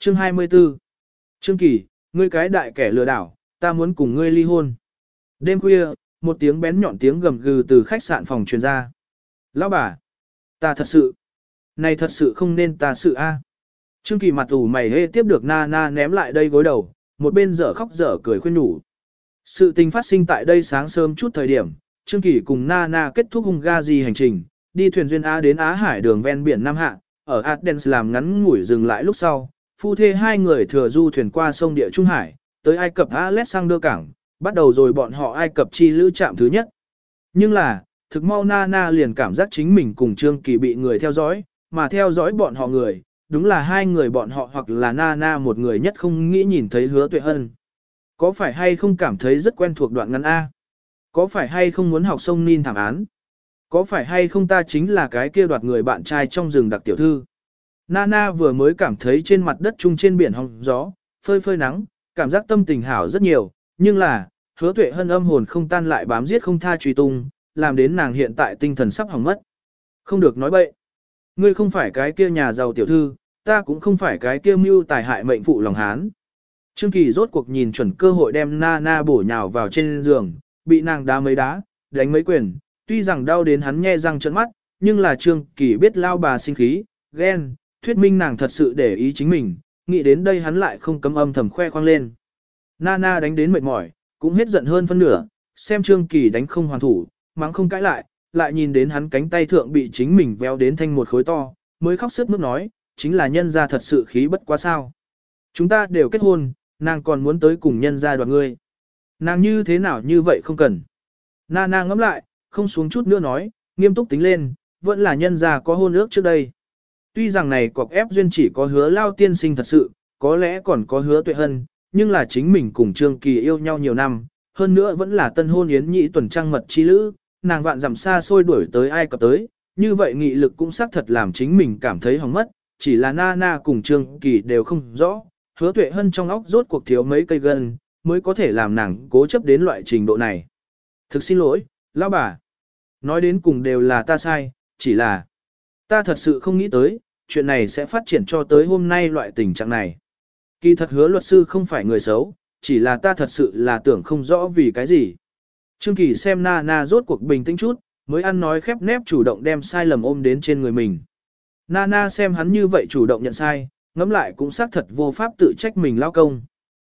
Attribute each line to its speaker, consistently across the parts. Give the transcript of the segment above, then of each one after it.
Speaker 1: Chương 24 Trương Kỳ, ngươi cái đại kẻ lừa đảo, ta muốn cùng ngươi ly hôn. Đêm khuya, một tiếng bén nhọn tiếng gầm gừ từ khách sạn phòng truyền ra. Lão bà, ta thật sự, này thật sự không nên ta sự a. Trương Kỳ mặt ủ mày hê tiếp được na na ném lại đây gối đầu, một bên dở khóc dở cười khuyên nhủ. Sự tình phát sinh tại đây sáng sớm chút thời điểm, Trương Kỳ cùng na na kết thúc hung ga gì hành trình, đi thuyền duyên Á đến Á Hải đường ven biển Nam Hạ, ở Athens làm ngắn ngủi dừng lại lúc sau, phu thê hai người thừa du thuyền qua sông địa Trung Hải, tới Ai Cập Alexander cảng, bắt đầu rồi bọn họ Ai Cập chi lữ trạm thứ nhất. Nhưng là, thực mau Nana liền cảm giác chính mình cùng Trương Kỳ bị người theo dõi, mà theo dõi bọn họ người, đúng là hai người bọn họ hoặc là Nana một người nhất không nghĩ nhìn thấy hứa tuệ hân. Có phải hay không cảm thấy rất quen thuộc đoạn ngắn A? Có phải hay không muốn học sông Nin thảm án? Có phải hay không ta chính là cái kia đoạt người bạn trai trong rừng đặc tiểu thư? Nana vừa mới cảm thấy trên mặt đất trung trên biển hong gió, phơi phơi nắng, cảm giác tâm tình hảo rất nhiều, nhưng là, hứa tuệ hân âm hồn không tan lại bám giết không tha truy tung, làm đến nàng hiện tại tinh thần sắp hỏng mất. Không được nói bậy. Ngươi không phải cái kia nhà giàu tiểu thư, ta cũng không phải cái kia mưu tài hại mệnh phụ lòng hán. Trương Kỳ rốt cuộc nhìn chuẩn cơ hội đem Nana bổ nhào vào trên giường, bị nàng đá mấy đá, đánh mấy quyền, tuy rằng đau đến hắn nhe răng trợn mắt, nhưng là Trương Kỳ biết lao bà sinh khí, ghen, thuyết minh nàng thật sự để ý chính mình, nghĩ đến đây hắn lại không cấm âm thầm khoe khoang lên. Nana đánh đến mệt mỏi, cũng hết giận hơn phân nửa, xem Trương Kỳ đánh không hoàn thủ, mắng không cãi lại, lại nhìn đến hắn cánh tay thượng bị chính mình véo đến thanh một khối to, mới khóc sướt mướt nói, chính là nhân gia thật sự khí bất quá sao. Chúng ta đều kết hôn, nàng còn muốn tới cùng nhân gia đoàn ngươi. Nàng như thế nào như vậy không cần. Nana ngẫm lại, không xuống chút nữa nói, nghiêm túc tính lên, vẫn là nhân gia có hôn ước trước đây. Tuy rằng này cọc ép duyên chỉ có hứa lao tiên sinh thật sự, có lẽ còn có hứa tuệ hân, nhưng là chính mình cùng Trương Kỳ yêu nhau nhiều năm, hơn nữa vẫn là tân hôn yến nhị tuần trăng mật chi lữ, nàng vạn dặm xa xôi đuổi tới ai cập tới, như vậy nghị lực cũng xác thật làm chính mình cảm thấy hỏng mất, chỉ là na na cùng Trương Kỳ đều không rõ, hứa tuệ hân trong óc rốt cuộc thiếu mấy cây gân, mới có thể làm nàng cố chấp đến loại trình độ này. Thực xin lỗi, lão bà. Nói đến cùng đều là ta sai, chỉ là ta thật sự không nghĩ tới, chuyện này sẽ phát triển cho tới hôm nay loại tình trạng này. Kỳ thật hứa luật sư không phải người xấu, chỉ là ta thật sự là tưởng không rõ vì cái gì. Trương Kỳ xem na na rốt cuộc bình tĩnh chút, mới ăn nói khép nép chủ động đem sai lầm ôm đến trên người mình. Nana xem hắn như vậy chủ động nhận sai, ngẫm lại cũng xác thật vô pháp tự trách mình lao công.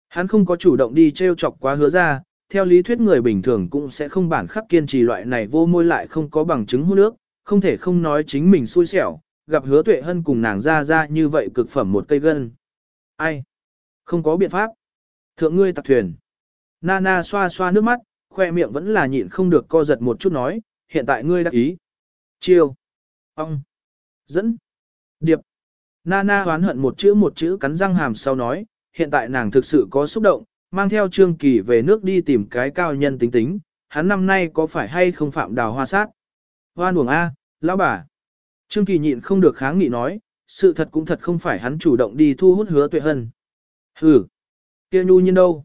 Speaker 1: Hắn không có chủ động đi treo chọc quá hứa ra, theo lý thuyết người bình thường cũng sẽ không bản khắc kiên trì loại này vô môi lại không có bằng chứng hút nước, không thể không nói chính mình xui xẻo, gặp hứa tuệ hân cùng nàng ra ra như vậy cực phẩm một cây gân. Ai? Không có biện pháp. Thượng ngươi tặc thuyền. Nana xoa xoa nước mắt, khoe miệng vẫn là nhịn không được co giật một chút nói, hiện tại ngươi đã ý. Chiêu. Ông. Dẫn. Điệp. Nana hoán hận một chữ một chữ cắn răng hàm sau nói, hiện tại nàng thực sự có xúc động, mang theo Trương Kỳ về nước đi tìm cái cao nhân tính tính, hắn năm nay có phải hay không phạm đào hoa sát. Hoan uổng A, lão bà. Trương Kỳ nhịn không được kháng nghị nói, sự thật cũng thật không phải hắn chủ động đi thu hút hứa tuệ hân. Hừ, kia nhu nhiên đâu?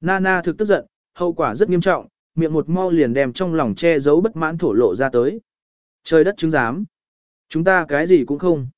Speaker 1: Nana thực tức giận, hậu quả rất nghiêm trọng, miệng một mau liền đem trong lòng che giấu bất mãn thổ lộ ra tới. Trời đất chứng giám. Chúng ta cái gì cũng không.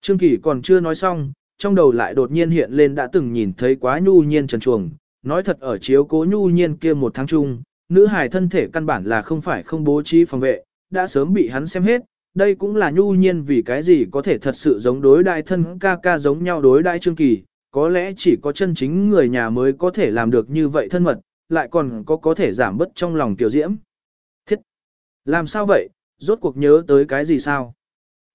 Speaker 1: Trương Kỳ còn chưa nói xong, trong đầu lại đột nhiên hiện lên đã từng nhìn thấy quá nhu nhiên trần chuồng. Nói thật ở chiếu cố nhu nhiên kia một tháng chung, nữ hài thân thể căn bản là không phải không bố trí phòng vệ, đã sớm bị hắn xem hết. Đây cũng là nhu nhiên vì cái gì có thể thật sự giống đối đại thân ca ca giống nhau đối đại Trương Kỳ, có lẽ chỉ có chân chính người nhà mới có thể làm được như vậy thân mật, lại còn có có thể giảm bớt trong lòng tiểu diễm. Thiết! Làm sao vậy, rốt cuộc nhớ tới cái gì sao?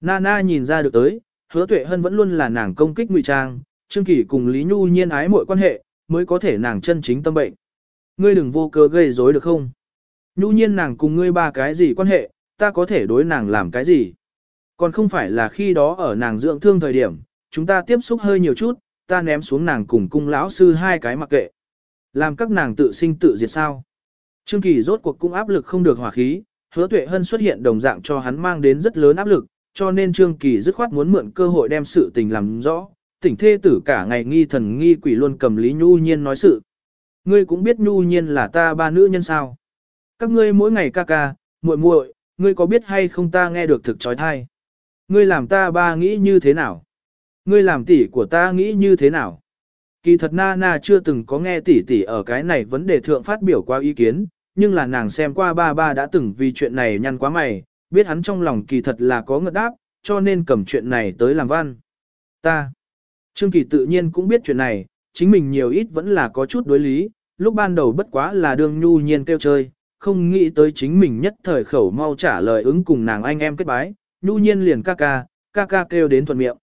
Speaker 1: Nana nhìn ra được tới, hứa tuệ hân vẫn luôn là nàng công kích ngụy trang, Trương Kỳ cùng Lý Nhu nhiên ái mọi quan hệ, mới có thể nàng chân chính tâm bệnh. Ngươi đừng vô cớ gây rối được không? Nhu nhiên nàng cùng ngươi ba cái gì quan hệ, ta có thể đối nàng làm cái gì? Còn không phải là khi đó ở nàng dưỡng thương thời điểm, chúng ta tiếp xúc hơi nhiều chút, ta ném xuống nàng cùng cung lão sư hai cái mặc kệ. Làm các nàng tự sinh tự diệt sao. Trương Kỳ rốt cuộc cũng áp lực không được hỏa khí, hứa tuệ hân xuất hiện đồng dạng cho hắn mang đến rất lớn áp lực, cho nên Trương Kỳ dứt khoát muốn mượn cơ hội đem sự tình làm rõ. Tỉnh thê tử cả ngày nghi thần nghi quỷ luôn cầm Lý Nhu Nhiên nói sự. Ngươi cũng biết Nhu Nhiên là ta ba nữ nhân sao. Các ngươi mỗi ngày ca ca, muội muội, ngươi có biết hay không ta nghe được thực trói thai. Ngươi làm ta ba nghĩ như thế nào? Ngươi làm tỷ của ta nghĩ như thế nào? Kỳ thật Nana chưa từng có nghe tỷ tỷ ở cái này vấn đề thượng phát biểu qua ý kiến, nhưng là nàng xem qua ba ba đã từng vì chuyện này nhăn quá mày, biết hắn trong lòng kỳ thật là có ngợt đáp, cho nên cầm chuyện này tới làm văn. Ta. Trương Kỳ tự nhiên cũng biết chuyện này, chính mình nhiều ít vẫn là có chút đối lý, lúc ban đầu bất quá là đương nhu nhiên kêu chơi, không nghĩ tới chính mình nhất thời khẩu mau trả lời ứng cùng nàng anh em kết bái, nhu nhiên liền ca ca, ca ca kêu đến thuận miệng.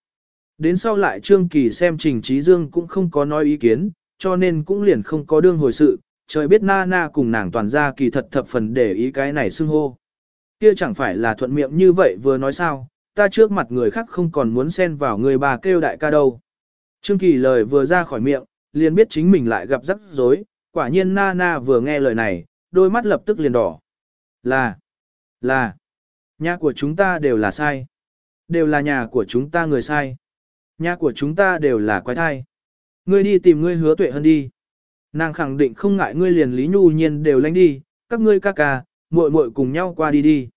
Speaker 1: Đến sau lại Trương Kỳ xem Trình Trí Dương cũng không có nói ý kiến, cho nên cũng liền không có đương hồi sự, trời biết na na cùng nàng toàn ra kỳ thật thập phần để ý cái này xưng hô. Kia chẳng phải là thuận miệng như vậy vừa nói sao, ta trước mặt người khác không còn muốn xen vào người bà kêu đại ca đâu. Trương Kỳ lời vừa ra khỏi miệng, liền biết chính mình lại gặp rắc rối, quả nhiên na na vừa nghe lời này, đôi mắt lập tức liền đỏ. Là, là, nhà của chúng ta đều là sai. Đều là nhà của chúng ta người sai. Nhà của chúng ta đều là quái thai. Ngươi đi tìm ngươi hứa tuệ hơn đi. Nàng khẳng định không ngại ngươi liền lý nhu nhiên đều lánh đi, các ngươi ca ca, muội muội cùng nhau qua đi đi.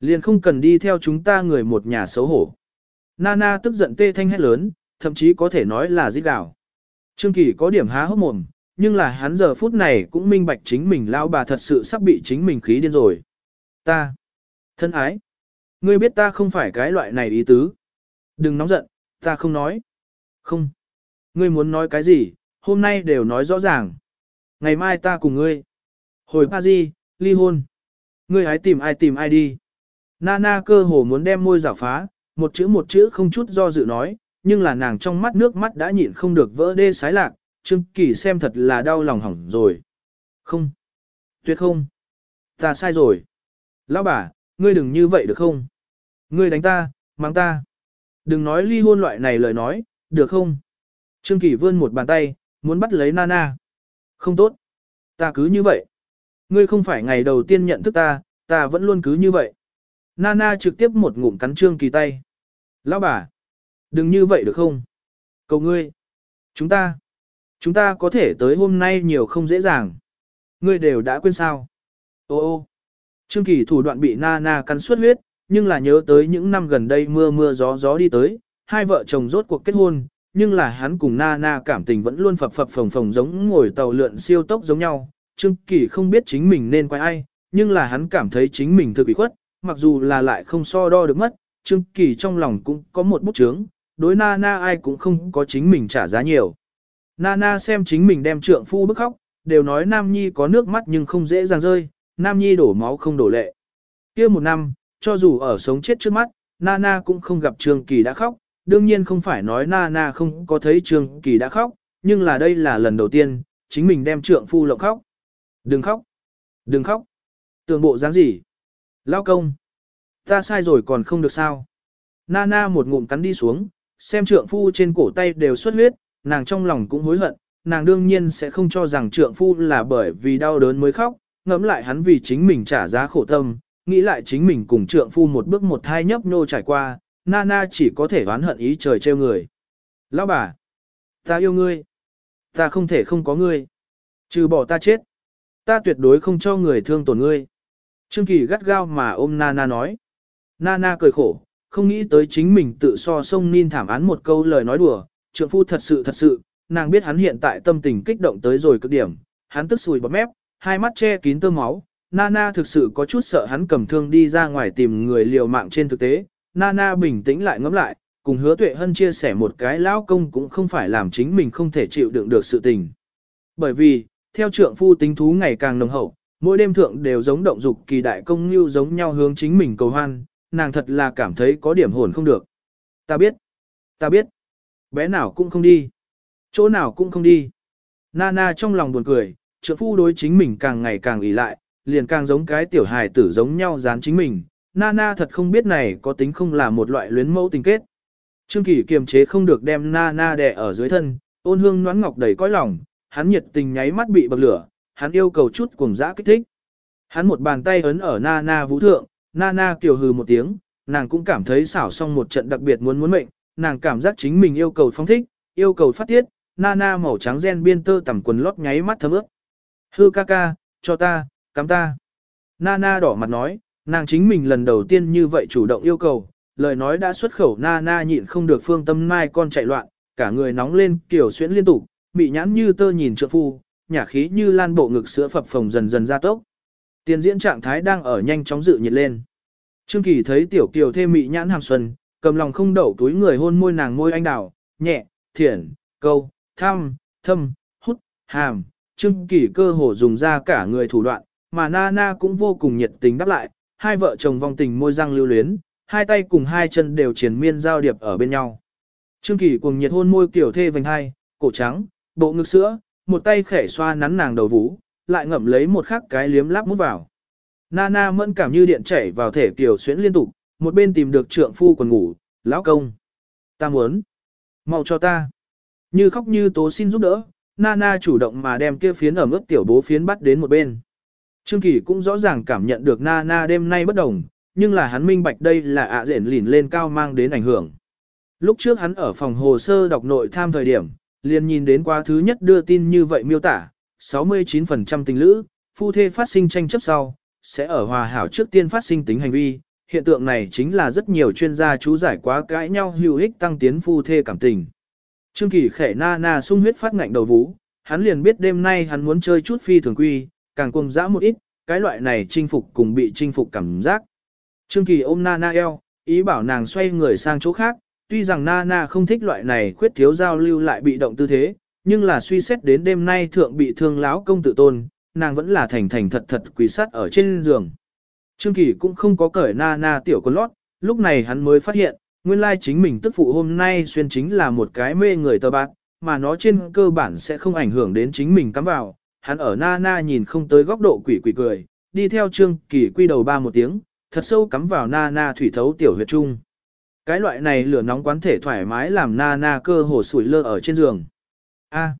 Speaker 1: Liền không cần đi theo chúng ta người một nhà xấu hổ. Nana tức giận tê thanh hét lớn, thậm chí có thể nói là giết đảo. Trương Kỳ có điểm há hốc mồm, nhưng là hắn giờ phút này cũng minh bạch chính mình lão bà thật sự sắp bị chính mình khí điên rồi. Ta, thân ái, ngươi biết ta không phải cái loại này ý tứ. Đừng nóng giận, ta không nói. Không, ngươi muốn nói cái gì, hôm nay đều nói rõ ràng. Ngày mai ta cùng ngươi. Hồi Paris, ly hôn. Ngươi hãy tìm ai tìm ai đi. Nana cơ hồ muốn đem môi giả phá, một chữ một chữ không chút do dự nói, nhưng là nàng trong mắt nước mắt đã nhịn không được vỡ đê sái lạc, Trương Kỳ xem thật là đau lòng hỏng rồi. Không. Tuyệt không. Ta sai rồi. Lão bà, ngươi đừng như vậy được không? Ngươi đánh ta, mang ta. Đừng nói ly hôn loại này lời nói, được không? Trương Kỳ vươn một bàn tay, muốn bắt lấy Nana. Không tốt. Ta cứ như vậy. Ngươi không phải ngày đầu tiên nhận thức ta, ta vẫn luôn cứ như vậy. Nana trực tiếp một ngụm cắn Trương Kỳ tay. Lão bà. Đừng như vậy được không? Cầu ngươi. Chúng ta. Chúng ta có thể tới hôm nay nhiều không dễ dàng. Ngươi đều đã quên sao. Ô ô. Trương Kỳ thủ đoạn bị Nana cắn suốt huyết, nhưng là nhớ tới những năm gần đây mưa mưa gió gió đi tới, hai vợ chồng rốt cuộc kết hôn, nhưng là hắn cùng Nana cảm tình vẫn luôn phập phập phồng phồng giống ngồi tàu lượn siêu tốc giống nhau. Trương Kỳ không biết chính mình nên quay ai, nhưng là hắn cảm thấy chính mình thực bị khuất, mặc dù là lại không so đo được mất, Trương Kỳ trong lòng cũng có một bút chướng, đối Nana ai cũng không có chính mình trả giá nhiều. Nana xem chính mình đem trượng phu bức khóc, đều nói Nam Nhi có nước mắt nhưng không dễ dàng rơi, Nam Nhi đổ máu không đổ lệ. kia một năm, cho dù ở sống chết trước mắt, Nana cũng không gặp Trương Kỳ đã khóc, đương nhiên không phải nói Nana không có thấy Trương Kỳ đã khóc, nhưng là đây là lần đầu tiên, chính mình đem trượng phu lộng khóc. Đừng khóc, đừng khóc. tường bộ dáng gì? Lao công. Ta sai rồi còn không được sao. Nana một ngụm cắn đi xuống, xem trượng phu trên cổ tay đều xuất huyết, nàng trong lòng cũng hối hận, nàng đương nhiên sẽ không cho rằng trượng phu là bởi vì đau đớn mới khóc, ngẫm lại hắn vì chính mình trả giá khổ tâm, nghĩ lại chính mình cùng trượng phu một bước một hai nhấp nô trải qua, Nana chỉ có thể oán hận ý trời trêu người. Lão bà, ta yêu ngươi, ta không thể không có ngươi, trừ bỏ ta chết, ta tuyệt đối không cho người thương tổn ngươi. Trương Kỳ gắt gao mà ôm Nana nói. Nana cười khổ, không nghĩ tới chính mình tự so sông Nin thảm án một câu lời nói đùa, trượng phu thật sự thật sự, nàng biết hắn hiện tại tâm tình kích động tới rồi cực điểm, hắn tức sùi bọt mép, hai mắt che kín tơ máu, Nana thực sự có chút sợ hắn cầm thương đi ra ngoài tìm người liều mạng trên thực tế, Nana bình tĩnh lại ngẫm lại, cùng hứa tuệ hân chia sẻ một cái lão công cũng không phải làm chính mình không thể chịu đựng được sự tình. Bởi vì, theo trượng phu tính thú ngày càng nồng hậu, mỗi đêm thượng đều giống động dục kỳ đại công như giống nhau hướng chính mình cầu hoan, nàng thật là cảm thấy có điểm hồn không được. Ta biết, ta biết, bé nào cũng không đi, chỗ nào cũng không đi. Nana trong lòng buồn cười, trượng phu đối chính mình càng ngày càng ỷ lại, liền càng giống cái tiểu hài tử giống nhau dán chính mình. Nana thật không biết này có tính không là một loại luyến mẫu tình kết. Trương Kỳ kiềm chế không được đem Nana đè ở dưới thân, ôn hương noãn ngọc đầy cõi lòng, hắn nhiệt tình nháy mắt bị bậc lửa, hắn yêu cầu chút cuồng dã kích thích. Hắn một bàn tay ấn ở Nana vũ thượng, Nana kiều hừ một tiếng, nàng cũng cảm thấy xảo xong một trận đặc biệt muốn muốn mệnh, nàng cảm giác chính mình yêu cầu phong thích, yêu cầu phát tiết, Nana màu trắng gen biên tơ tầm quần lót nháy mắt thấm ướt. Hư ca ca, cho ta, cắm ta. Nana đỏ mặt nói, nàng chính mình lần đầu tiên như vậy chủ động yêu cầu, lời nói đã xuất khẩu Nana nhịn không được phương tâm mai con chạy loạn, cả người nóng lên kiểu xuyễn liên tục, bị nhãn như tơ nhìn trượng phu, nhả khí như lan bộ ngực sữa phập phồng dần dần ra tốc. Tiền diễn trạng thái đang ở nhanh chóng dự nhiệt lên. Trương Kỳ thấy tiểu kiều thêm mị nhãn hàm xuân, cầm lòng không đậu túi người hôn môi nàng môi anh đào, nhẹ, thiển, câu, thăm, thâm, hút, hàm. Trương Kỳ cơ hồ dùng ra cả người thủ đoạn, mà nana cũng vô cùng nhiệt tình đáp lại, hai vợ chồng vong tình môi răng lưu luyến, hai tay cùng hai chân đều triển miên giao điệp ở bên nhau. Trương Kỳ cùng nhiệt hôn môi kiểu thê vành hai, cổ trắng, bộ ngực sữa, một tay khẽ xoa nắn nàng đầu vú, lại ngậm lấy một khắc cái liếm láp mút vào. Nana mẫn cảm như điện chảy vào thể kiểu xuyến liên tục, một bên tìm được trượng phu còn ngủ, lão công. Ta muốn. mau cho ta. Như khóc như tố xin giúp đỡ, Nana chủ động mà đem kia phiến ở ướt tiểu bố phiến bắt đến một bên. Trương Kỳ cũng rõ ràng cảm nhận được Nana đêm nay bất đồng, nhưng là hắn minh bạch đây là ạ à rển lìn lên cao mang đến ảnh hưởng. Lúc trước hắn ở phòng hồ sơ đọc nội tham thời điểm, liền nhìn đến quá thứ nhất đưa tin như vậy miêu tả, 69% tình lữ, phu thê phát sinh tranh chấp sau, sẽ ở hòa hảo trước tiên phát sinh tính hành vi. Hiện tượng này chính là rất nhiều chuyên gia chú giải quá cãi nhau hữu ích tăng tiến phu thê cảm tình. Trương Kỳ khẽ na na sung huyết phát ngạnh đầu vũ, hắn liền biết đêm nay hắn muốn chơi chút phi thường quy, càng cùng dã một ít, cái loại này chinh phục cùng bị chinh phục cảm giác. Trương Kỳ ôm na na eo, ý bảo nàng xoay người sang chỗ khác, tuy rằng na na không thích loại này khuyết thiếu giao lưu lại bị động tư thế, nhưng là suy xét đến đêm nay thượng bị thương láo công tự tôn, nàng vẫn là thành thành thật thật quỳ sát ở trên giường. Trương Kỳ cũng không có cởi na na tiểu con lót, lúc này hắn mới phát hiện, nguyên lai chính mình tức phụ hôm nay xuyên chính là một cái mê người tơ bạc, mà nó trên cơ bản sẽ không ảnh hưởng đến chính mình cắm vào. Hắn ở na na nhìn không tới góc độ quỷ quỷ cười, đi theo Trương Kỳ quy đầu ba một tiếng, thật sâu cắm vào na na thủy thấu tiểu huyệt trung. Cái loại này lửa nóng quán thể thoải mái làm na na cơ hồ sủi lơ ở trên giường. A.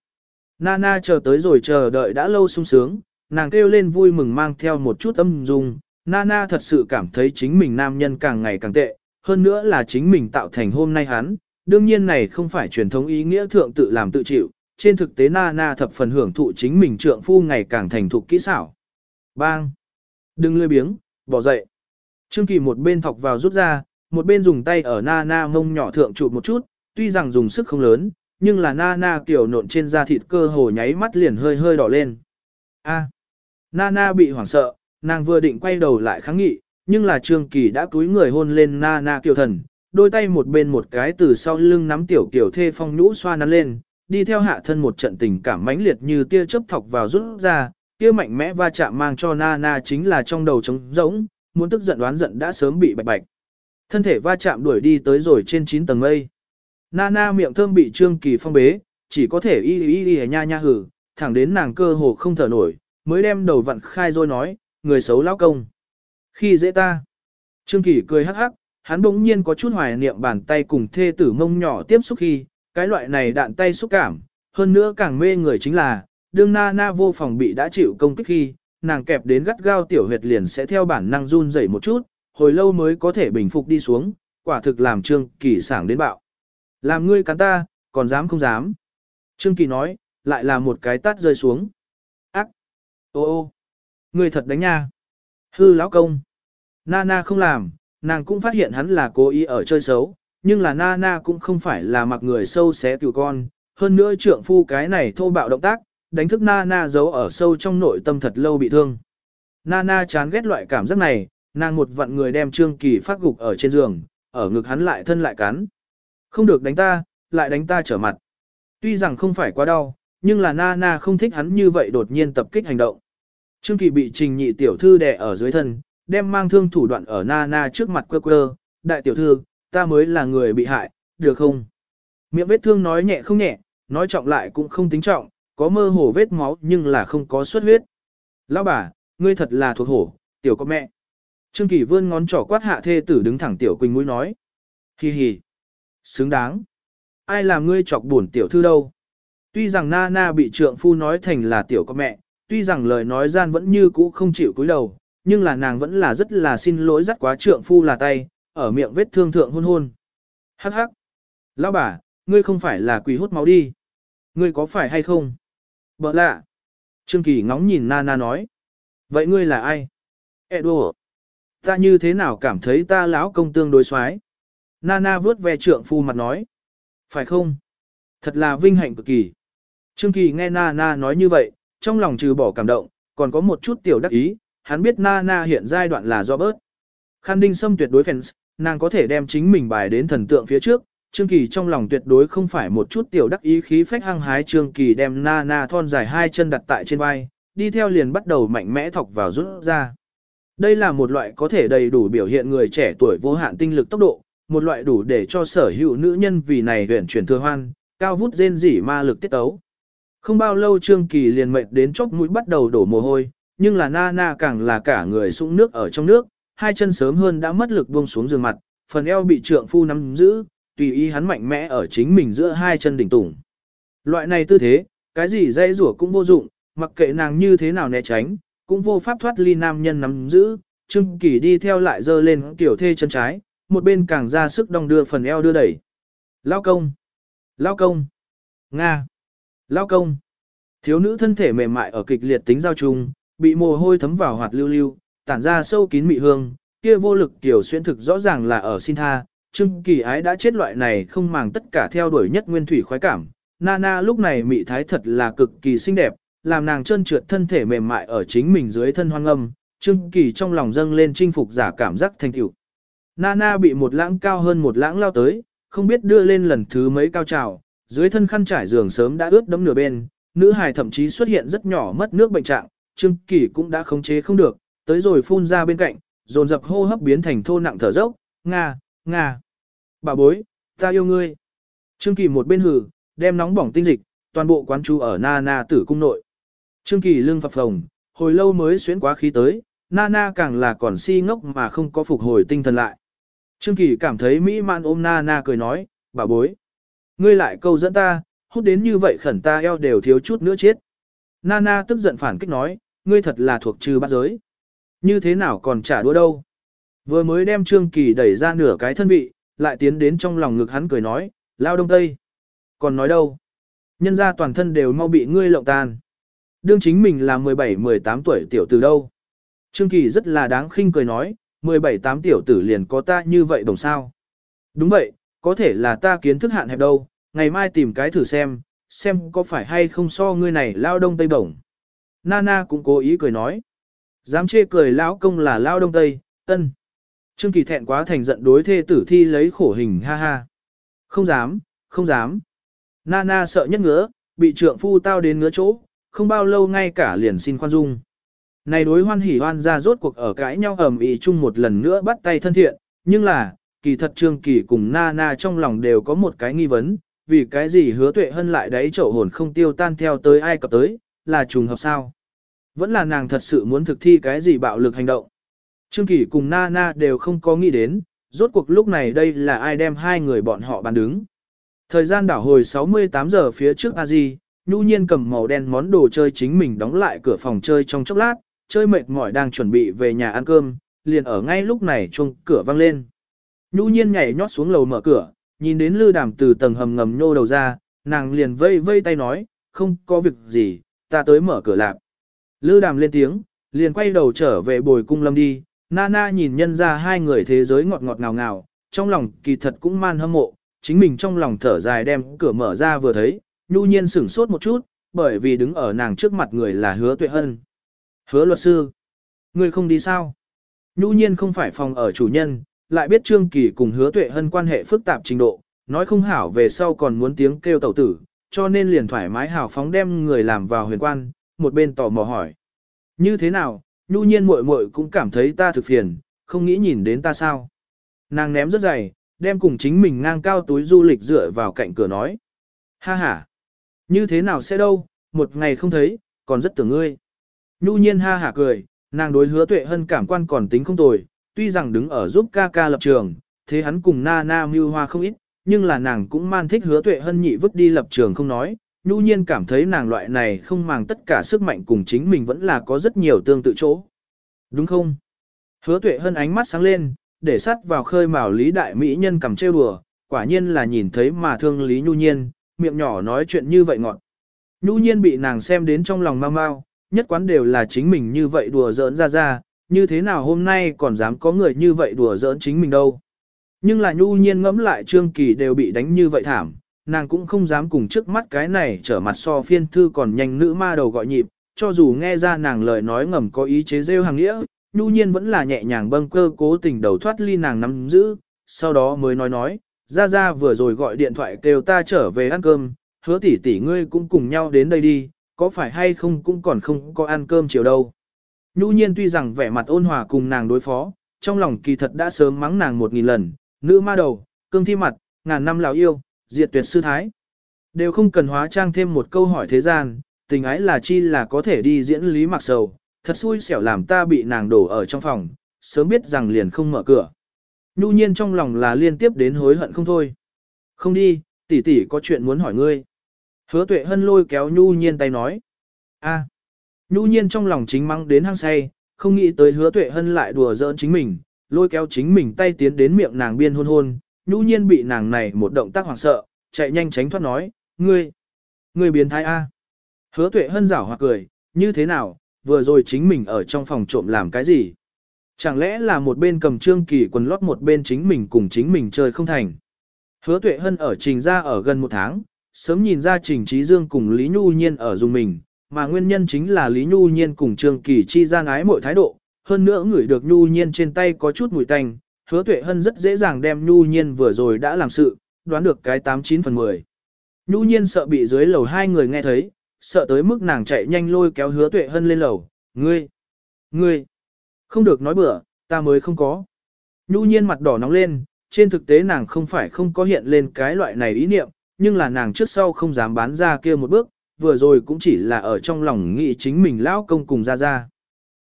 Speaker 1: Nana chờ tới rồi chờ đợi đã lâu sung sướng, nàng kêu lên vui mừng mang theo một chút âm dung. Nana thật sự cảm thấy chính mình nam nhân càng ngày càng tệ, hơn nữa là chính mình tạo thành hôm nay hắn. Đương nhiên này không phải truyền thống ý nghĩa thượng tự làm tự chịu, trên thực tế Nana thập phần hưởng thụ chính mình trượng phu ngày càng thành thục kỹ xảo. Bang! Đừng lười biếng, bỏ dậy. Trương Kỳ một bên thọc vào rút ra, một bên dùng tay ở Nana mông nhỏ thượng chụp một chút, tuy rằng dùng sức không lớn, nhưng là Nana kiểu nộn trên da thịt cơ hồ nháy mắt liền hơi hơi đỏ lên. A. Nana bị hoảng sợ, nàng vừa định quay đầu lại kháng nghị, nhưng là Trương Kỳ đã cúi người hôn lên Nana kiều thần, đôi tay một bên một cái từ sau lưng nắm tiểu kiểu thê phong nhũ xoa nắn lên, đi theo hạ thân một trận tình cảm mãnh liệt như tia chớp thọc vào rút ra, kia mạnh mẽ va chạm mang cho Nana chính là trong đầu trống rỗng, muốn tức giận đoán giận đã sớm bị bạch bạch. Thân thể va chạm đuổi đi tới rồi trên 9 tầng mây. Nana miệng thơm bị Trương Kỳ phong bế, chỉ có thể y y y nha nha hử, thẳng đến nàng cơ hồ không thở nổi, mới đem đầu vặn khai rồi nói, người xấu lão công. Khi dễ ta. Trương Kỳ cười hắc hắc, hắn bỗng nhiên có chút hoài niệm bàn tay cùng thê tử mông nhỏ tiếp xúc khi, cái loại này đạn tay xúc cảm, hơn nữa càng mê người chính là, đương na na vô phòng bị đã chịu công kích khi, nàng kẹp đến gắt gao tiểu huyệt liền sẽ theo bản năng run rẩy một chút, hồi lâu mới có thể bình phục đi xuống, quả thực làm Trương Kỳ sảng đến bạo. Làm ngươi cắn ta, còn dám không dám. Trương Kỳ nói, lại là một cái tát rơi xuống. Ác! Ô ô! Ngươi thật đánh nha! Hư lão công! Nana không làm, nàng cũng phát hiện hắn là cố ý ở chơi xấu, nhưng là Nana cũng không phải là mặc người sâu xé cừu con. Hơn nữa trượng phu cái này thô bạo động tác, đánh thức Nana giấu ở sâu trong nội tâm thật lâu bị thương. Nana chán ghét loại cảm giác này, nàng một vặn người đem Trương Kỳ phát gục ở trên giường, ở ngực hắn lại thân lại cắn. Không được đánh ta, lại đánh ta trở mặt. Tuy rằng không phải quá đau, nhưng là Nana không thích hắn như vậy đột nhiên tập kích hành động. Trương Kỳ bị trình nhị tiểu thư đè ở dưới thân, đem mang thương thủ đoạn ở Nana trước mặt quơ quơ. Đại tiểu thư, ta mới là người bị hại, được không? Miệng vết thương nói nhẹ không nhẹ, nói trọng lại cũng không tính trọng, có mơ hồ vết máu nhưng là không có xuất huyết. Lão bà, ngươi thật là thuộc hổ, tiểu có mẹ. Trương Kỳ vươn ngón trỏ quát hạ thê tử đứng thẳng tiểu quỳnh mũi nói. Hi hi. Xứng đáng. Ai làm ngươi chọc buồn tiểu thư đâu? Tuy rằng Nana bị trượng phu nói thành là tiểu có mẹ, tuy rằng lời nói gian vẫn như cũ không chịu cúi đầu, nhưng là nàng vẫn là rất là xin lỗi dắt quá trượng phu là tay, ở miệng vết thương thượng hôn hôn. Hắc hắc. Lão bà, ngươi không phải là quỷ hút máu đi. Ngươi có phải hay không? Bỡ lạ. Trương Kỳ ngóng nhìn Nana nói. Vậy ngươi là ai? Edo. Ta như thế nào cảm thấy ta lão công tương đối xoái? Nana vớt ve trượng phu mặt nói. Phải không? Thật là vinh hạnh cực kỳ. Trương Kỳ nghe Nana nói như vậy, trong lòng trừ bỏ cảm động, còn có một chút tiểu đắc ý, hắn biết Nana hiện giai đoạn là do bớt. Khăn đinh sâm tuyệt đối fans, nàng có thể đem chính mình bài đến thần tượng phía trước, Trương Kỳ trong lòng tuyệt đối không phải một chút tiểu đắc ý khí phách hăng hái Trương Kỳ đem Nana thon dài hai chân đặt tại trên vai, đi theo liền bắt đầu mạnh mẽ thọc vào rút ra. Đây là một loại có thể đầy đủ biểu hiện người trẻ tuổi vô hạn tinh lực tốc độ, một loại đủ để cho sở hữu nữ nhân vì này huyền chuyển thừa hoan, cao vút rên rỉ ma lực tiết tấu. Không bao lâu Trương Kỳ liền mệt đến chốc mũi bắt đầu đổ mồ hôi, nhưng là Nana càng là cả người sũng nước ở trong nước, hai chân sớm hơn đã mất lực buông xuống giường mặt, phần eo bị trượng phu nắm giữ, tùy ý hắn mạnh mẽ ở chính mình giữa hai chân đỉnh tủng. Loại này tư thế, cái gì dây rủa cũng vô dụng, mặc kệ nàng như thế nào né tránh, cũng vô pháp thoát ly nam nhân nắm giữ, Trương Kỳ đi theo lại dơ lên tiểu thê chân trái, một bên càng ra sức đong đưa phần eo đưa đẩy. Lao công! Lao công! Nga! Lao công! Thiếu nữ thân thể mềm mại ở kịch liệt tính giao trùng bị mồ hôi thấm vào hoạt lưu lưu, tản ra sâu kín mị hương, kia vô lực tiểu xuyên thực rõ ràng là ở xin tha, Trương Kỳ ái đã chết loại này không màng tất cả theo đuổi nhất nguyên thủy khoái cảm. Nana lúc này mị thái thật là cực kỳ xinh đẹp, làm nàng trơn trượt thân thể mềm mại ở chính mình dưới thân hoang âm, Trương Kỳ trong lòng dâng lên chinh phục giả cảm giác thành tựu. Nana bị một lãng cao hơn một lãng lao tới, không biết đưa lên lần thứ mấy cao trào, dưới thân khăn trải giường sớm đã ướt đẫm nửa bên, nữ hài thậm chí xuất hiện rất nhỏ mất nước bệnh trạng, Trương Kỳ cũng đã khống chế không được, tới rồi phun ra bên cạnh, dồn dập hô hấp biến thành thô nặng thở dốc, nga, nga. Bà bối, ta yêu ngươi. Trương Kỳ một bên hử, đem nóng bỏng tinh dịch, toàn bộ quán chú ở Nana tử cung nội. Trương Kỳ lưng phập phồng, hồi lâu mới xuyến quá khí tới, Nana càng là còn si ngốc mà không có phục hồi tinh thần lại. Trương Kỳ cảm thấy mỹ man ôm Nana cười nói, bà bối. Ngươi lại câu dẫn ta, hút đến như vậy khẩn ta eo đều thiếu chút nữa chết. Nana tức giận phản kích nói, ngươi thật là thuộc trừ bát giới. Như thế nào còn trả đũa đâu. Vừa mới đem Trương Kỳ đẩy ra nửa cái thân vị, lại tiến đến trong lòng ngực hắn cười nói, lao đông tây. Còn nói đâu? Nhân ra toàn thân đều mau bị ngươi lộng tàn, Đương chính mình là 17-18 tuổi tiểu từ đâu. Trương Kỳ rất là đáng khinh cười nói, 17-8 tiểu tử liền có ta như vậy đồng sao. Đúng vậy, có thể là ta kiến thức hạn hẹp đâu, ngày mai tìm cái thử xem, xem có phải hay không so ngươi này lao đông tây bổng. Nana cũng cố ý cười nói. Dám chê cười lão công là lao đông tây, ân. Trương Kỳ thẹn quá thành giận đối thê tử thi lấy khổ hình ha ha. Không dám, không dám. Nana sợ nhất ngứa, bị trượng phu tao đến ngứa chỗ, không bao lâu ngay cả liền xin khoan dung. Này đối hoan hỉ hoan ra rốt cuộc ở cãi nhau ầm ĩ chung một lần nữa bắt tay thân thiện, nhưng là, kỳ thật Trương Kỳ cùng Nana trong lòng đều có một cái nghi vấn, vì cái gì hứa tuệ hân lại đấy chậu hồn không tiêu tan theo tới ai cập tới, là trùng hợp sao? Vẫn là nàng thật sự muốn thực thi cái gì bạo lực hành động. Trương Kỳ cùng Nana đều không có nghĩ đến, rốt cuộc lúc này đây là ai đem hai người bọn họ bàn đứng. Thời gian đảo hồi 68 giờ phía trước a di nhu nhiên cầm màu đen món đồ chơi chính mình đóng lại cửa phòng chơi trong chốc lát, chơi mệt mỏi đang chuẩn bị về nhà ăn cơm, liền ở ngay lúc này chuông cửa vang lên. Nhu nhiên nhảy nhót xuống lầu mở cửa, nhìn đến lư đàm từ tầng hầm ngầm nhô đầu ra, nàng liền vây vây tay nói, không có việc gì, ta tới mở cửa lạp. Lư đàm lên tiếng, liền quay đầu trở về bồi cung lâm đi, Nana nhìn nhân ra hai người thế giới ngọt ngọt ngào ngào, trong lòng kỳ thật cũng man hâm mộ, chính mình trong lòng thở dài đem cửa mở ra vừa thấy, nhu nhiên sửng sốt một chút, bởi vì đứng ở nàng trước mặt người là hứa tuệ hân. Hứa luật sư, người không đi sao? Nhu nhiên không phải phòng ở chủ nhân, lại biết Trương Kỳ cùng hứa tuệ hân quan hệ phức tạp trình độ, nói không hảo về sau còn muốn tiếng kêu tẩu tử, cho nên liền thoải mái hào phóng đem người làm vào huyền quan, một bên tò mò hỏi. Như thế nào, nhu nhiên muội muội cũng cảm thấy ta thực phiền, không nghĩ nhìn đến ta sao. Nàng ném rất dày, đem cùng chính mình ngang cao túi du lịch dựa vào cạnh cửa nói. Ha ha, như thế nào sẽ đâu, một ngày không thấy, còn rất tưởng ngươi. Nhu nhiên ha hả cười, nàng đối hứa tuệ hân cảm quan còn tính không tồi, tuy rằng đứng ở giúp ca ca lập trường, thế hắn cùng na na mưu hoa không ít, nhưng là nàng cũng man thích hứa tuệ hân nhị vứt đi lập trường không nói, nhu nhiên cảm thấy nàng loại này không màng tất cả sức mạnh cùng chính mình vẫn là có rất nhiều tương tự chỗ. Đúng không? Hứa tuệ hân ánh mắt sáng lên, để sắt vào khơi mào lý đại mỹ nhân cầm trêu đùa, quả nhiên là nhìn thấy mà thương lý nhu nhiên, miệng nhỏ nói chuyện như vậy ngọn. Nhu nhiên bị nàng xem đến trong lòng mau mau, nhất quán đều là chính mình như vậy đùa giỡn ra ra, như thế nào hôm nay còn dám có người như vậy đùa giỡn chính mình đâu. Nhưng là nhu nhiên ngẫm lại Trương Kỳ đều bị đánh như vậy thảm, nàng cũng không dám cùng trước mắt cái này trở mặt so phiên thư còn nhanh nữ ma đầu gọi nhịp, cho dù nghe ra nàng lời nói ngầm có ý chế rêu hàng nghĩa, nhu nhiên vẫn là nhẹ nhàng bâng cơ cố tình đầu thoát ly nàng nắm giữ, sau đó mới nói nói, ra ra vừa rồi gọi điện thoại kêu ta trở về ăn cơm, hứa tỷ tỷ ngươi cũng cùng nhau đến đây đi, có phải hay không cũng còn không có ăn cơm chiều đâu. Nhu nhiên tuy rằng vẻ mặt ôn hòa cùng nàng đối phó, trong lòng kỳ thật đã sớm mắng nàng một nghìn lần, nữ ma đầu, cương thi mặt, ngàn năm lão yêu, diệt tuyệt sư thái. Đều không cần hóa trang thêm một câu hỏi thế gian, tình ái là chi là có thể đi diễn lý mặc sầu, thật xui xẻo làm ta bị nàng đổ ở trong phòng, sớm biết rằng liền không mở cửa. Nhu nhiên trong lòng là liên tiếp đến hối hận không thôi. Không đi, tỷ tỷ có chuyện muốn hỏi ngươi. Hứa tuệ hân lôi kéo Nhu nhiên tay nói. a Nhu nhiên trong lòng chính mắng đến hăng say, không nghĩ tới hứa tuệ hân lại đùa giỡn chính mình, lôi kéo chính mình tay tiến đến miệng nàng biên hôn hôn, Nhu nhiên bị nàng này một động tác hoảng sợ, chạy nhanh tránh thoát nói, ngươi, ngươi biến thái A. Hứa tuệ hân rảo hoặc cười, như thế nào, vừa rồi chính mình ở trong phòng trộm làm cái gì? Chẳng lẽ là một bên cầm trương kỳ quần lót một bên chính mình cùng chính mình chơi không thành? Hứa tuệ hân ở trình ra ở gần một tháng, sớm nhìn ra trình trí dương cùng Lý Nhu Nhiên ở dùng mình, mà nguyên nhân chính là Lý Nhu Nhiên cùng trương kỳ chi gian ái mọi thái độ, hơn nữa người được Nhu Nhiên trên tay có chút mùi tanh, hứa tuệ hân rất dễ dàng đem Nhu Nhiên vừa rồi đã làm sự, đoán được cái 89 phần 10. Nhu Nhiên sợ bị dưới lầu hai người nghe thấy, sợ tới mức nàng chạy nhanh lôi kéo hứa tuệ hân lên lầu, ngươi, ngươi, không được nói bừa, ta mới không có. Nhu nhiên mặt đỏ nóng lên, trên thực tế nàng không phải không có hiện lên cái loại này ý niệm, nhưng là nàng trước sau không dám bán ra kia một bước, vừa rồi cũng chỉ là ở trong lòng nghĩ chính mình lão công cùng ra ra.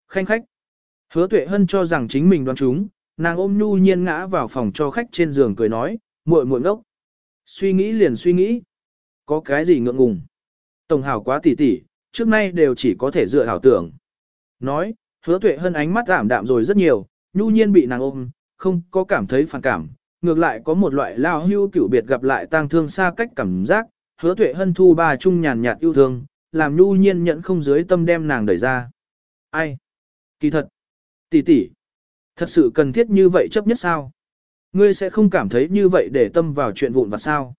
Speaker 1: Khanh khách, hứa tuệ hân cho rằng chính mình đoán chúng, nàng ôm nhu nhiên ngã vào phòng cho khách trên giường cười nói, muội muội ngốc. Suy nghĩ liền suy nghĩ, có cái gì ngượng ngùng. Tổng hảo quá tỉ tỉ, trước nay đều chỉ có thể dựa hảo tưởng. Nói, hứa tuệ hân ánh mắt giảm đạm rồi rất nhiều, nhu nhiên bị nàng ôm, không có cảm thấy phản cảm, ngược lại có một loại lao hưu cửu biệt gặp lại tang thương xa cách cảm giác, hứa tuệ hân thu ba chung nhàn nhạt yêu thương, làm nhu nhiên nhẫn không dưới tâm đem nàng đẩy ra. Ai? Kỳ thật. Tỷ tỷ. Thật sự cần thiết như vậy chấp nhất sao? Ngươi sẽ không cảm thấy như vậy để tâm vào chuyện vụn vặt sao?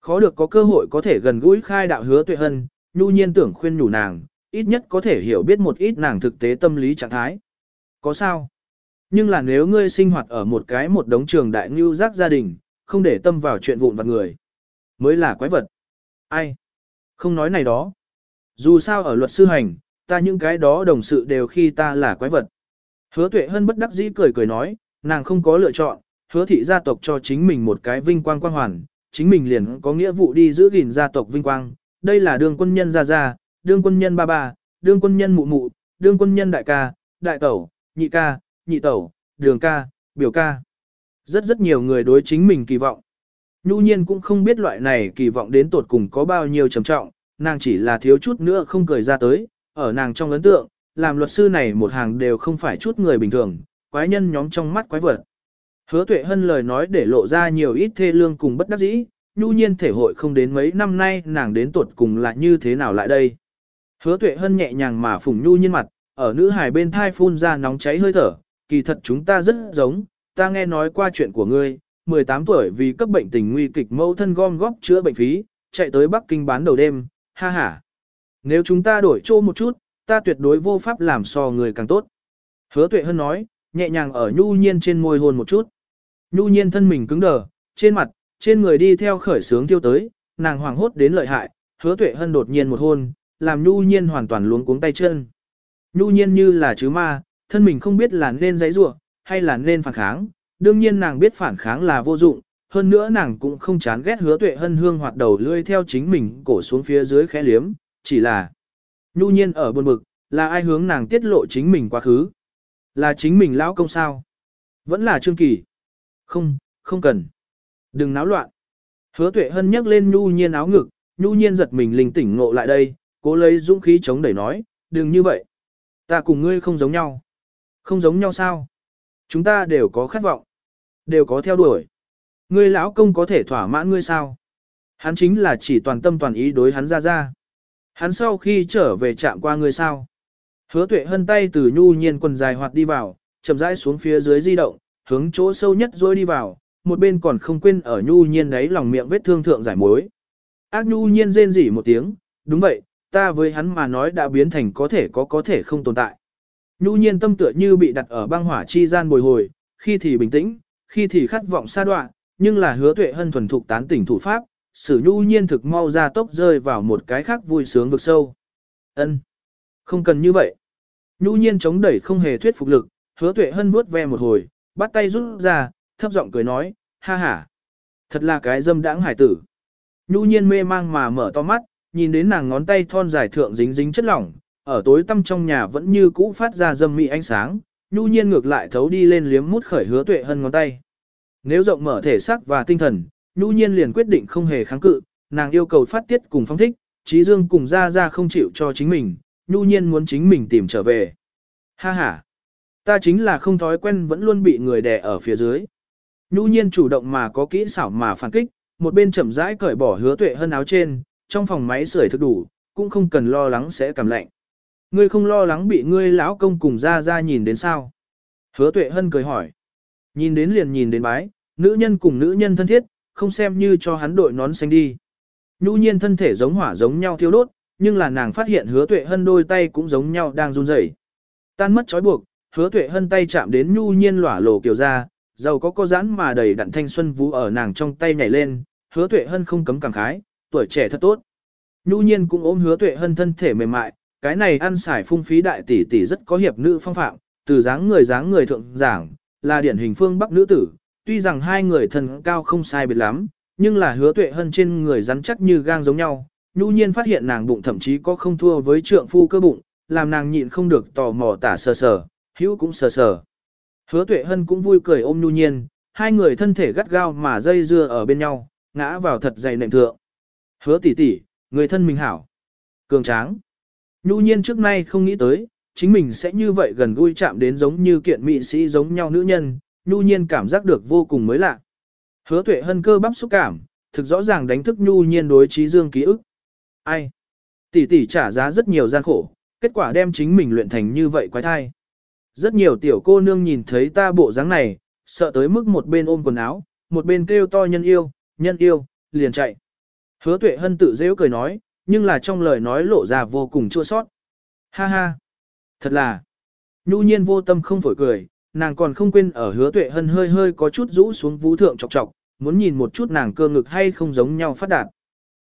Speaker 1: Khó được có cơ hội có thể gần gũi khai đạo hứa tuệ hân, nhu nhiên tưởng khuyên nhủ nàng, ít nhất có thể hiểu biết một ít nàng thực tế tâm lý trạng thái. Có sao? Nhưng là nếu ngươi sinh hoạt ở một cái một đống trường đại ngưu giác gia đình, không để tâm vào chuyện vụn vặt người, mới là quái vật. Ai? Không nói này đó. Dù sao ở luật sư hành, ta những cái đó đồng sự đều khi ta là quái vật. Hứa tuệ hân bất đắc dĩ cười cười nói, nàng không có lựa chọn, hứa thị gia tộc cho chính mình một cái vinh quang quang hoàn, chính mình liền có nghĩa vụ đi giữ gìn gia tộc vinh quang. Đây là đường quân nhân gia gia, đường quân nhân ba ba, đường quân nhân mụ mụ, đường quân nhân đại ca, đại tẩu, nhị ca, nhị tẩu, đường ca, biểu ca. Rất rất nhiều người đối chính mình kỳ vọng. Nhu nhiên cũng không biết loại này kỳ vọng đến tột cùng có bao nhiêu trầm trọng, nàng chỉ là thiếu chút nữa không cười ra tới, ở nàng trong ấn tượng, làm luật sư này một hàng đều không phải chút người bình thường, quái nhân nhóm trong mắt quái vật. Hứa tuệ hân lời nói để lộ ra nhiều ít thê lương cùng bất đắc dĩ, nhu nhiên thể hội không đến mấy năm nay nàng đến tuột cùng là như thế nào lại đây. Hứa tuệ hân nhẹ nhàng mà phủng nhu nhiên mặt, ở nữ hài bên thai phun ra nóng cháy hơi thở, kỳ thật chúng ta rất giống, ta nghe nói qua chuyện của ngươi, 18 tuổi vì cấp bệnh tình nguy kịch mẫu thân gom góp chữa bệnh phí, chạy tới Bắc Kinh bán đầu đêm, ha ha. Nếu chúng ta đổi chỗ một chút, ta tuyệt đối vô pháp làm so người càng tốt. Hứa tuệ hân nói, nhẹ nhàng ở nhu nhiên trên môi hôn một chút. Nhu nhiên thân mình cứng đờ, trên mặt, trên người đi theo khởi sướng tiêu tới, nàng hoàng hốt đến lợi hại, hứa tuệ hân đột nhiên một hôn, làm nhu nhiên hoàn toàn luống cuống tay chân. Nhu nhiên như là chứ ma, thân mình không biết là nên giấy rủa hay là nên phản kháng, đương nhiên nàng biết phản kháng là vô dụng, hơn nữa nàng cũng không chán ghét hứa tuệ hân hương hoạt đầu lươi theo chính mình cổ xuống phía dưới khẽ liếm, chỉ là nhu nhiên ở buồn bực, là ai hướng nàng tiết lộ chính mình quá khứ. Là chính mình lão công sao? Vẫn là Trương Kỳ. Không, không cần. Đừng náo loạn. Hứa tuệ hân nhấc lên nhu nhiên áo ngực, nhu nhiên giật mình linh tỉnh ngộ lại đây, cố lấy dũng khí chống đẩy nói, đừng như vậy. Ta cùng ngươi không giống nhau. Không giống nhau sao? Chúng ta đều có khát vọng. Đều có theo đuổi. Ngươi lão công có thể thỏa mãn ngươi sao? Hắn chính là chỉ toàn tâm toàn ý đối hắn ra ra. Hắn sau khi trở về chạm qua ngươi sao? Hứa tuệ hân tay từ nhu nhiên quần dài hoạt đi vào, chậm rãi xuống phía dưới di động, hướng chỗ sâu nhất rồi đi vào, một bên còn không quên ở nhu nhiên đấy lòng miệng vết thương thượng giải mối. Ác nhu nhiên rên rỉ một tiếng, đúng vậy, ta với hắn mà nói đã biến thành có thể có có thể không tồn tại. Nhu nhiên tâm tựa như bị đặt ở băng hỏa chi gian bồi hồi, khi thì bình tĩnh, khi thì khát vọng xa đoạn, nhưng là hứa tuệ hân thuần thục tán tỉnh thủ pháp, sử nhu nhiên thực mau ra tốc rơi vào một cái khác vui sướng vực sâu. ân Không cần như vậy. Nhu nhiên chống đẩy không hề thuyết phục lực, hứa tuệ hân vuốt ve một hồi, bắt tay rút ra, thấp giọng cười nói, ha ha. Thật là cái dâm đãng hải tử. Nhu nhiên mê mang mà mở to mắt, nhìn đến nàng ngón tay thon dài thượng dính dính chất lỏng, ở tối tăm trong nhà vẫn như cũ phát ra dâm mị ánh sáng, nhu nhiên ngược lại thấu đi lên liếm mút khởi hứa tuệ hân ngón tay. Nếu rộng mở thể xác và tinh thần, nhu nhiên liền quyết định không hề kháng cự, nàng yêu cầu phát tiết cùng phong thích, trí dương cùng ra ra không chịu cho chính mình, nhu nhiên muốn chính mình tìm trở về. Ha ha! Ta chính là không thói quen vẫn luôn bị người đè ở phía dưới. Nhu nhiên chủ động mà có kỹ xảo mà phản kích, một bên chậm rãi cởi bỏ hứa tuệ hân áo trên, trong phòng máy sưởi thực đủ, cũng không cần lo lắng sẽ cảm lạnh. Ngươi không lo lắng bị ngươi lão công cùng ra ra nhìn đến sao? Hứa tuệ hân cười hỏi. Nhìn đến liền nhìn đến bái, nữ nhân cùng nữ nhân thân thiết, không xem như cho hắn đội nón xanh đi. Nhu nhiên thân thể giống hỏa giống nhau thiêu đốt, nhưng là nàng phát hiện hứa tuệ hân đôi tay cũng giống nhau đang run rẩy. Tan mất trói buộc, hứa tuệ hân tay chạm đến nhu nhiên lỏa lồ kiểu ra, giàu có có giãn mà đầy đặn thanh xuân vũ ở nàng trong tay nhảy lên, hứa tuệ hân không cấm cảm khái, tuổi trẻ thật tốt. Nhu nhiên cũng ôm hứa tuệ hân thân thể mềm mại, cái này ăn xài phung phí đại tỷ tỷ rất có hiệp nữ phong phạm, từ dáng người dáng người thượng giảng, là điển hình phương bắc nữ tử, tuy rằng hai người thân cao không sai biệt lắm, nhưng là hứa tuệ hân trên người rắn chắc như gang giống nhau. Nhu nhiên phát hiện nàng bụng thậm chí có không thua với trượng phu cơ bụng, làm nàng nhịn không được tò mò tả sờ sờ, hữu cũng sờ sờ. Hứa tuệ hân cũng vui cười ôm nhu nhiên, hai người thân thể gắt gao mà dây dưa ở bên nhau, ngã vào thật dày nệm thượng. Hứa tỷ tỷ, người thân mình hảo. Cường tráng. Nhu nhiên trước nay không nghĩ tới, chính mình sẽ như vậy gần gũi chạm đến giống như kiện mỹ sĩ giống nhau nữ nhân, nhu nhiên cảm giác được vô cùng mới lạ. Hứa tuệ hân cơ bắp xúc cảm, thực rõ ràng đánh thức nhu nhiên đối trí dương ký ức. Ai? Tỷ tỷ trả giá rất nhiều gian khổ, kết quả đem chính mình luyện thành như vậy quái thai. Rất nhiều tiểu cô nương nhìn thấy ta bộ dáng này, sợ tới mức một bên ôm quần áo, một bên kêu to nhân yêu, nhân yêu, liền chạy. Hứa tuệ hân tự dễ cười nói, nhưng là trong lời nói lộ ra vô cùng chua sót. Ha ha! Thật là! Nhu nhiên vô tâm không phổi cười, nàng còn không quên ở hứa tuệ hân hơi hơi có chút rũ xuống vũ thượng chọc chọc, muốn nhìn một chút nàng cơ ngực hay không giống nhau phát đạt.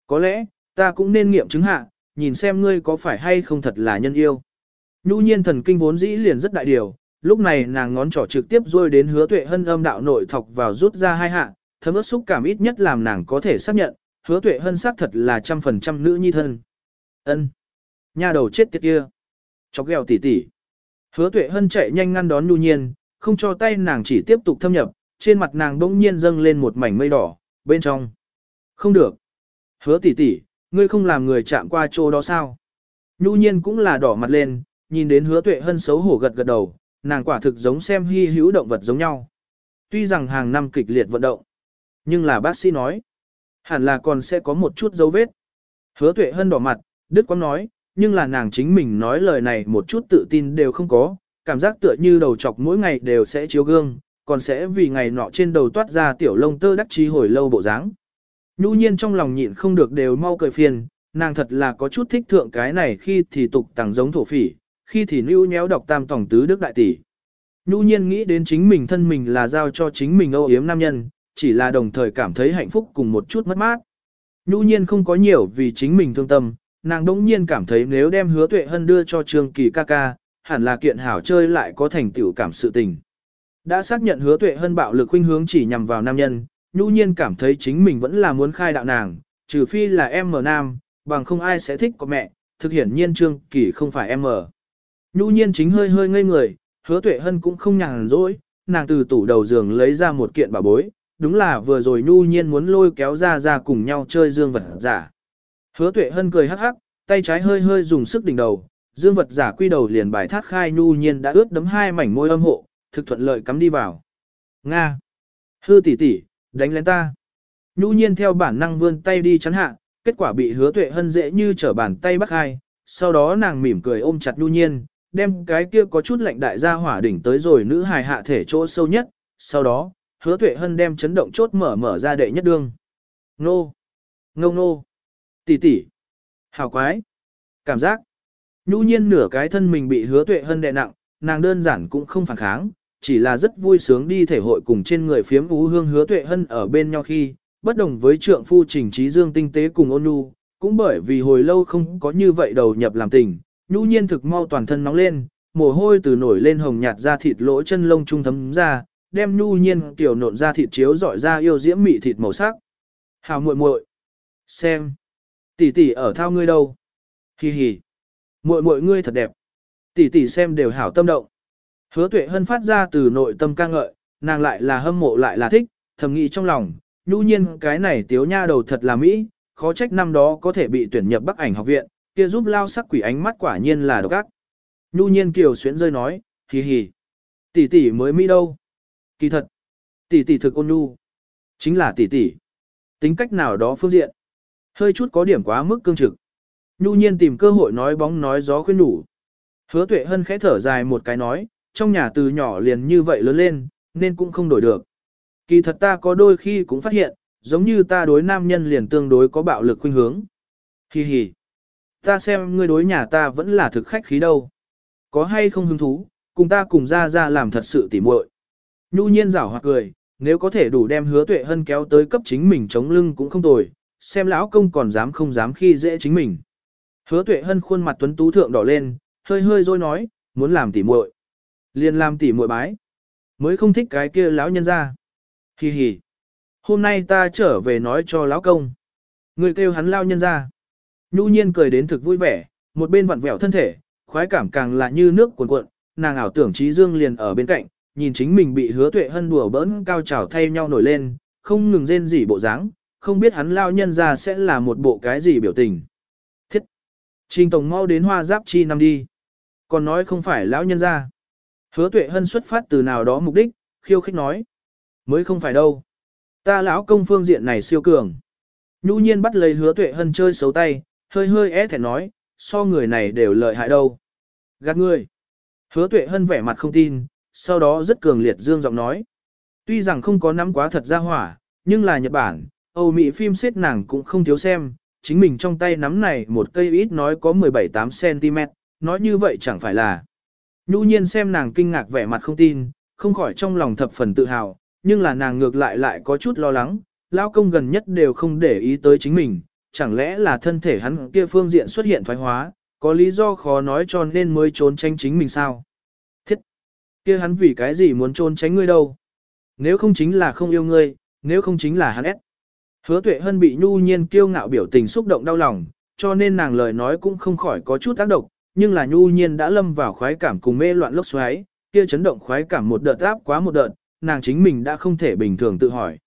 Speaker 1: Có lẽ, ta cũng nên nghiệm chứng hạ, nhìn xem ngươi có phải hay không thật là nhân yêu. Nhu nhiên thần kinh vốn dĩ liền rất đại điều, lúc này nàng ngón trỏ trực tiếp rôi đến hứa tuệ hân âm đạo nội thọc vào rút ra hai hạ, thấm ướt xúc cảm ít nhất làm nàng có thể xác nhận, hứa tuệ hân xác thật là trăm phần trăm nữ nhi thân. ân Nhà đầu chết tiệt kia. Chọc ghẹo tỉ tỉ. Hứa tuệ hân chạy nhanh ngăn đón nhu nhiên, không cho tay nàng chỉ tiếp tục thâm nhập, trên mặt nàng bỗng nhiên dâng lên một mảnh mây đỏ, bên trong. Không được. Hứa tỉ tỉ, ngươi không làm người chạm qua chỗ đó sao? Nhu nhiên cũng là đỏ mặt lên, nhìn đến hứa tuệ hân xấu hổ gật gật đầu, nàng quả thực giống xem hy hữu động vật giống nhau. Tuy rằng hàng năm kịch liệt vận động, nhưng là bác sĩ nói, hẳn là còn sẽ có một chút dấu vết. Hứa tuệ hân đỏ mặt, Đức Quang nói, nhưng là nàng chính mình nói lời này một chút tự tin đều không có, cảm giác tựa như đầu chọc mỗi ngày đều sẽ chiếu gương, còn sẽ vì ngày nọ trên đầu toát ra tiểu lông tơ đắc chí hồi lâu bộ dáng. Nhu nhiên trong lòng nhịn không được đều mau cười phiền, nàng thật là có chút thích thượng cái này khi thì tục tàng giống thổ phỉ, khi thì nưu nhéo đọc tam tổng tứ đức đại tỷ. Nhu nhiên nghĩ đến chính mình thân mình là giao cho chính mình âu yếm nam nhân, chỉ là đồng thời cảm thấy hạnh phúc cùng một chút mất mát. Nhu nhiên không có nhiều vì chính mình thương tâm, nàng đỗng nhiên cảm thấy nếu đem hứa tuệ hân đưa cho trương kỳ ca ca, hẳn là kiện hảo chơi lại có thành tựu cảm sự tình. Đã xác nhận hứa tuệ hân bạo lực khuynh hướng chỉ nhằm vào nam nhân, nhu nhiên cảm thấy chính mình vẫn là muốn khai đạo nàng, trừ phi là em mở nam, bằng không ai sẽ thích có mẹ, thực hiển nhiên trương kỳ không phải em mở. Nhu nhiên chính hơi hơi ngây người, hứa tuệ hân cũng không nhàn rỗi, nàng từ tủ đầu giường lấy ra một kiện bảo bối, đúng là vừa rồi nhu nhiên muốn lôi kéo ra ra cùng nhau chơi dương vật giả. Hứa tuệ hân cười hắc hắc, tay trái hơi hơi dùng sức đỉnh đầu, dương vật giả quy đầu liền bài thác khai nhu nhiên đã ướt đấm hai mảnh môi âm hộ, thực thuận lợi cắm đi vào. Nga! Hư tỷ tỷ, đánh lên ta. Nhu nhiên theo bản năng vươn tay đi chắn hạ, kết quả bị hứa tuệ hân dễ như trở bàn tay bắt hai, sau đó nàng mỉm cười ôm chặt nhu nhiên, đem cái kia có chút lạnh đại gia hỏa đỉnh tới rồi nữ hài hạ thể chỗ sâu nhất, sau đó, hứa tuệ hân đem chấn động chốt mở mở ra đệ nhất đương. Nô! Ngông nô! Tỷ tỷ! Hào quái! Cảm giác! Nhu nhiên nửa cái thân mình bị hứa tuệ hân đè nặng, nàng đơn giản cũng không phản kháng, chỉ là rất vui sướng đi thể hội cùng trên người phiếm ú hương hứa tuệ hân ở bên nhau khi, bất đồng với trượng phu trình trí dương tinh tế cùng ôn nhu, cũng bởi vì hồi lâu không có như vậy đầu nhập làm tình, nhu nhiên thực mau toàn thân nóng lên, mồ hôi từ nổi lên hồng nhạt ra thịt lỗ chân lông trung thấm ra, đem nhu nhiên tiểu nộn ra thịt chiếu dọi ra yêu diễm mị thịt màu sắc. Hào muội muội, xem, tỷ tỷ ở thao ngươi đâu? Hi hi, muội muội ngươi thật đẹp. Tỷ tỷ xem đều hảo tâm động. Hứa Tuệ Hân phát ra từ nội tâm ca ngợi, nàng lại là hâm mộ lại là thích, thầm nghĩ trong lòng, nhu nhiên cái này tiếu nha đầu thật là mỹ, khó trách năm đó có thể bị tuyển nhập Bắc ảnh học viện, kia giúp lao sắc quỷ ánh mắt quả nhiên là độc ác. Nhu nhiên kiều xuyến rơi nói, hì hì. Tỷ tỷ mới mỹ đâu. Kỳ thật. Tỷ tỷ thực ôn nhu. Chính là tỷ tỷ. Tính cách nào đó phương diện. Hơi chút có điểm quá mức cương trực. Nhu nhiên tìm cơ hội nói bóng nói gió khuyên đủ. Hứa tuệ hân khẽ thở dài một cái nói, trong nhà từ nhỏ liền như vậy lớn lên, nên cũng không đổi được. Kỳ thật ta có đôi khi cũng phát hiện, giống như ta đối nam nhân liền tương đối có bạo lực khuynh hướng. Hi hi. Ta xem ngươi đối nhà ta vẫn là thực khách khí đâu. Có hay không hứng thú, cùng ta cùng ra ra làm thật sự tỉ muội. Nhu nhiên rảo hoặc cười, nếu có thể đủ đem hứa tuệ hân kéo tới cấp chính mình chống lưng cũng không tồi, xem lão công còn dám không dám khi dễ chính mình. Hứa tuệ hân khuôn mặt tuấn tú thượng đỏ lên, hơi hơi rồi nói, muốn làm tỉ muội, liền làm tỉ muội bái, mới không thích cái kia lão nhân ra. Hi hi, hôm nay ta trở về nói cho lão công, người kêu hắn lao nhân ra. Nhu nhiên cười đến thực vui vẻ, một bên vặn vẹo thân thể, khoái cảm càng là như nước cuồn cuộn, nàng ảo tưởng trí dương liền ở bên cạnh, nhìn chính mình bị hứa tuệ hân đùa bỡn cao trào thay nhau nổi lên, không ngừng rên rỉ bộ dáng, không biết hắn lao nhân ra sẽ là một bộ cái gì biểu tình. Thiết! Trình Tổng mau đến hoa giáp chi năm đi. Còn nói không phải lão nhân ra. Hứa tuệ hân xuất phát từ nào đó mục đích, khiêu khích nói. Mới không phải đâu. Ta lão công phương diện này siêu cường. Nhu nhiên bắt lấy hứa tuệ hân chơi xấu tay, hơi hơi é thẻ nói, so người này đều lợi hại đâu. Gạt người. Hứa tuệ hân vẻ mặt không tin, sau đó rất cường liệt dương giọng nói. Tuy rằng không có nắm quá thật ra hỏa, nhưng là Nhật Bản, Âu Mỹ phim xếp nàng cũng không thiếu xem, chính mình trong tay nắm này một cây ít nói có 17-8cm, nói như vậy chẳng phải là. Nhu nhiên xem nàng kinh ngạc vẻ mặt không tin, không khỏi trong lòng thập phần tự hào, nhưng là nàng ngược lại lại có chút lo lắng, lao công gần nhất đều không để ý tới chính mình, chẳng lẽ là thân thể hắn kia phương diện xuất hiện thoái hóa, có lý do khó nói cho nên mới trốn tránh chính mình sao? Thiết! kia hắn vì cái gì muốn trốn tránh ngươi đâu? Nếu không chính là không yêu ngươi, nếu không chính là hắn ép. Hứa tuệ hân bị nhu nhiên kiêu ngạo biểu tình xúc động đau lòng, cho nên nàng lời nói cũng không khỏi có chút tác động, nhưng là nhu nhiên đã lâm vào khoái cảm cùng mê loạn lốc xoáy, kia chấn động khoái cảm một đợt áp quá một đợt, nàng chính mình đã không thể bình thường tự hỏi.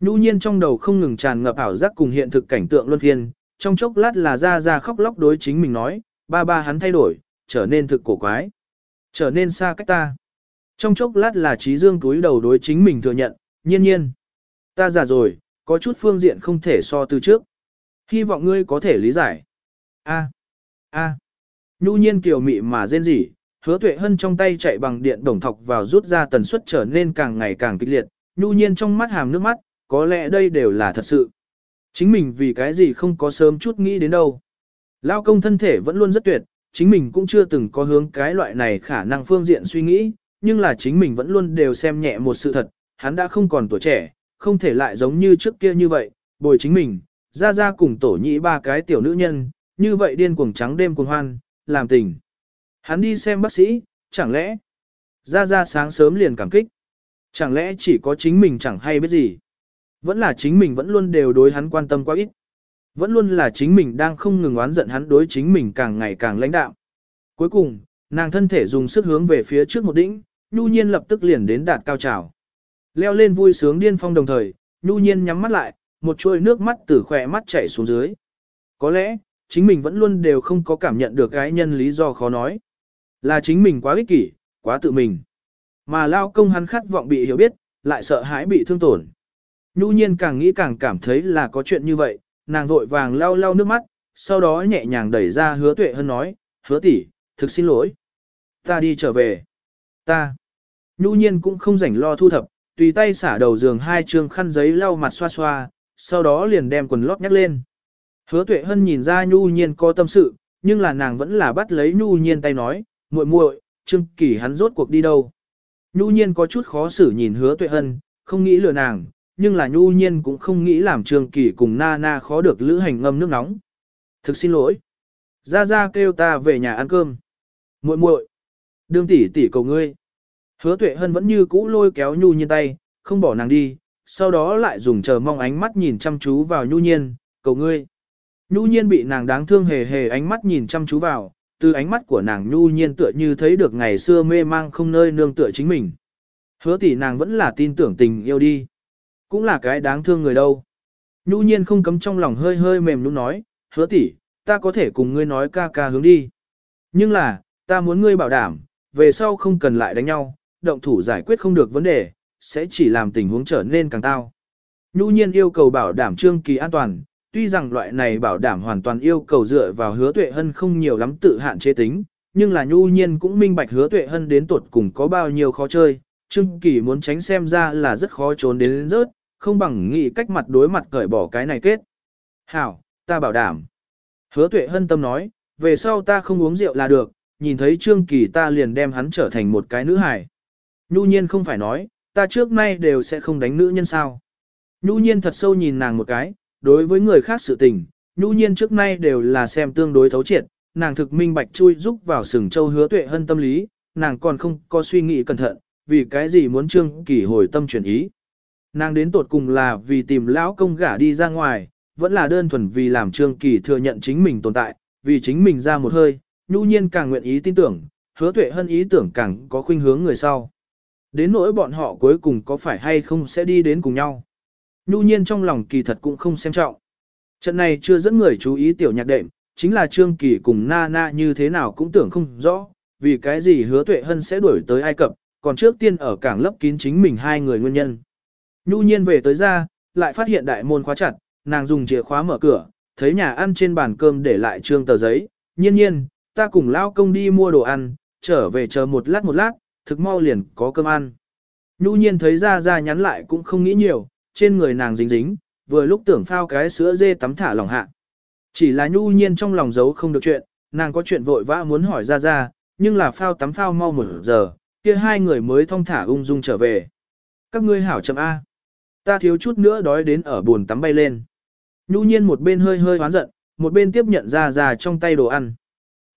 Speaker 1: Nhu nhiên trong đầu không ngừng tràn ngập ảo giác cùng hiện thực cảnh tượng luân phiên, trong chốc lát là ra ra khóc lóc đối chính mình nói, ba ba hắn thay đổi, trở nên thực cổ quái, trở nên xa cách ta. Trong chốc lát là trí dương túi đầu đối chính mình thừa nhận, nhiên nhiên. Ta già rồi, có chút phương diện không thể so từ trước. Hy vọng ngươi có thể lý giải. A. A. Nhu nhiên kiều mị mà rên rỉ, hứa tuệ hân trong tay chạy bằng điện đồng thọc vào rút ra tần suất trở nên càng ngày càng kịch liệt, nhu nhiên trong mắt hàm nước mắt, có lẽ đây đều là thật sự. Chính mình vì cái gì không có sớm chút nghĩ đến đâu. Lao công thân thể vẫn luôn rất tuyệt, chính mình cũng chưa từng có hướng cái loại này khả năng phương diện suy nghĩ, nhưng là chính mình vẫn luôn đều xem nhẹ một sự thật, hắn đã không còn tuổi trẻ, không thể lại giống như trước kia như vậy, bồi chính mình, ra ra cùng tổ nhĩ ba cái tiểu nữ nhân, như vậy điên cuồng trắng đêm cuồng hoan, làm tình. Hắn đi xem bác sĩ, chẳng lẽ, ra ra sáng sớm liền cảm kích, chẳng lẽ chỉ có chính mình chẳng hay biết gì. Vẫn là chính mình vẫn luôn đều đối hắn quan tâm quá ít. Vẫn luôn là chính mình đang không ngừng oán giận hắn đối chính mình càng ngày càng lãnh đạo. Cuối cùng, nàng thân thể dùng sức hướng về phía trước một đỉnh, nhu nhiên lập tức liền đến đạt cao trào. Leo lên vui sướng điên phong đồng thời, nhu nhiên nhắm mắt lại, một chuôi nước mắt từ khỏe mắt chảy xuống dưới. Có lẽ, chính mình vẫn luôn đều không có cảm nhận được cái nhân lý do khó nói. Là chính mình quá ích kỷ, quá tự mình. Mà lao công hắn khát vọng bị hiểu biết, lại sợ hãi bị thương tổn. Nhu nhiên càng nghĩ càng cảm thấy là có chuyện như vậy, nàng vội vàng lau lau nước mắt, sau đó nhẹ nhàng đẩy ra hứa tuệ hơn nói, hứa tỷ, thực xin lỗi. Ta đi trở về. Ta. Nhu nhiên cũng không rảnh lo thu thập, tùy tay xả đầu giường hai chương khăn giấy lau mặt xoa xoa, sau đó liền đem quần lót nhắc lên. Hứa tuệ hân nhìn ra nhu nhiên có tâm sự, nhưng là nàng vẫn là bắt lấy nhu nhiên tay nói, muội muội, trương kỳ hắn rốt cuộc đi đâu. Nhu nhiên có chút khó xử nhìn hứa tuệ hân, không nghĩ lừa nàng, nhưng là nhu nhiên cũng không nghĩ làm trương kỳ cùng na na khó được lữ hành ngâm nước nóng. Thực xin lỗi. Ra ra kêu ta về nhà ăn cơm. muội muội, đương tỷ tỷ cầu ngươi. Hứa tuệ hân vẫn như cũ lôi kéo nhu nhiên tay, không bỏ nàng đi, sau đó lại dùng chờ mong ánh mắt nhìn chăm chú vào nhu nhiên, cầu ngươi. Nhu nhiên bị nàng đáng thương hề hề ánh mắt nhìn chăm chú vào, từ ánh mắt của nàng nhu nhiên tựa như thấy được ngày xưa mê mang không nơi nương tựa chính mình. Hứa tỷ nàng vẫn là tin tưởng tình yêu đi. Cũng là cái đáng thương người đâu. Nhu nhiên không cấm trong lòng hơi hơi mềm lúc nói, hứa tỷ, ta có thể cùng ngươi nói ca ca hướng đi. Nhưng là, ta muốn ngươi bảo đảm, về sau không cần lại đánh nhau, động thủ giải quyết không được vấn đề, sẽ chỉ làm tình huống trở nên càng tao. Nhu nhiên yêu cầu bảo đảm trương kỳ an toàn, tuy rằng loại này bảo đảm hoàn toàn yêu cầu dựa vào hứa tuệ hân không nhiều lắm tự hạn chế tính, nhưng là nhu nhiên cũng minh bạch hứa tuệ hân đến tuột cùng có bao nhiêu khó chơi, trương kỳ muốn tránh xem ra là rất khó trốn đến rớt, không bằng nghĩ cách mặt đối mặt cởi bỏ cái này kết. Hảo, ta bảo đảm. Hứa tuệ hân tâm nói, về sau ta không uống rượu là được, nhìn thấy trương kỳ ta liền đem hắn trở thành một cái nữ hài. Nhu nhiên không phải nói, ta trước nay đều sẽ không đánh nữ nhân sao. Nhu nhiên thật sâu nhìn nàng một cái, đối với người khác sự tình, nhu nhiên trước nay đều là xem tương đối thấu triệt, nàng thực minh bạch chui giúp vào sừng châu hứa tuệ hơn tâm lý, nàng còn không có suy nghĩ cẩn thận, vì cái gì muốn trương kỳ hồi tâm chuyển ý. Nàng đến tột cùng là vì tìm lão công gả đi ra ngoài, vẫn là đơn thuần vì làm trương kỳ thừa nhận chính mình tồn tại, vì chính mình ra một hơi, nhu nhiên càng nguyện ý tin tưởng, hứa tuệ hơn ý tưởng càng có khuynh hướng người sau. Đến nỗi bọn họ cuối cùng có phải hay không sẽ đi đến cùng nhau. Nhu nhiên trong lòng kỳ thật cũng không xem trọng. Trận này chưa dẫn người chú ý tiểu nhạc đệm, chính là Trương Kỳ cùng Na Na như thế nào cũng tưởng không rõ, vì cái gì hứa tuệ hân sẽ đuổi tới Ai Cập, còn trước tiên ở cảng lấp kín chính mình hai người nguyên nhân. Nhu nhiên về tới ra, lại phát hiện đại môn khóa chặt, nàng dùng chìa khóa mở cửa, thấy nhà ăn trên bàn cơm để lại trương tờ giấy, nhiên nhiên, ta cùng lao công đi mua đồ ăn, trở về chờ một lát một lát, thực mau liền có cơm ăn. Nhu nhiên thấy ra ra nhắn lại cũng không nghĩ nhiều, trên người nàng dính dính, vừa lúc tưởng phao cái sữa dê tắm thả lòng hạ. Chỉ là nhu nhiên trong lòng giấu không được chuyện, nàng có chuyện vội vã muốn hỏi ra ra, nhưng là phao tắm phao mau một giờ, kia hai người mới thong thả ung dung trở về. Các ngươi hảo chậm A. Ta thiếu chút nữa đói đến ở buồn tắm bay lên. Nhu nhiên một bên hơi hơi hoán giận, một bên tiếp nhận ra ra trong tay đồ ăn.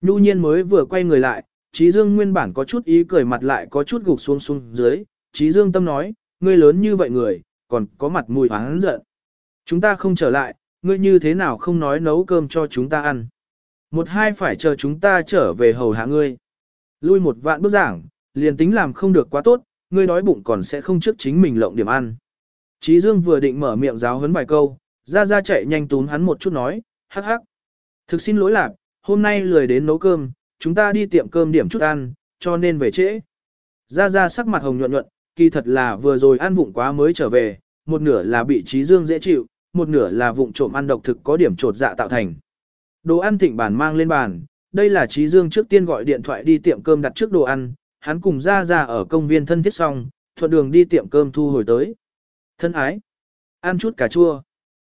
Speaker 1: Nhu nhiên mới vừa quay người lại, Trí Dương nguyên bản có chút ý cười mặt lại có chút gục xuống xuống dưới. Trí Dương tâm nói, ngươi lớn như vậy người, còn có mặt mùi hắn giận. Chúng ta không trở lại, ngươi như thế nào không nói nấu cơm cho chúng ta ăn. Một hai phải chờ chúng ta trở về hầu hạ ngươi. Lui một vạn bước giảng, liền tính làm không được quá tốt, ngươi đói bụng còn sẽ không trước chính mình lộng điểm ăn. Trí Dương vừa định mở miệng giáo huấn vài câu, ra ra chạy nhanh tún hắn một chút nói, hắc hắc. Thực xin lỗi lạc, hôm nay lười đến nấu cơm, chúng ta đi tiệm cơm điểm chút ăn, cho nên về trễ. Ra ra sắc mặt hồng nhuận nhuận, kỳ thật là vừa rồi ăn vụng quá mới trở về, một nửa là bị trí dương dễ chịu, một nửa là vụng trộm ăn độc thực có điểm trột dạ tạo thành. Đồ ăn thịnh bản mang lên bàn, đây là trí dương trước tiên gọi điện thoại đi tiệm cơm đặt trước đồ ăn, hắn cùng ra ra ở công viên thân thiết xong, thuận đường đi tiệm cơm thu hồi tới. Thân ái, ăn chút cà chua.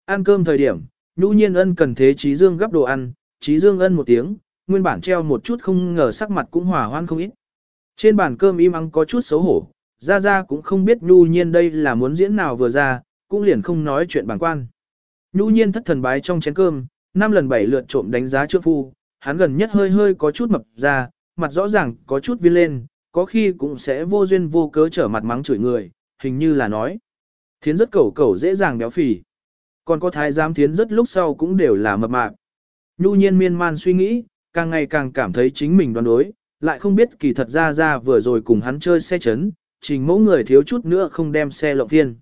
Speaker 1: Ăn cơm thời điểm, nhu nhiên ân cần thế trí dương gấp đồ ăn, trí dương ân một tiếng, nguyên bản treo một chút không ngờ sắc mặt cũng hòa hoan không ít. Trên bàn cơm im ắng có chút xấu hổ, ra ra cũng không biết nhu nhiên đây là muốn diễn nào vừa ra, cũng liền không nói chuyện bản quan. Nhu nhiên thất thần bái trong chén cơm, năm lần bảy lượt trộm đánh giá trượng phu, hắn gần nhất hơi hơi có chút mập ra, mặt rõ ràng có chút viên lên, có khi cũng sẽ vô duyên vô cớ trở mặt mắng chửi người, hình như là nói. Thiến rất cẩu cẩu dễ dàng béo phì. Còn có thái giám thiến rất lúc sau cũng đều là mập mạp. Nhu nhiên miên man suy nghĩ, càng ngày càng cảm thấy chính mình đoán đối, lại không biết kỳ thật ra ra vừa rồi cùng hắn chơi xe chấn, trình mẫu người thiếu chút nữa không đem xe lộng thiên.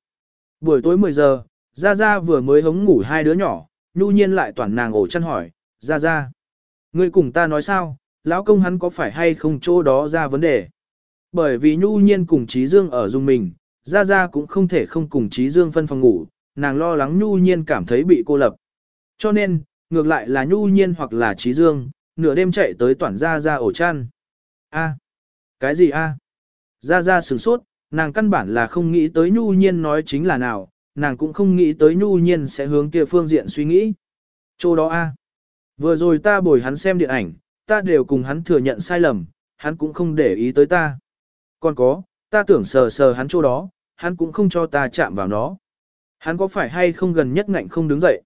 Speaker 1: Buổi tối 10 giờ, Gia Gia vừa mới hống ngủ hai đứa nhỏ, nhu nhiên lại toàn nàng ổ chăn hỏi, Gia Gia. Ngươi cùng ta nói sao, lão công hắn có phải hay không chỗ đó ra vấn đề. Bởi vì nhu nhiên cùng Trí Dương ở dung mình, Gia Gia cũng không thể không cùng Trí Dương phân phòng ngủ, nàng lo lắng nhu nhiên cảm thấy bị cô lập. Cho nên, ngược lại là nhu nhiên hoặc là Trí Dương, nửa đêm chạy tới toàn Gia Gia ổ chăn. A. Cái gì a? Gia Gia sửng sốt, nàng căn bản là không nghĩ tới nhu nhiên nói chính là nào, nàng cũng không nghĩ tới nhu nhiên sẽ hướng kia phương diện suy nghĩ. Chỗ đó a, Vừa rồi ta bồi hắn xem điện ảnh, ta đều cùng hắn thừa nhận sai lầm, hắn cũng không để ý tới ta. Còn có, ta tưởng sờ sờ hắn chỗ đó, hắn cũng không cho ta chạm vào nó. Hắn có phải hay không gần nhất ngạnh không đứng dậy?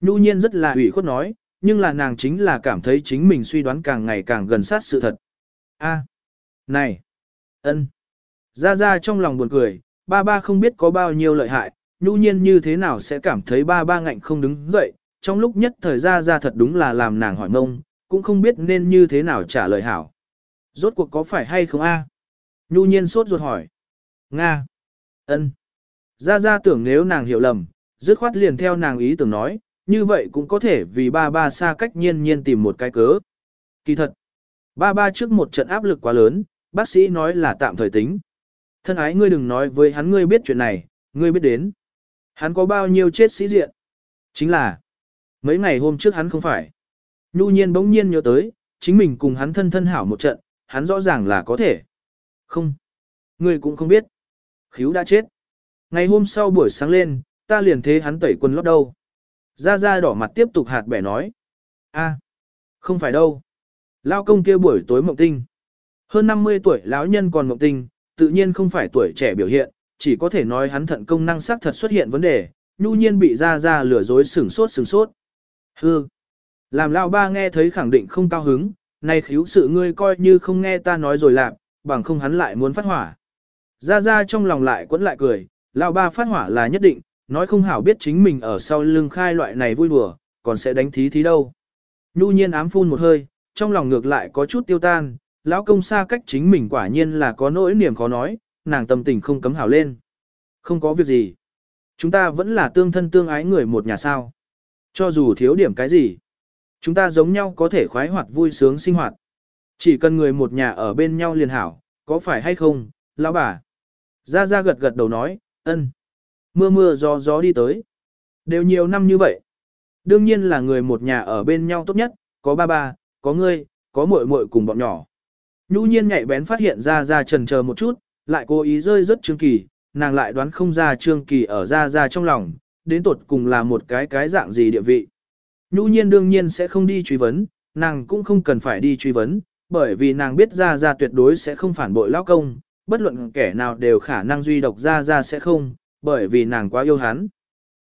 Speaker 1: Nhu nhiên rất là ủy khuất nói, nhưng là nàng chính là cảm thấy chính mình suy đoán càng ngày càng gần sát sự thật. A, này, ân, ra ra trong lòng buồn cười, ba ba không biết có bao nhiêu lợi hại, nhu nhiên như thế nào sẽ cảm thấy ba ba ngạnh không đứng dậy, trong lúc nhất thời ra ra thật đúng là làm nàng hỏi mông, cũng không biết nên như thế nào trả lời hảo. Rốt cuộc có phải hay không a? Nhu nhiên sốt ruột hỏi. Nga. ân. Ra ra tưởng nếu nàng hiểu lầm, dứt khoát liền theo nàng ý tưởng nói, như vậy cũng có thể vì ba ba xa cách nhiên nhiên tìm một cái cớ. Kỳ thật, ba ba trước một trận áp lực quá lớn, bác sĩ nói là tạm thời tính. Thân ái ngươi đừng nói với hắn ngươi biết chuyện này, ngươi biết đến. Hắn có bao nhiêu chết sĩ diện? Chính là, mấy ngày hôm trước hắn không phải. Nhu nhiên bỗng nhiên nhớ tới, chính mình cùng hắn thân thân hảo một trận, hắn rõ ràng là có thể. Không, ngươi cũng không biết. Khíu đã chết. Ngày hôm sau buổi sáng lên, ta liền thế hắn tẩy quần lót đâu. Ra ra đỏ mặt tiếp tục hạt bẻ nói. a không phải đâu. Lao công kia buổi tối mộng tinh. Hơn 50 tuổi lão nhân còn mộng tinh, tự nhiên không phải tuổi trẻ biểu hiện, chỉ có thể nói hắn thận công năng sắc thật xuất hiện vấn đề, nhu nhiên bị ra ra lừa dối sửng sốt sửng sốt. Hư. Làm lão ba nghe thấy khẳng định không cao hứng, nay khiếu sự ngươi coi như không nghe ta nói rồi làm, bằng không hắn lại muốn phát hỏa. Ra ra trong lòng lại quẫn lại cười, lão ba phát hỏa là nhất định, nói không hảo biết chính mình ở sau lưng khai loại này vui đùa, còn sẽ đánh thí thí đâu. Nhu nhiên ám phun một hơi, trong lòng ngược lại có chút tiêu tan, lão công xa cách chính mình quả nhiên là có nỗi niềm khó nói, nàng tâm tình không cấm hảo lên. Không có việc gì. Chúng ta vẫn là tương thân tương ái người một nhà sao. Cho dù thiếu điểm cái gì, chúng ta giống nhau có thể khoái hoạt vui sướng sinh hoạt. Chỉ cần người một nhà ở bên nhau liền hảo, có phải hay không, lão bà? Gia Gia gật gật đầu nói, ân. Mưa mưa gió gió đi tới. Đều nhiều năm như vậy. Đương nhiên là người một nhà ở bên nhau tốt nhất, có ba ba, có ngươi, có muội muội cùng bọn nhỏ. Nhu nhiên nhạy bén phát hiện ra ra trần chờ một chút, lại cố ý rơi rất trương kỳ, nàng lại đoán không ra trương kỳ ở ra ra trong lòng, đến tột cùng là một cái cái dạng gì địa vị. Nhu nhiên đương nhiên sẽ không đi truy vấn, nàng cũng không cần phải đi truy vấn, bởi vì nàng biết ra ra tuyệt đối sẽ không phản bội lão công, bất luận kẻ nào đều khả năng duy độc ra ra sẽ không, bởi vì nàng quá yêu hắn.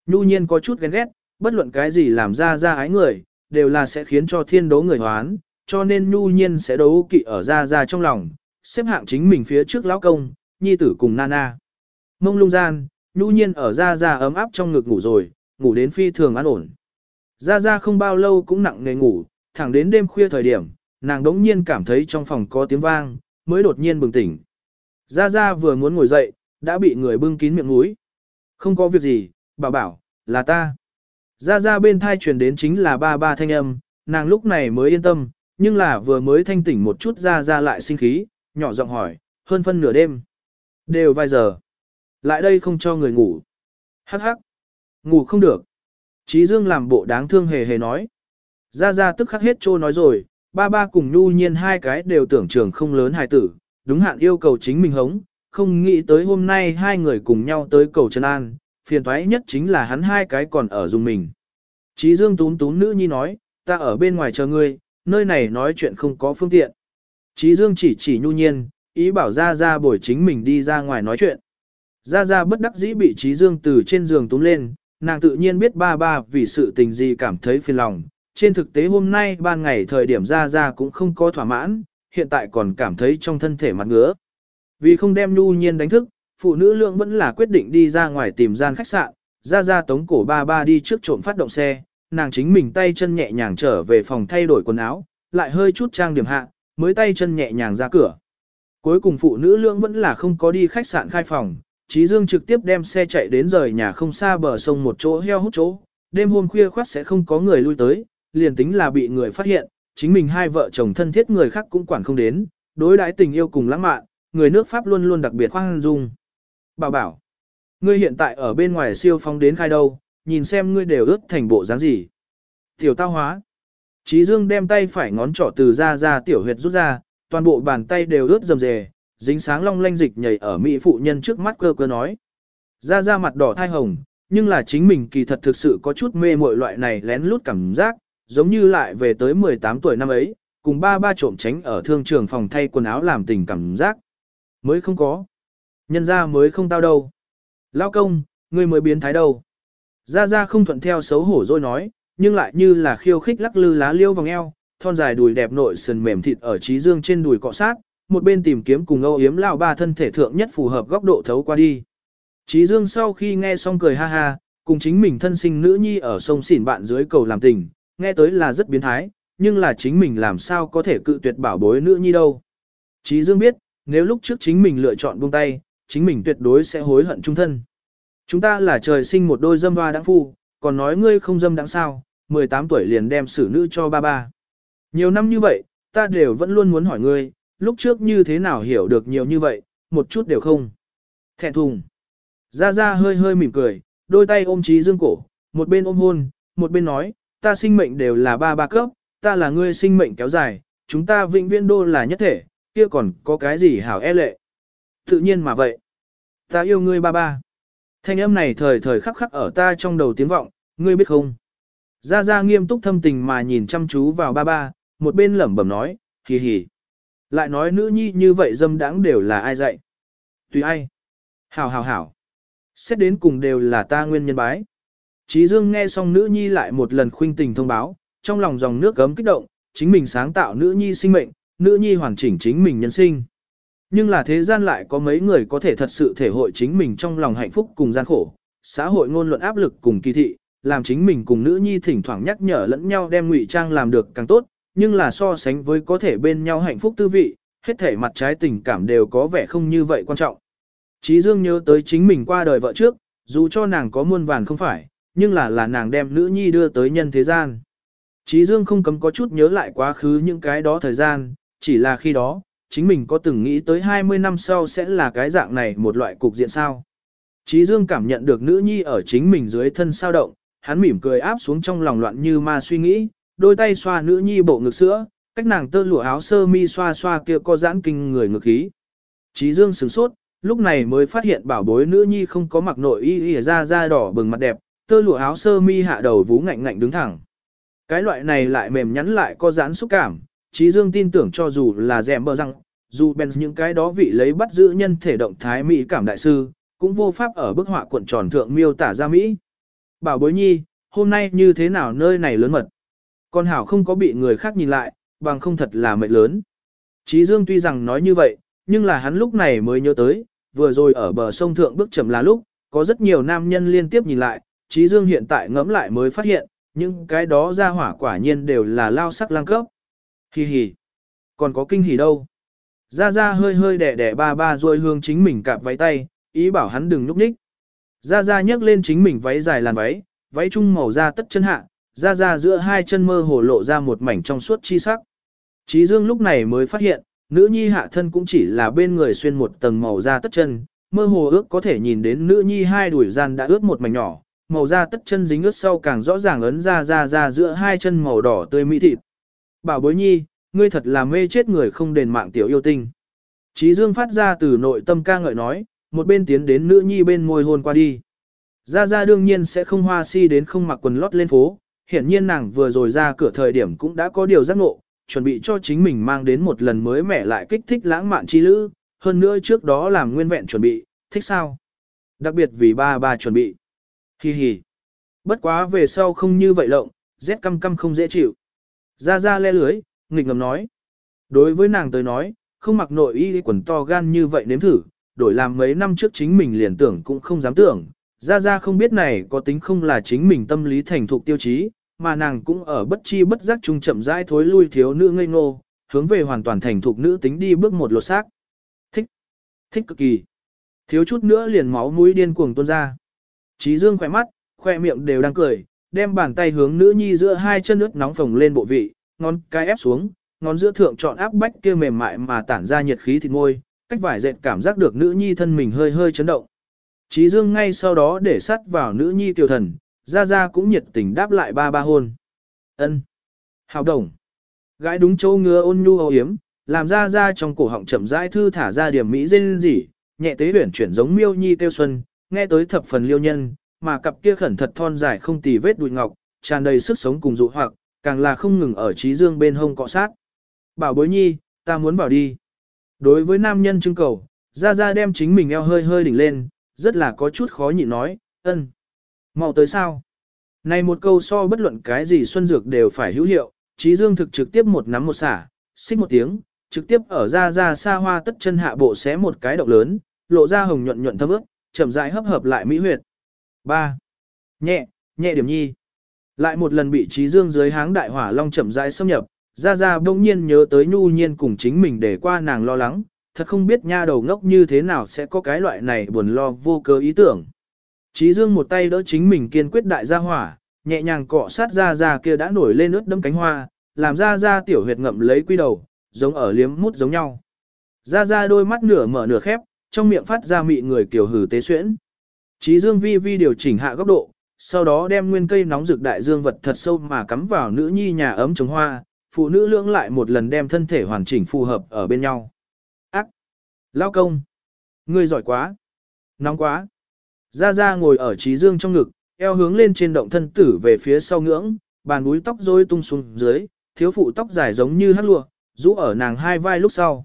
Speaker 1: Nhu nhiên có chút ghen ghét, bất luận cái gì làm ra ra ái người, đều là sẽ khiến cho thiên đấu người hoán, cho nên nhu nhiên sẽ đấu kỵ ở ra ra trong lòng, xếp hạng chính mình phía trước lão công, nhi tử cùng nana. Mông lung gian, nhu nhiên ở ra ra ấm áp trong ngực ngủ rồi, ngủ đến phi thường an ổn. Ra ra không bao lâu cũng nặng nề ngủ, thẳng đến đêm khuya thời điểm, nàng đống nhiên cảm thấy trong phòng có tiếng vang, mới đột nhiên bừng tỉnh. Ra ra vừa muốn ngồi dậy, đã bị người bưng kín miệng mũi. Không có việc gì, bảo bảo, là ta. Ra ra bên thai truyền đến chính là ba ba thanh âm, nàng lúc này mới yên tâm, nhưng là vừa mới thanh tỉnh một chút ra ra lại sinh khí, nhỏ giọng hỏi, hơn phân nửa đêm. Đều vài giờ. Lại đây không cho người ngủ. Hắc hắc. Ngủ không được. Chí Dương làm bộ đáng thương hề hề nói. Ra ra tức khắc hết trô nói rồi, ba ba cùng nhu nhiên hai cái đều tưởng trường không lớn hài tử, đúng hạn yêu cầu chính mình hống, không nghĩ tới hôm nay hai người cùng nhau tới cầu Trần An, phiền toái nhất chính là hắn hai cái còn ở dùng mình. Chí Dương tún tún nữ nhi nói, ta ở bên ngoài chờ ngươi, nơi này nói chuyện không có phương tiện. Chí Dương chỉ chỉ nhu nhiên, ý bảo ra ra bồi chính mình đi ra ngoài nói chuyện. Ra ra bất đắc dĩ bị Chí Dương từ trên giường túm lên, nàng tự nhiên biết ba ba vì sự tình gì cảm thấy phiền lòng. Trên thực tế hôm nay ban ngày thời điểm ra ra cũng không có thỏa mãn, hiện tại còn cảm thấy trong thân thể mặt ngứa. Vì không đem nhu nhiên đánh thức, phụ nữ lượng vẫn là quyết định đi ra ngoài tìm gian khách sạn, ra ra tống cổ ba ba đi trước trộm phát động xe, nàng chính mình tay chân nhẹ nhàng trở về phòng thay đổi quần áo, lại hơi chút trang điểm hạ, mới tay chân nhẹ nhàng ra cửa. Cuối cùng phụ nữ lượng vẫn là không có đi khách sạn khai phòng, Chí Dương trực tiếp đem xe chạy đến rời nhà không xa bờ sông một chỗ heo hút chỗ, đêm hôm khuya khoát sẽ không có người lui tới, liền tính là bị người phát hiện, chính mình hai vợ chồng thân thiết người khác cũng quản không đến, đối đãi tình yêu cùng lãng mạn, người nước Pháp luôn luôn đặc biệt khoan dung. Bảo bảo, ngươi hiện tại ở bên ngoài siêu phong đến khai đâu, nhìn xem ngươi đều ướt thành bộ dáng gì. Tiểu tao hóa. Chí Dương đem tay phải ngón trỏ từ ra ra tiểu huyệt rút ra, toàn bộ bàn tay đều ướt rầm rề, dính sáng long lanh dịch nhảy ở mỹ phụ nhân trước mắt cơ cơ nói. Ra ra mặt đỏ thai hồng, nhưng là chính mình kỳ thật thực sự có chút mê mội loại này lén lút cảm giác, giống như lại về tới 18 tuổi năm ấy, cùng ba ba trộm tránh ở thương trường phòng thay quần áo làm tình cảm giác. Mới không có. Nhân ra mới không tao đâu. Lao công, ngươi mới biến thái đâu. Ra ra không thuận theo xấu hổ rồi nói, nhưng lại như là khiêu khích lắc lư lá liêu vòng eo, thon dài đùi đẹp nội sườn mềm thịt ở trí dương trên đùi cọ sát, một bên tìm kiếm cùng âu yếm lao ba thân thể thượng nhất phù hợp góc độ thấu qua đi. Trí dương sau khi nghe xong cười ha ha, cùng chính mình thân sinh nữ nhi ở sông xỉn bạn dưới cầu làm tình, nghe tới là rất biến thái, nhưng là chính mình làm sao có thể cự tuyệt bảo bối nữ nhi đâu. Trí dương biết, nếu lúc trước chính mình lựa chọn buông tay, chính mình tuyệt đối sẽ hối hận trung thân. Chúng ta là trời sinh một đôi dâm hoa đáng phu, còn nói ngươi không dâm đáng sao, 18 tuổi liền đem xử nữ cho ba ba. Nhiều năm như vậy, ta đều vẫn luôn muốn hỏi ngươi, lúc trước như thế nào hiểu được nhiều như vậy, một chút đều không. Thẹn thùng. Ra Ra hơi hơi mỉm cười, đôi tay ôm trí dương cổ, một bên ôm hôn, một bên nói, ta sinh mệnh đều là ba ba cấp, ta là ngươi sinh mệnh kéo dài, chúng ta vĩnh viễn đô là nhất thể, kia còn có cái gì hảo e lệ. Tự nhiên mà vậy. Ta yêu ngươi ba ba. Thanh âm này thời thời khắc khắc ở ta trong đầu tiếng vọng, ngươi biết không? Gia Gia nghiêm túc thâm tình mà nhìn chăm chú vào ba ba, một bên lẩm bẩm nói, hì hì. Lại nói nữ nhi như vậy dâm đãng đều là ai dạy? Tùy ai? Hảo hảo hảo. Xét đến cùng đều là ta nguyên nhân bái. Chí Dương nghe xong nữ nhi lại một lần khuynh tình thông báo, trong lòng dòng nước gấm kích động, chính mình sáng tạo nữ nhi sinh mệnh, nữ nhi hoàn chỉnh chính mình nhân sinh. Nhưng là thế gian lại có mấy người có thể thật sự thể hội chính mình trong lòng hạnh phúc cùng gian khổ, xã hội ngôn luận áp lực cùng kỳ thị, làm chính mình cùng nữ nhi thỉnh thoảng nhắc nhở lẫn nhau đem ngụy trang làm được càng tốt, nhưng là so sánh với có thể bên nhau hạnh phúc tư vị, hết thể mặt trái tình cảm đều có vẻ không như vậy quan trọng. Chí Dương nhớ tới chính mình qua đời vợ trước, dù cho nàng có muôn vàn không phải, nhưng là là nàng đem nữ nhi đưa tới nhân thế gian. Chí Dương không cấm có chút nhớ lại quá khứ những cái đó thời gian, chỉ là khi đó, chính mình có từng nghĩ tới 20 năm sau sẽ là cái dạng này một loại cục diện sao. Chí Dương cảm nhận được nữ nhi ở chính mình dưới thân sao động, hắn mỉm cười áp xuống trong lòng loạn như ma suy nghĩ, đôi tay xoa nữ nhi bộ ngực sữa, cách nàng tơ lụa áo sơ mi xoa xoa kia có giãn kinh người ngực khí. Chí Dương sửng sốt, lúc này mới phát hiện bảo bối nữ nhi không có mặc nội y y ra da đỏ bừng mặt đẹp, tơ lụa áo sơ mi hạ đầu vú ngạnh ngạnh đứng thẳng. Cái loại này lại mềm nhắn lại có giãn xúc cảm, Chí Dương tin tưởng cho dù là dẻm bờ rằng, dù bèn những cái đó vị lấy bắt giữ nhân thể động thái mỹ cảm đại sư, cũng vô pháp ở bức họa cuộn tròn thượng miêu tả ra Mỹ. Bảo bối nhi, hôm nay như thế nào nơi này lớn mật. Con hảo không có bị người khác nhìn lại, bằng không thật là mệnh lớn. Chí Dương tuy rằng nói như vậy, nhưng là hắn lúc này mới nhớ tới, vừa rồi ở bờ sông thượng bước chậm là lúc, có rất nhiều nam nhân liên tiếp nhìn lại, Chí Dương hiện tại ngẫm lại mới phát hiện, những cái đó ra hỏa quả nhiên đều là lao sắc lang cấp. Hi hi. Còn có kinh hỉ đâu. Ra ra hơi hơi đẻ đẻ ba ba rồi hương chính mình cạp váy tay, ý bảo hắn đừng núp ních. Ra ra nhấc lên chính mình váy dài làn váy, váy trung màu da tất chân hạ, ra ra giữa hai chân mơ hồ lộ ra một mảnh trong suốt chi sắc. Chí Dương lúc này mới phát hiện, nữ nhi hạ thân cũng chỉ là bên người xuyên một tầng màu da tất chân, mơ hồ ước có thể nhìn đến nữ nhi hai đuổi gian đã ướt một mảnh nhỏ, màu da tất chân dính ướt sau càng rõ ràng ấn ra ra ra giữa hai chân màu đỏ tươi mỹ thịt. Bảo bối nhi, ngươi thật là mê chết người không đền mạng tiểu yêu tinh. Chí Dương phát ra từ nội tâm ca ngợi nói, một bên tiến đến nữ nhi bên môi hôn qua đi. Gia Gia đương nhiên sẽ không hoa si đến không mặc quần lót lên phố, hiển nhiên nàng vừa rồi ra cửa thời điểm cũng đã có điều giác ngộ, chuẩn bị cho chính mình mang đến một lần mới mẻ lại kích thích lãng mạn chi lữ, hơn nữa trước đó làm nguyên vẹn chuẩn bị, thích sao? Đặc biệt vì ba ba chuẩn bị. Hi hi. Bất quá về sau không như vậy lộng, rét căm căm không dễ chịu. Ra Ra le lưới, nghịch ngầm nói. Đối với nàng tới nói, không mặc nội y quần to gan như vậy nếm thử, đổi làm mấy năm trước chính mình liền tưởng cũng không dám tưởng. Ra Ra không biết này có tính không là chính mình tâm lý thành thục tiêu chí, mà nàng cũng ở bất chi bất giác trung chậm rãi thối lui thiếu nữ ngây ngô, hướng về hoàn toàn thành thục nữ tính đi bước một lột xác. Thích, thích cực kỳ. Thiếu chút nữa liền máu mũi điên cuồng tuôn ra. Chí Dương khỏe mắt, khoe miệng đều đang cười, đem bàn tay hướng nữ nhi giữa hai chân nước nóng phồng lên bộ vị, ngón cái ép xuống, ngón giữa thượng chọn áp bách kia mềm mại mà tản ra nhiệt khí thịt môi, cách vải dệt cảm giác được nữ nhi thân mình hơi hơi chấn động. Chí Dương ngay sau đó để sắt vào nữ nhi tiểu thần, ra ra cũng nhiệt tình đáp lại ba ba hôn. Ân, Hào đồng. Gái đúng châu ngứa ôn nhu âu yếm, làm ra ra trong cổ họng chậm rãi thư thả ra điểm mỹ rên dỉ, nhẹ tế huyển chuyển giống miêu nhi tiêu xuân, nghe tới thập phần liêu nhân, mà cặp kia khẩn thật thon dài không tì vết đùi ngọc, tràn đầy sức sống cùng dụ hoặc, càng là không ngừng ở trí dương bên hông cọ sát. Bảo bối nhi, ta muốn bảo đi. Đối với nam nhân trưng cầu, ra ra đem chính mình eo hơi hơi đỉnh lên, rất là có chút khó nhịn nói, ân. mau tới sao? Này một câu so bất luận cái gì xuân dược đều phải hữu hiệu, trí dương thực trực tiếp một nắm một xả, xích một tiếng, trực tiếp ở ra ra xa hoa tất chân hạ bộ xé một cái động lớn, lộ ra hồng nhuận nhuận thâm ước, chậm rãi hấp hợp lại mỹ huyệt. 3. Nhẹ, nhẹ điểm nhi. Lại một lần bị trí dương dưới háng đại hỏa long chậm rãi xâm nhập, ra ra bỗng nhiên nhớ tới nhu nhiên cùng chính mình để qua nàng lo lắng, thật không biết nha đầu ngốc như thế nào sẽ có cái loại này buồn lo vô cớ ý tưởng. Trí dương một tay đỡ chính mình kiên quyết đại gia hỏa, nhẹ nhàng cọ sát ra ra kia đã nổi lên ướt đâm cánh hoa, làm ra ra tiểu huyệt ngậm lấy quy đầu, giống ở liếm mút giống nhau. Ra ra đôi mắt nửa mở nửa khép, trong miệng phát ra mị người kiểu hử tế xuyễn. Chí dương vi vi điều chỉnh hạ góc độ, sau đó đem nguyên cây nóng rực đại dương vật thật sâu mà cắm vào nữ nhi nhà ấm trồng hoa, phụ nữ lưỡng lại một lần đem thân thể hoàn chỉnh phù hợp ở bên nhau. Ác! Lao công! Ngươi giỏi quá! Nóng quá! Ra ra ngồi ở Chí dương trong ngực, eo hướng lên trên động thân tử về phía sau ngưỡng, bàn búi tóc rối tung xuống dưới, thiếu phụ tóc dài giống như hát lụa, rũ ở nàng hai vai lúc sau.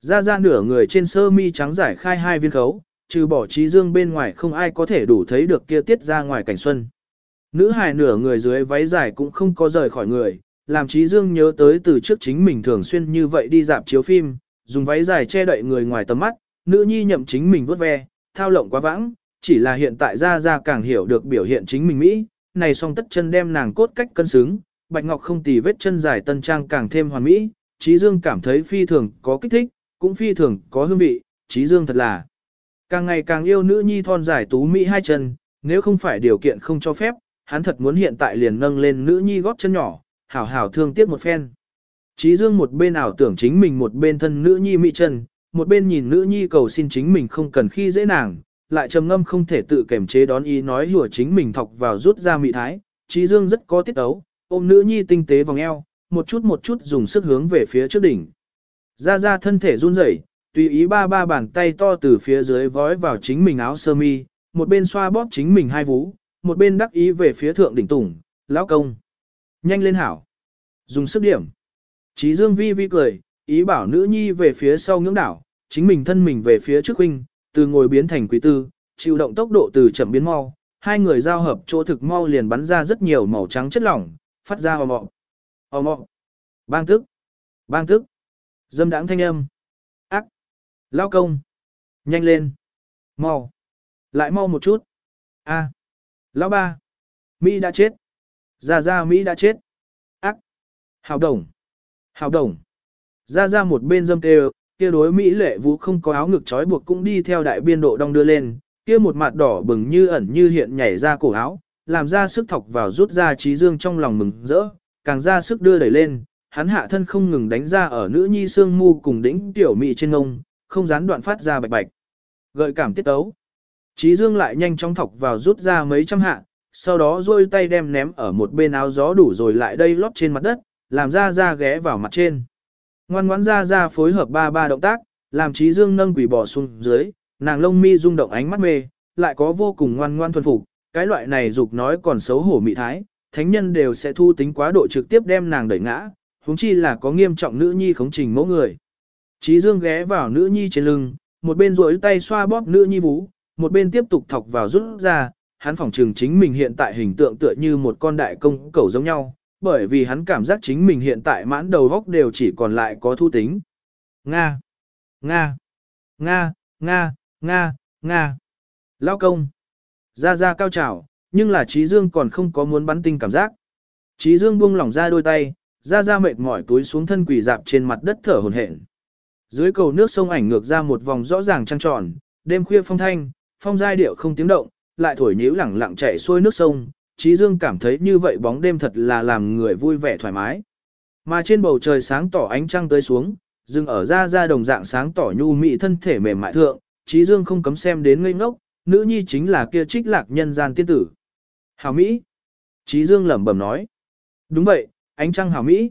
Speaker 1: Ra ra nửa người trên sơ mi trắng giải khai hai viên khấu, trừ bỏ trí dương bên ngoài không ai có thể đủ thấy được kia tiết ra ngoài cảnh xuân. Nữ hài nửa người dưới váy dài cũng không có rời khỏi người, làm trí dương nhớ tới từ trước chính mình thường xuyên như vậy đi dạp chiếu phim, dùng váy dài che đậy người ngoài tầm mắt, nữ nhi nhậm chính mình vớt ve, thao lộng quá vãng, chỉ là hiện tại ra ra càng hiểu được biểu hiện chính mình Mỹ, này song tất chân đem nàng cốt cách cân xứng, bạch ngọc không tì vết chân dài tân trang càng thêm hoàn mỹ, trí dương cảm thấy phi thường có kích thích, cũng phi thường có hương vị, trí dương thật là càng ngày càng yêu nữ nhi thon dài tú Mỹ hai chân, nếu không phải điều kiện không cho phép, hắn thật muốn hiện tại liền nâng lên nữ nhi góp chân nhỏ, hảo hảo thương tiếc một phen. chí dương một bên ảo tưởng chính mình một bên thân nữ nhi mỹ chân, một bên nhìn nữ nhi cầu xin chính mình không cần khi dễ nàng, lại trầm ngâm không thể tự kềm chế đón ý nói hùa chính mình thọc vào rút ra mị thái. chí dương rất có tiết ấu, ôm nữ nhi tinh tế vòng eo, một chút một chút dùng sức hướng về phía trước đỉnh. Ra ra thân thể run rẩy, tùy ý ba ba bàn tay to từ phía dưới vói vào chính mình áo sơ mi, một bên xoa bóp chính mình hai vú, một bên đắc ý về phía thượng đỉnh tủng, lão công. Nhanh lên hảo. Dùng sức điểm. Chí dương vi vi cười, ý bảo nữ nhi về phía sau ngưỡng đảo, chính mình thân mình về phía trước huynh, từ ngồi biến thành quý tư, chịu động tốc độ từ chậm biến mau. Hai người giao hợp chỗ thực mau liền bắn ra rất nhiều màu trắng chất lỏng, phát ra ồm ồm. Ồm ồm. Bang tức. Bang tức. Dâm đãng thanh âm. Lao công. Nhanh lên. Mau. Lại mau một chút. A. À. Lão ba. Mỹ đã chết. gia gia Mỹ đã chết. Ác. Hào đồng. Hào đồng. gia gia một bên dâm kêu, kia đối Mỹ lệ vũ không có áo ngực trói buộc cũng đi theo đại biên độ đong đưa lên, kia một mặt đỏ bừng như ẩn như hiện nhảy ra cổ áo, làm ra sức thọc vào rút ra trí dương trong lòng mừng rỡ, càng ra sức đưa đẩy lên, hắn hạ thân không ngừng đánh ra ở nữ nhi xương mu cùng đỉnh tiểu mỹ trên ngông, không gián đoạn phát ra bạch bạch. Gợi cảm tiết tấu. Trí dương lại nhanh chóng thọc vào rút ra mấy trăm hạ, sau đó duỗi tay đem ném ở một bên áo gió đủ rồi lại đây lót trên mặt đất, làm ra ra ghé vào mặt trên. Ngoan ngoãn ra ra phối hợp ba ba động tác, làm trí dương nâng quỷ bò xuống dưới, nàng lông mi rung động ánh mắt mê, lại có vô cùng ngoan ngoan thuần phục, cái loại này dục nói còn xấu hổ mị thái, thánh nhân đều sẽ thu tính quá độ trực tiếp đem nàng đẩy ngã, huống chi là có nghiêm trọng nữ nhi khống trình mẫu người. Trí dương ghé vào nữ nhi trên lưng, một bên duỗi tay xoa bóp nữ nhi vú, một bên tiếp tục thọc vào rút ra, hắn phỏng trường chính mình hiện tại hình tượng tựa như một con đại công cẩu giống nhau, bởi vì hắn cảm giác chính mình hiện tại mãn đầu góc đều chỉ còn lại có thu tính. Nga! Nga! Nga! Nga! Nga! Nga! Lao công! Ra ra cao trào, nhưng là Trí Dương còn không có muốn bắn tinh cảm giác. Trí Dương buông lỏng ra đôi tay, ra ra mệt mỏi túi xuống thân quỷ dạp trên mặt đất thở hổn hển. Dưới cầu nước sông ảnh ngược ra một vòng rõ ràng trăng tròn, đêm khuya phong thanh, phong giai điệu không tiếng động, lại thổi nhíu lẳng lặng chảy xuôi nước sông, Trí Dương cảm thấy như vậy bóng đêm thật là làm người vui vẻ thoải mái. Mà trên bầu trời sáng tỏ ánh trăng tới xuống, dừng ở ra ra đồng dạng sáng tỏ nhu mị thân thể mềm mại thượng, Trí Dương không cấm xem đến ngây ngốc, nữ nhi chính là kia trích lạc nhân gian tiên tử. Hảo Mỹ. Trí Dương lẩm bẩm nói. Đúng vậy, ánh trăng hảo Mỹ.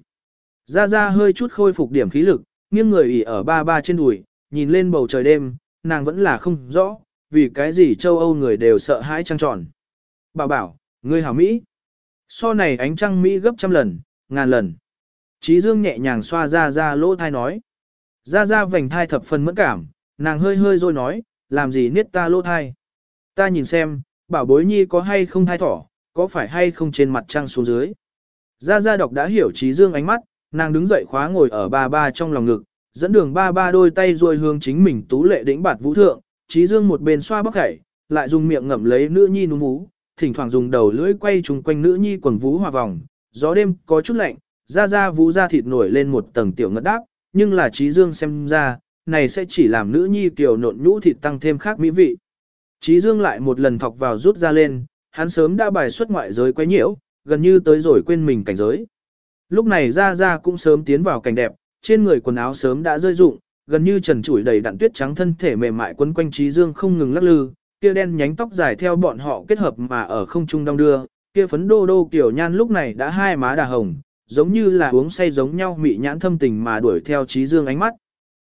Speaker 1: Ra ra hơi chút khôi phục điểm khí lực, Nghiêng người ỉ ở ba ba trên đùi, nhìn lên bầu trời đêm, nàng vẫn là không rõ, vì cái gì châu Âu người đều sợ hãi trăng tròn. Bà bảo, ngươi hảo Mỹ. So này ánh trăng Mỹ gấp trăm lần, ngàn lần. Trí Dương nhẹ nhàng xoa ra ra lỗ thai nói. Ra ra vành thai thập phần mẫn cảm, nàng hơi hơi rồi nói, làm gì niết ta lỗ thai. Ta nhìn xem, bảo bối nhi có hay không thai thỏ, có phải hay không trên mặt trăng xuống dưới. Ra ra đọc đã hiểu Trí Dương ánh mắt, nàng đứng dậy khóa ngồi ở ba ba trong lòng ngực, dẫn đường ba ba đôi tay ruôi hướng chính mình tú lệ đỉnh bạt vũ thượng, Trí Dương một bên xoa bóc khẩy, lại dùng miệng ngậm lấy nữ nhi núm vú, thỉnh thoảng dùng đầu lưỡi quay trùng quanh nữ nhi quần vú hòa vòng, gió đêm có chút lạnh, da da vú da thịt nổi lên một tầng tiểu ngất đáp, nhưng là Trí Dương xem ra, này sẽ chỉ làm nữ nhi kiều nộn nhũ thịt tăng thêm khác mỹ vị. Trí Dương lại một lần thọc vào rút ra lên, hắn sớm đã bài xuất ngoại giới quấy nhiễu, gần như tới rồi quên mình cảnh giới. Lúc này ra ra cũng sớm tiến vào cảnh đẹp, trên người quần áo sớm đã rơi rụng, gần như trần trụi đầy đặn tuyết trắng thân thể mềm mại quấn quanh trí dương không ngừng lắc lư, kia đen nhánh tóc dài theo bọn họ kết hợp mà ở không trung đong đưa, kia phấn đô đô kiểu nhan lúc này đã hai má đà hồng, giống như là uống say giống nhau mị nhãn thâm tình mà đuổi theo trí dương ánh mắt.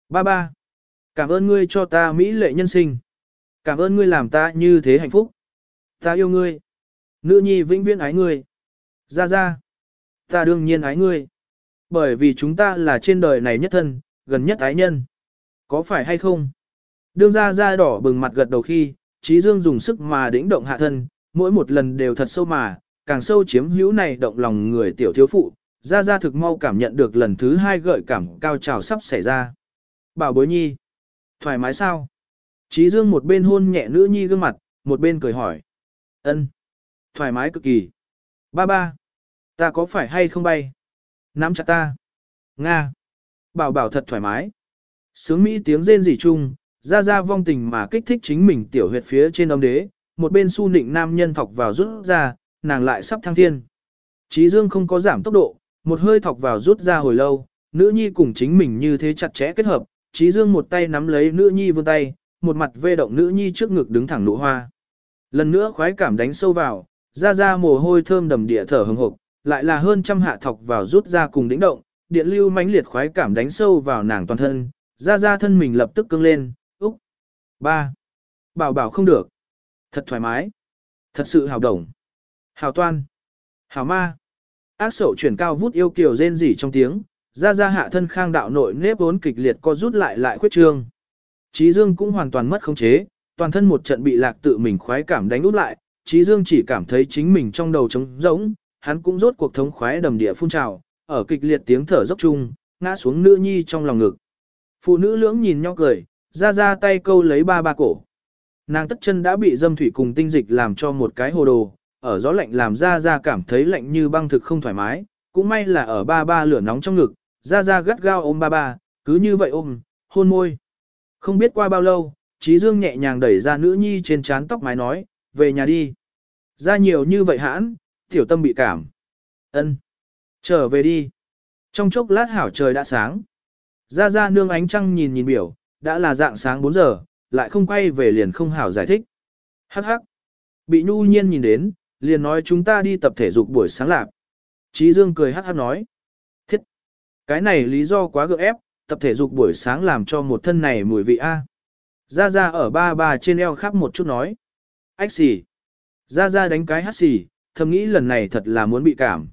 Speaker 1: Ba ba, cảm ơn ngươi cho ta mỹ lệ nhân sinh. Cảm ơn ngươi làm ta như thế hạnh phúc. Ta yêu ngươi. Nữ nhi vĩnh viễn ái ngươi. Ra ra. Ta đương nhiên ái ngươi. Bởi vì chúng ta là trên đời này nhất thân, gần nhất ái nhân. Có phải hay không? Đương ra ra đỏ bừng mặt gật đầu khi, Trí Dương dùng sức mà đĩnh động hạ thân, mỗi một lần đều thật sâu mà, càng sâu chiếm hữu này động lòng người tiểu thiếu phụ, ra ra thực mau cảm nhận được lần thứ hai gợi cảm cao trào sắp xảy ra. Bảo bối nhi, thoải mái sao? Trí Dương một bên hôn nhẹ nữ nhi gương mặt, một bên cười hỏi. ân Thoải mái cực kỳ. Ba ba, ta có phải hay không bay? Nắm chặt ta. Nga. Bảo bảo thật thoải mái. Sướng Mỹ tiếng rên rỉ chung, ra ra vong tình mà kích thích chính mình tiểu huyệt phía trên âm đế, một bên su nịnh nam nhân thọc vào rút ra, nàng lại sắp thăng thiên. Trí dương không có giảm tốc độ, một hơi thọc vào rút ra hồi lâu, nữ nhi cùng chính mình như thế chặt chẽ kết hợp, trí dương một tay nắm lấy nữ nhi vươn tay, một mặt vê động nữ nhi trước ngực đứng thẳng nụ hoa. Lần nữa khoái cảm đánh sâu vào, ra ra mồ hôi thơm đầm địa thở hừng hực, lại là hơn trăm hạ thọc vào rút ra cùng đỉnh động, điện lưu mãnh liệt khoái cảm đánh sâu vào nàng toàn thân, ra ra thân mình lập tức cứng lên, úc. ba Bảo bảo không được. Thật thoải mái. Thật sự hào đồng. Hào toan. Hào ma. Ác sậu chuyển cao vút yêu kiều rên rỉ trong tiếng, ra ra hạ thân khang đạo nội nếp vốn kịch liệt co rút lại lại khuyết trương. Trí Dương cũng hoàn toàn mất khống chế, toàn thân một trận bị lạc tự mình khoái cảm đánh út lại, Trí Dương chỉ cảm thấy chính mình trong đầu trống rỗng, hắn cũng rốt cuộc thống khoái đầm địa phun trào, ở kịch liệt tiếng thở dốc chung, ngã xuống nữ nhi trong lòng ngực. Phụ nữ lưỡng nhìn nhau cười, ra ra tay câu lấy ba ba cổ. Nàng tất chân đã bị dâm thủy cùng tinh dịch làm cho một cái hồ đồ, ở gió lạnh làm ra ra cảm thấy lạnh như băng thực không thoải mái, cũng may là ở ba ba lửa nóng trong ngực, ra ra gắt gao ôm ba ba, cứ như vậy ôm, hôn môi. Không biết qua bao lâu, Trí Dương nhẹ nhàng đẩy ra nữ nhi trên trán tóc mái nói, về nhà đi. Ra nhiều như vậy hãn, tiểu tâm bị cảm. ân Trở về đi. Trong chốc lát hảo trời đã sáng. Ra ra nương ánh trăng nhìn nhìn biểu, đã là dạng sáng 4 giờ, lại không quay về liền không hảo giải thích. Hắc hắc. Bị nhu nhiên nhìn đến, liền nói chúng ta đi tập thể dục buổi sáng lạc. Chí Dương cười hắc hắc nói. Thiết. Cái này lý do quá gượng ép, tập thể dục buổi sáng làm cho một thân này mùi vị A. Ra ra ở ba ba trên eo khắp một chút nói. Ách xì. Ra ra đánh cái hát xì, thầm nghĩ lần này thật là muốn bị cảm.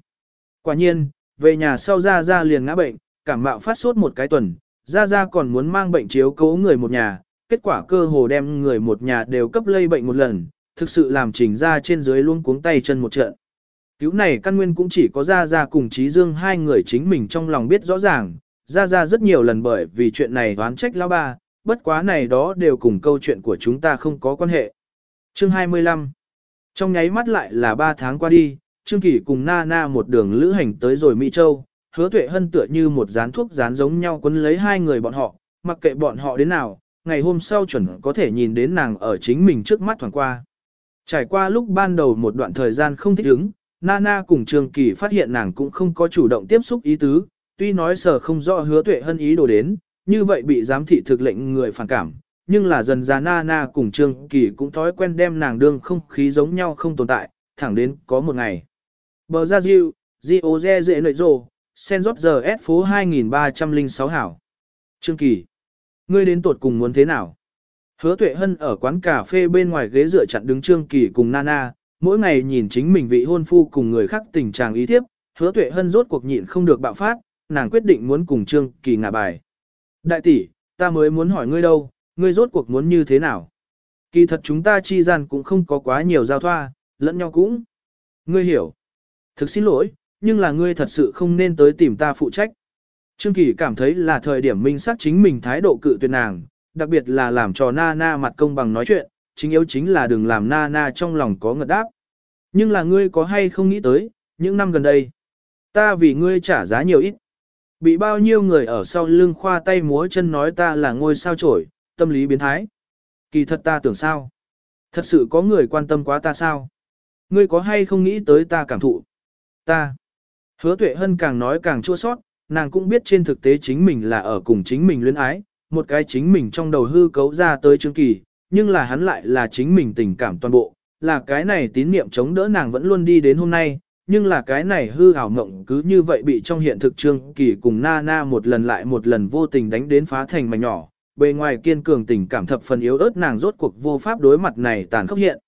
Speaker 1: Quả nhiên, về nhà sau ra ra liền ngã bệnh, cảm mạo phát sốt một cái tuần, ra ra còn muốn mang bệnh chiếu cố người một nhà, kết quả cơ hồ đem người một nhà đều cấp lây bệnh một lần, thực sự làm trình ra trên dưới luôn cuống tay chân một trận. Cứu này căn nguyên cũng chỉ có ra ra cùng Trí Dương hai người chính mình trong lòng biết rõ ràng, ra ra rất nhiều lần bởi vì chuyện này đoán trách lão ba, bất quá này đó đều cùng câu chuyện của chúng ta không có quan hệ. Chương 25 trong nháy mắt lại là 3 tháng qua đi, Trương Kỳ cùng Na Na một đường lữ hành tới rồi Mỹ Châu, hứa tuệ hân tựa như một dán thuốc dán giống nhau quấn lấy hai người bọn họ, mặc kệ bọn họ đến nào, ngày hôm sau chuẩn có thể nhìn đến nàng ở chính mình trước mắt thoảng qua. Trải qua lúc ban đầu một đoạn thời gian không thích ứng, Nana cùng Trương Kỳ phát hiện nàng cũng không có chủ động tiếp xúc ý tứ, tuy nói sở không rõ hứa tuệ hân ý đồ đến, như vậy bị giám thị thực lệnh người phản cảm, nhưng là dần ra Nana cùng Trương Kỳ cũng thói quen đem nàng đương không khí giống nhau không tồn tại, thẳng đến có một ngày. Bờ ra diêu, Gio Dê Dệ Nợi Rồ, Sen Rót Giờ S phố 2306 hảo. Trương Kỳ, ngươi đến tuột cùng muốn thế nào? Hứa Tuệ Hân ở quán cà phê bên ngoài ghế dựa chặn đứng Trương Kỳ cùng Nana, mỗi ngày nhìn chính mình vị hôn phu cùng người khác tình trạng ý thiếp, Hứa Tuệ Hân rốt cuộc nhịn không được bạo phát, nàng quyết định muốn cùng Trương Kỳ ngả bài. Đại tỷ, ta mới muốn hỏi ngươi đâu, ngươi rốt cuộc muốn như thế nào? Kỳ thật chúng ta chi gian cũng không có quá nhiều giao thoa, lẫn nhau cũng. Ngươi hiểu. Thực xin lỗi, nhưng là ngươi thật sự không nên tới tìm ta phụ trách. Trương Kỳ cảm thấy là thời điểm minh xác chính mình thái độ cự tuyệt nàng, đặc biệt là làm cho na na mặt công bằng nói chuyện, chính yếu chính là đừng làm na na trong lòng có ngật đáp. Nhưng là ngươi có hay không nghĩ tới, những năm gần đây, ta vì ngươi trả giá nhiều ít. Bị bao nhiêu người ở sau lưng khoa tay múa chân nói ta là ngôi sao trổi, tâm lý biến thái. Kỳ thật ta tưởng sao? Thật sự có người quan tâm quá ta sao? Ngươi có hay không nghĩ tới ta cảm thụ? Ta. Hứa tuệ hân càng nói càng chua sót, nàng cũng biết trên thực tế chính mình là ở cùng chính mình luyến ái, một cái chính mình trong đầu hư cấu ra tới chương kỳ, nhưng là hắn lại là chính mình tình cảm toàn bộ, là cái này tín niệm chống đỡ nàng vẫn luôn đi đến hôm nay, nhưng là cái này hư ảo mộng cứ như vậy bị trong hiện thực trương kỳ cùng na na một lần lại một lần vô tình đánh đến phá thành mảnh nhỏ, bề ngoài kiên cường tình cảm thập phần yếu ớt nàng rốt cuộc vô pháp đối mặt này tàn khốc hiện.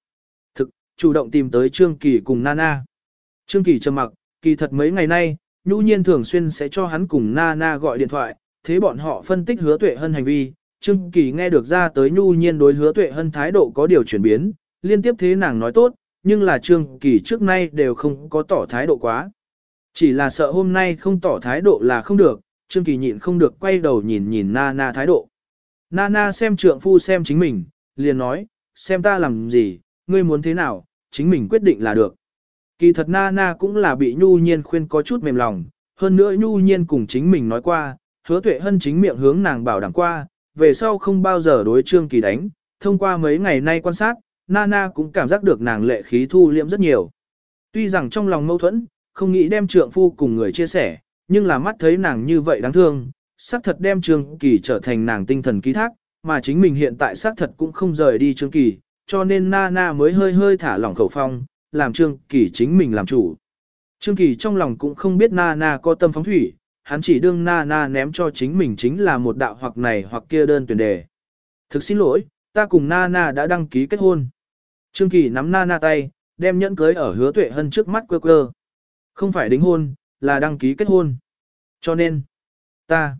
Speaker 1: Thực, chủ động tìm tới trương kỳ cùng nana. Trương kỳ trầm mặc, kỳ thật mấy ngày nay, nhu nhiên thường xuyên sẽ cho hắn cùng nana gọi điện thoại, thế bọn họ phân tích hứa tuệ hơn hành vi. Trương Kỳ nghe được ra tới nhu nhiên đối hứa tuệ hơn thái độ có điều chuyển biến, liên tiếp thế nàng nói tốt, nhưng là Trương Kỳ trước nay đều không có tỏ thái độ quá. Chỉ là sợ hôm nay không tỏ thái độ là không được, Trương Kỳ nhịn không được quay đầu nhìn nhìn nana thái độ. Nana xem trượng phu xem chính mình, liền nói, xem ta làm gì, ngươi muốn thế nào, chính mình quyết định là được. Kỳ thật Nana cũng là bị Nhu Nhiên khuyên có chút mềm lòng, hơn nữa Nhu Nhiên cùng chính mình nói qua, hứa tuệ hân chính miệng hướng nàng bảo đảm qua, về sau không bao giờ đối Trương Kỳ đánh, thông qua mấy ngày nay quan sát, Nana cũng cảm giác được nàng lệ khí thu liễm rất nhiều. Tuy rằng trong lòng mâu thuẫn, không nghĩ đem trượng phu cùng người chia sẻ, nhưng là mắt thấy nàng như vậy đáng thương, xác thật đem Trương Kỳ trở thành nàng tinh thần ký thác, mà chính mình hiện tại xác thật cũng không rời đi Trương Kỳ, cho nên Nana mới hơi hơi thả lỏng khẩu phong, làm Trương Kỳ chính mình làm chủ. Trương Kỳ trong lòng cũng không biết Nana có tâm phóng thủy, hắn chỉ đương Nana ném cho chính mình chính là một đạo hoặc này hoặc kia đơn tuyển đề. Thực xin lỗi, ta cùng Nana đã đăng ký kết hôn. Trương Kỳ nắm nana na tay, đem nhẫn cưới ở hứa tuệ hân trước mắt quơ quơ. Không phải đính hôn, là đăng ký kết hôn. Cho nên, ta,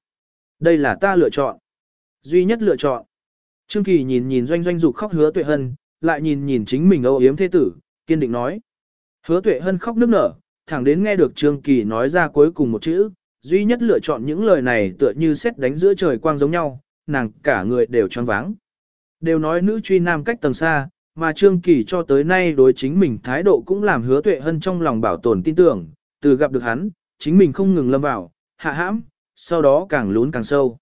Speaker 1: đây là ta lựa chọn. Duy nhất lựa chọn. Trương Kỳ nhìn nhìn doanh doanh dục khóc hứa tuệ hân, lại nhìn nhìn chính mình âu yếm thế tử, kiên định nói. Hứa tuệ hân khóc nức nở, thẳng đến nghe được Trương Kỳ nói ra cuối cùng một chữ, duy nhất lựa chọn những lời này tựa như xét đánh giữa trời quang giống nhau, nàng cả người đều tròn váng. Đều nói nữ truy nam cách tầng xa, mà Trương Kỳ cho tới nay đối chính mình thái độ cũng làm hứa tuệ hân trong lòng bảo tồn tin tưởng, từ gặp được hắn, chính mình không ngừng lâm vào, hạ hãm, sau đó càng lún càng sâu.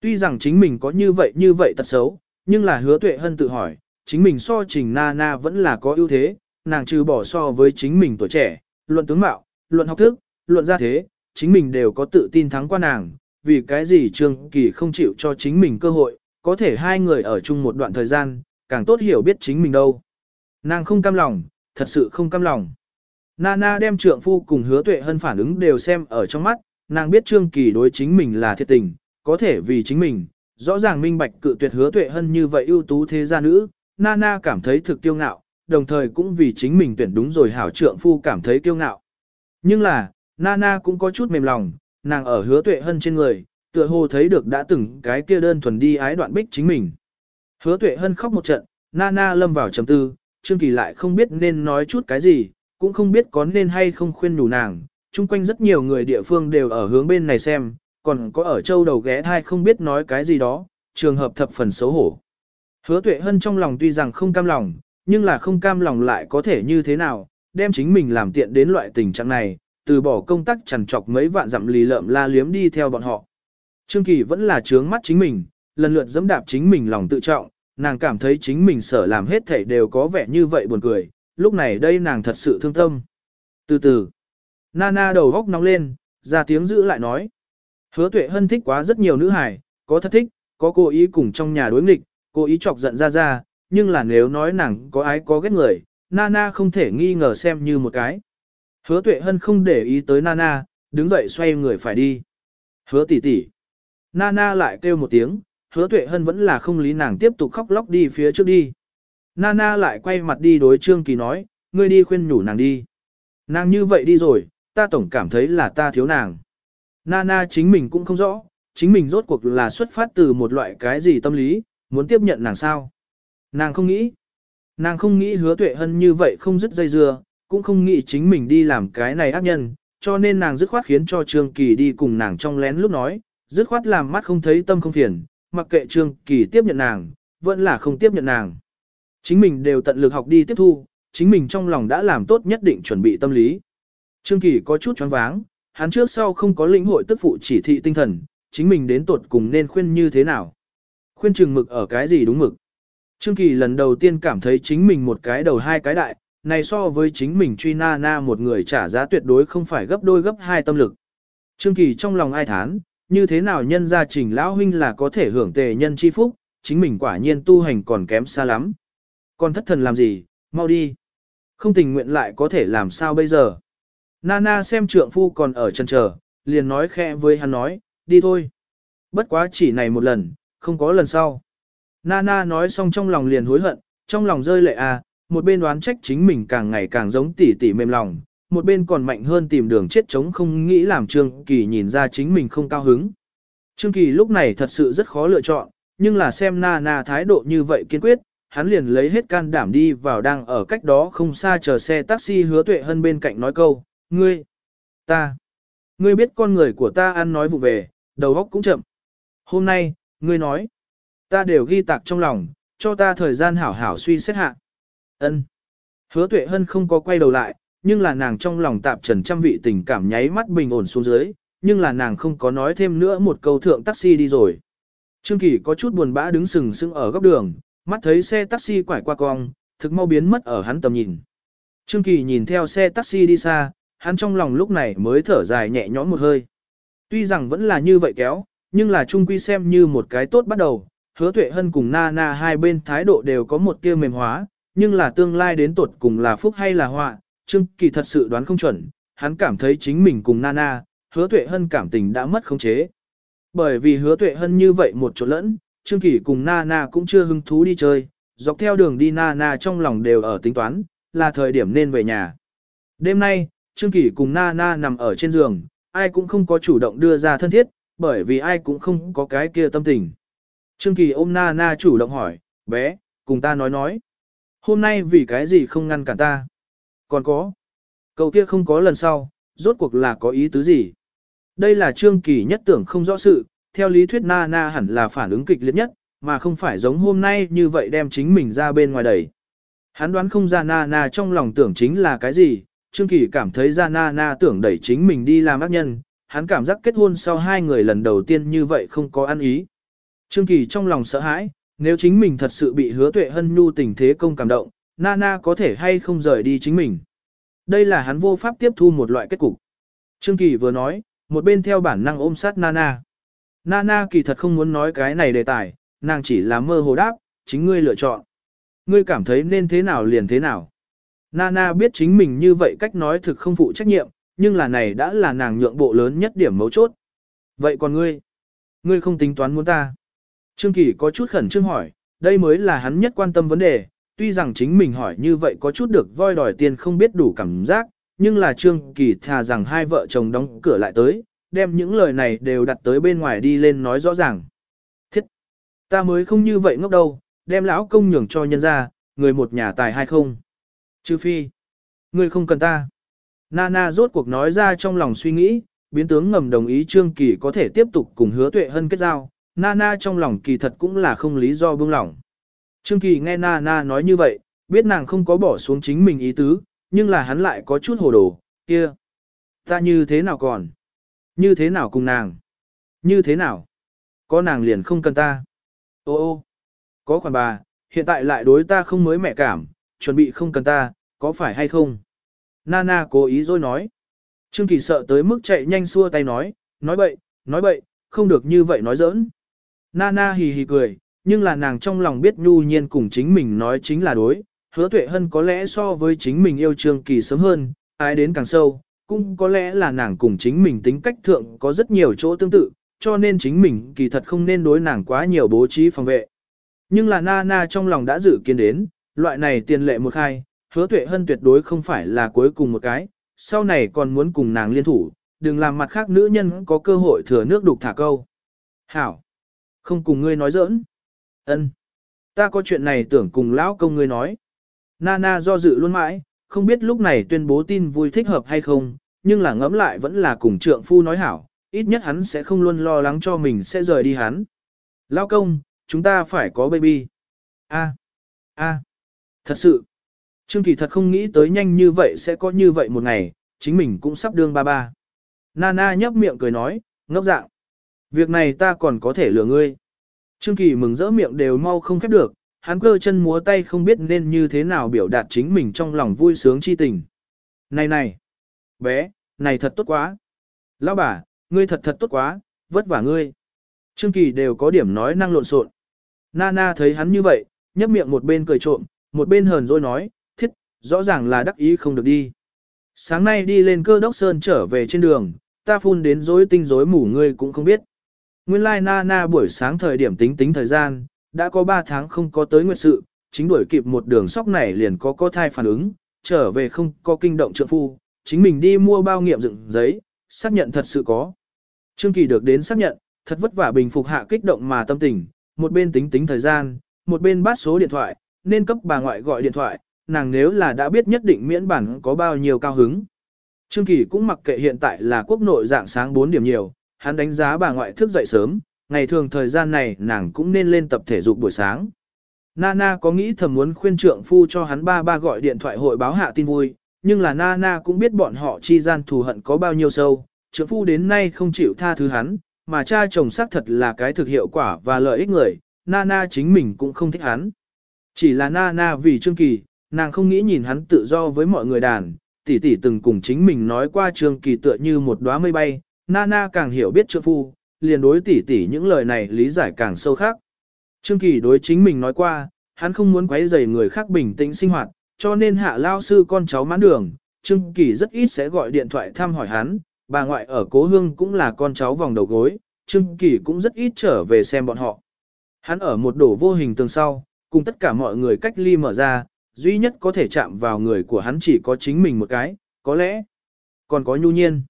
Speaker 1: Tuy rằng chính mình có như vậy như vậy tật xấu, nhưng là hứa tuệ hân tự hỏi, chính mình so trình na na vẫn là có ưu thế, nàng trừ bỏ so với chính mình tuổi trẻ, luận tướng mạo, luận học thức, luận gia thế, chính mình đều có tự tin thắng qua nàng, vì cái gì Trương Kỳ không chịu cho chính mình cơ hội, có thể hai người ở chung một đoạn thời gian, càng tốt hiểu biết chính mình đâu. Nàng không cam lòng, thật sự không cam lòng. Nana đem trượng phu cùng hứa tuệ hân phản ứng đều xem ở trong mắt, nàng biết Trương Kỳ đối chính mình là thiệt tình, có thể vì chính mình, rõ ràng minh bạch cự tuyệt hứa tuệ hân như vậy ưu tú thế gia nữ, Nana cảm thấy thực kiêu ngạo, đồng thời cũng vì chính mình tuyển đúng rồi hảo trượng phu cảm thấy kiêu ngạo. Nhưng là, Nana cũng có chút mềm lòng, nàng ở hứa tuệ hân trên người, tựa hồ thấy được đã từng cái kia đơn thuần đi ái đoạn bích chính mình. Hứa tuệ hân khóc một trận, Nana lâm vào trầm tư, Trương Kỳ lại không biết nên nói chút cái gì, cũng không biết có nên hay không khuyên đủ nàng. Trung quanh rất nhiều người địa phương đều ở hướng bên này xem, còn có ở châu đầu ghé thai không biết nói cái gì đó, trường hợp thập phần xấu hổ. Hứa tuệ hân trong lòng tuy rằng không cam lòng, nhưng là không cam lòng lại có thể như thế nào, đem chính mình làm tiện đến loại tình trạng này, từ bỏ công tác chằn trọc mấy vạn dặm lì lợm la liếm đi theo bọn họ. Trương Kỳ vẫn là trướng mắt chính mình, lần lượt dẫm đạp chính mình lòng tự trọng, nàng cảm thấy chính mình sở làm hết thảy đều có vẻ như vậy buồn cười, lúc này đây nàng thật sự thương tâm. Từ từ, Nana đầu góc nóng lên, ra tiếng giữ lại nói. Hứa tuệ hân thích quá rất nhiều nữ hài, có thật thích, có cố ý cùng trong nhà đối nghịch, cố ý chọc giận ra ra, nhưng là nếu nói nàng có ái có ghét người, Nana không thể nghi ngờ xem như một cái. Hứa tuệ hân không để ý tới Nana, đứng dậy xoay người phải đi. Hứa tỷ tỷ. Nana lại kêu một tiếng, hứa tuệ hân vẫn là không lý nàng tiếp tục khóc lóc đi phía trước đi. Nana lại quay mặt đi đối Trương Kỳ nói, ngươi đi khuyên nhủ nàng đi. Nàng như vậy đi rồi, ta tổng cảm thấy là ta thiếu nàng. Nana chính mình cũng không rõ, chính mình rốt cuộc là xuất phát từ một loại cái gì tâm lý, muốn tiếp nhận nàng sao. Nàng không nghĩ. Nàng không nghĩ hứa tuệ hân như vậy không dứt dây dưa, cũng không nghĩ chính mình đi làm cái này ác nhân, cho nên nàng dứt khoát khiến cho Trương Kỳ đi cùng nàng trong lén lúc nói, dứt khoát làm mắt không thấy tâm không phiền, mặc kệ Trương Kỳ tiếp nhận nàng, vẫn là không tiếp nhận nàng. Chính mình đều tận lực học đi tiếp thu, chính mình trong lòng đã làm tốt nhất định chuẩn bị tâm lý. Trương Kỳ có chút choáng váng, hắn trước sau không có lĩnh hội tức phụ chỉ thị tinh thần, chính mình đến tột cùng nên khuyên như thế nào. Khuyên chừng mực ở cái gì đúng mực. Trương Kỳ lần đầu tiên cảm thấy chính mình một cái đầu hai cái đại, này so với chính mình truy na na một người trả giá tuyệt đối không phải gấp đôi gấp hai tâm lực. Trương Kỳ trong lòng ai thán, như thế nào nhân gia trình lão huynh là có thể hưởng tề nhân chi phúc, chính mình quả nhiên tu hành còn kém xa lắm. Còn thất thần làm gì, mau đi. Không tình nguyện lại có thể làm sao bây giờ. Nana xem trượng phu còn ở chân chờ, liền nói khẽ với hắn nói, đi thôi. Bất quá chỉ này một lần, không có lần sau. Nana nói xong trong lòng liền hối hận, trong lòng rơi lệ à, một bên đoán trách chính mình càng ngày càng giống tỷ tỷ mềm lòng, một bên còn mạnh hơn tìm đường chết chống không nghĩ làm Trương Kỳ nhìn ra chính mình không cao hứng. Trương Kỳ lúc này thật sự rất khó lựa chọn, nhưng là xem Nana thái độ như vậy kiên quyết, hắn liền lấy hết can đảm đi vào đang ở cách đó không xa chờ xe taxi hứa tuệ hơn bên cạnh nói câu, ngươi, ta, ngươi biết con người của ta ăn nói vụ về, đầu óc cũng chậm. Hôm nay, ngươi nói, ta đều ghi tạc trong lòng, cho ta thời gian hảo hảo suy xét hạ. Ân. Hứa tuệ hân không có quay đầu lại, nhưng là nàng trong lòng tạp trần trăm vị tình cảm nháy mắt bình ổn xuống dưới, nhưng là nàng không có nói thêm nữa một câu thượng taxi đi rồi. Trương Kỳ có chút buồn bã đứng sừng sững ở góc đường, mắt thấy xe taxi quải qua cong, thực mau biến mất ở hắn tầm nhìn. Trương Kỳ nhìn theo xe taxi đi xa, hắn trong lòng lúc này mới thở dài nhẹ nhõm một hơi. Tuy rằng vẫn là như vậy kéo, nhưng là trung quy xem như một cái tốt bắt đầu, hứa tuệ hân cùng na na hai bên thái độ đều có một tia mềm hóa, nhưng là tương lai đến tột cùng là phúc hay là họa, Trương Kỳ thật sự đoán không chuẩn, hắn cảm thấy chính mình cùng na na, hứa tuệ hân cảm tình đã mất khống chế. Bởi vì hứa tuệ hân như vậy một chỗ lẫn, Trương Kỳ cùng na na cũng chưa hứng thú đi chơi, dọc theo đường đi na na trong lòng đều ở tính toán, là thời điểm nên về nhà. Đêm nay, Trương Kỳ cùng na na nằm ở trên giường, ai cũng không có chủ động đưa ra thân thiết, bởi vì ai cũng không có cái kia tâm tình. Trương Kỳ ôm Na Na chủ động hỏi, bé, cùng ta nói nói. Hôm nay vì cái gì không ngăn cản ta? Còn có. cậu kia không có lần sau, rốt cuộc là có ý tứ gì? Đây là Trương Kỳ nhất tưởng không rõ sự, theo lý thuyết Na Na hẳn là phản ứng kịch liệt nhất, mà không phải giống hôm nay như vậy đem chính mình ra bên ngoài đẩy. Hắn đoán không ra Na Na trong lòng tưởng chính là cái gì, Trương Kỳ cảm thấy ra Na Na tưởng đẩy chính mình đi làm ác nhân, hắn cảm giác kết hôn sau hai người lần đầu tiên như vậy không có ăn ý. Trương Kỳ trong lòng sợ hãi, nếu chính mình thật sự bị hứa tuệ hân nhu tình thế công cảm động, Nana có thể hay không rời đi chính mình. Đây là hắn vô pháp tiếp thu một loại kết cục. Trương Kỳ vừa nói, một bên theo bản năng ôm sát Nana. Nana kỳ thật không muốn nói cái này đề tài, nàng chỉ là mơ hồ đáp, chính ngươi lựa chọn. Ngươi cảm thấy nên thế nào liền thế nào. Nana biết chính mình như vậy cách nói thực không phụ trách nhiệm, nhưng là này đã là nàng nhượng bộ lớn nhất điểm mấu chốt. Vậy còn ngươi? Ngươi không tính toán muốn ta? Trương Kỳ có chút khẩn trương hỏi, đây mới là hắn nhất quan tâm vấn đề, tuy rằng chính mình hỏi như vậy có chút được voi đòi tiền không biết đủ cảm giác, nhưng là Trương Kỳ thà rằng hai vợ chồng đóng cửa lại tới, đem những lời này đều đặt tới bên ngoài đi lên nói rõ ràng. Thiết! Ta mới không như vậy ngốc đâu, đem lão công nhường cho nhân ra, người một nhà tài hay không? Chứ phi! ngươi không cần ta! Nana rốt cuộc nói ra trong lòng suy nghĩ, biến tướng ngầm đồng ý Trương Kỳ có thể tiếp tục cùng hứa tuệ hân kết giao, Nana trong lòng kỳ thật cũng là không lý do buông lỏng. Trương Kỳ nghe Nana nói như vậy, biết nàng không có bỏ xuống chính mình ý tứ, nhưng là hắn lại có chút hồ đồ, kia. Ta như thế nào còn? Như thế nào cùng nàng? Như thế nào? Có nàng liền không cần ta. Ô ô, có khoản bà, hiện tại lại đối ta không mới mẹ cảm, chuẩn bị không cần ta, có phải hay không? Nana cố ý rồi nói. Trương Kỳ sợ tới mức chạy nhanh xua tay nói, nói bậy, nói bậy, không được như vậy nói giỡn. Nana hì hì cười, nhưng là nàng trong lòng biết nhu nhiên cùng chính mình nói chính là đối, hứa tuệ hân có lẽ so với chính mình yêu Trương Kỳ sớm hơn, ai đến càng sâu, cũng có lẽ là nàng cùng chính mình tính cách thượng có rất nhiều chỗ tương tự, cho nên chính mình kỳ thật không nên đối nàng quá nhiều bố trí phòng vệ. Nhưng là Nana trong lòng đã dự kiến đến, loại này tiền lệ một khai, hứa tuệ hân tuyệt đối không phải là cuối cùng một cái, sau này còn muốn cùng nàng liên thủ, đừng làm mặt khác nữ nhân có cơ hội thừa nước đục thả câu. Hảo! Không cùng ngươi nói giỡn. ân Ta có chuyện này tưởng cùng lão công ngươi nói. Nana do dự luôn mãi, không biết lúc này tuyên bố tin vui thích hợp hay không, nhưng là ngẫm lại vẫn là cùng trượng phu nói hảo, ít nhất hắn sẽ không luôn lo lắng cho mình sẽ rời đi hắn. Lão công, chúng ta phải có baby. A, a, thật sự. Trương Kỳ thật không nghĩ tới nhanh như vậy sẽ có như vậy một ngày, chính mình cũng sắp đương ba ba. Nana nhấp miệng cười nói, ngốc dạng. Việc này ta còn có thể lừa ngươi. Trương Kỳ mừng rỡ miệng đều mau không khép được, hắn cơ chân múa tay không biết nên như thế nào biểu đạt chính mình trong lòng vui sướng chi tình. Này này, bé, này thật tốt quá. Lão bà, ngươi thật thật tốt quá, vất vả ngươi. Trương Kỳ đều có điểm nói năng lộn xộn. Nana thấy hắn như vậy, nhấp miệng một bên cười trộm, một bên hờn dỗi nói, thiết, rõ ràng là đắc ý không được đi. Sáng nay đi lên cơ đốc sơn trở về trên đường, ta phun đến rối tinh rối mù ngươi cũng không biết. Nguyên lai like Nana buổi sáng thời điểm tính tính thời gian, đã có 3 tháng không có tới nguyệt sự, chính đuổi kịp một đường sóc này liền có có thai phản ứng, trở về không có kinh động trượng phu, chính mình đi mua bao nghiệm dựng giấy, xác nhận thật sự có. Trương Kỳ được đến xác nhận, thật vất vả bình phục hạ kích động mà tâm tình, một bên tính tính thời gian, một bên bắt số điện thoại, nên cấp bà ngoại gọi điện thoại, nàng nếu là đã biết nhất định miễn bản có bao nhiêu cao hứng. Trương Kỳ cũng mặc kệ hiện tại là quốc nội dạng sáng 4 điểm nhiều, hắn đánh giá bà ngoại thức dậy sớm, ngày thường thời gian này nàng cũng nên lên tập thể dục buổi sáng. Nana có nghĩ thầm muốn khuyên trượng phu cho hắn ba ba gọi điện thoại hội báo hạ tin vui, nhưng là Nana cũng biết bọn họ chi gian thù hận có bao nhiêu sâu, trượng phu đến nay không chịu tha thứ hắn, mà cha chồng xác thật là cái thực hiệu quả và lợi ích người, Nana chính mình cũng không thích hắn. Chỉ là Nana vì Trương Kỳ, nàng không nghĩ nhìn hắn tự do với mọi người đàn, tỷ tỷ từng cùng chính mình nói qua Trương Kỳ tựa như một đóa mây bay, Nana càng hiểu biết trượng phu, liền đối tỷ tỷ những lời này lý giải càng sâu khác. Trương Kỳ đối chính mình nói qua, hắn không muốn quấy rầy người khác bình tĩnh sinh hoạt, cho nên hạ lao sư con cháu mãn đường, Trương Kỳ rất ít sẽ gọi điện thoại thăm hỏi hắn, bà ngoại ở cố hương cũng là con cháu vòng đầu gối, Trương Kỳ cũng rất ít trở về xem bọn họ. Hắn ở một đổ vô hình tường sau, cùng tất cả mọi người cách ly mở ra, duy nhất có thể chạm vào người của hắn chỉ có chính mình một cái, có lẽ còn có nhu nhiên.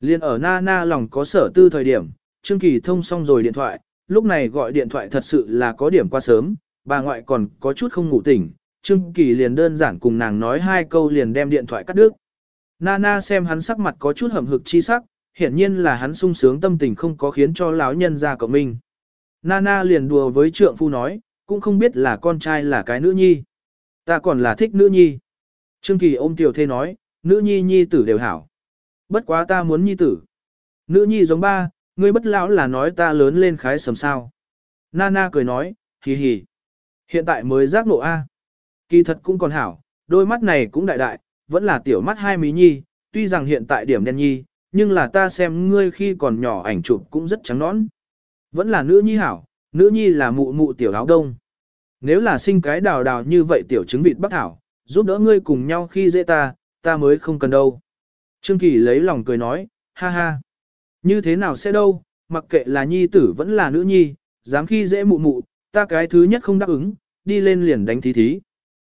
Speaker 1: Liên ở na na lòng có sở tư thời điểm, Trương Kỳ thông xong rồi điện thoại, lúc này gọi điện thoại thật sự là có điểm qua sớm, bà ngoại còn có chút không ngủ tỉnh, Trương Kỳ liền đơn giản cùng nàng nói hai câu liền đem điện thoại cắt đứt. Nana xem hắn sắc mặt có chút hầm hực chi sắc, hiển nhiên là hắn sung sướng tâm tình không có khiến cho lão nhân ra cộng minh. Nana liền đùa với trượng phu nói, cũng không biết là con trai là cái nữ nhi. Ta còn là thích nữ nhi. Trương Kỳ ôm tiểu thê nói, nữ nhi nhi tử đều hảo. Bất quá ta muốn nhi tử. Nữ nhi giống ba, ngươi bất lão là nói ta lớn lên khái sầm sao. Nana cười nói, hì hì. Hiện tại mới giác nộ A. Kỳ thật cũng còn hảo, đôi mắt này cũng đại đại, vẫn là tiểu mắt hai mí nhi, tuy rằng hiện tại điểm đen nhi, nhưng là ta xem ngươi khi còn nhỏ ảnh chụp cũng rất trắng nõn. Vẫn là nữ nhi hảo, nữ nhi là mụ mụ tiểu áo đông. Nếu là sinh cái đào đào như vậy tiểu chứng vịt bắc thảo, giúp đỡ ngươi cùng nhau khi dễ ta, ta mới không cần đâu. Trương Kỳ lấy lòng cười nói, ha ha. Như thế nào sẽ đâu, mặc kệ là nhi tử vẫn là nữ nhi, dám khi dễ mụ mụ, ta cái thứ nhất không đáp ứng, đi lên liền đánh thí thí.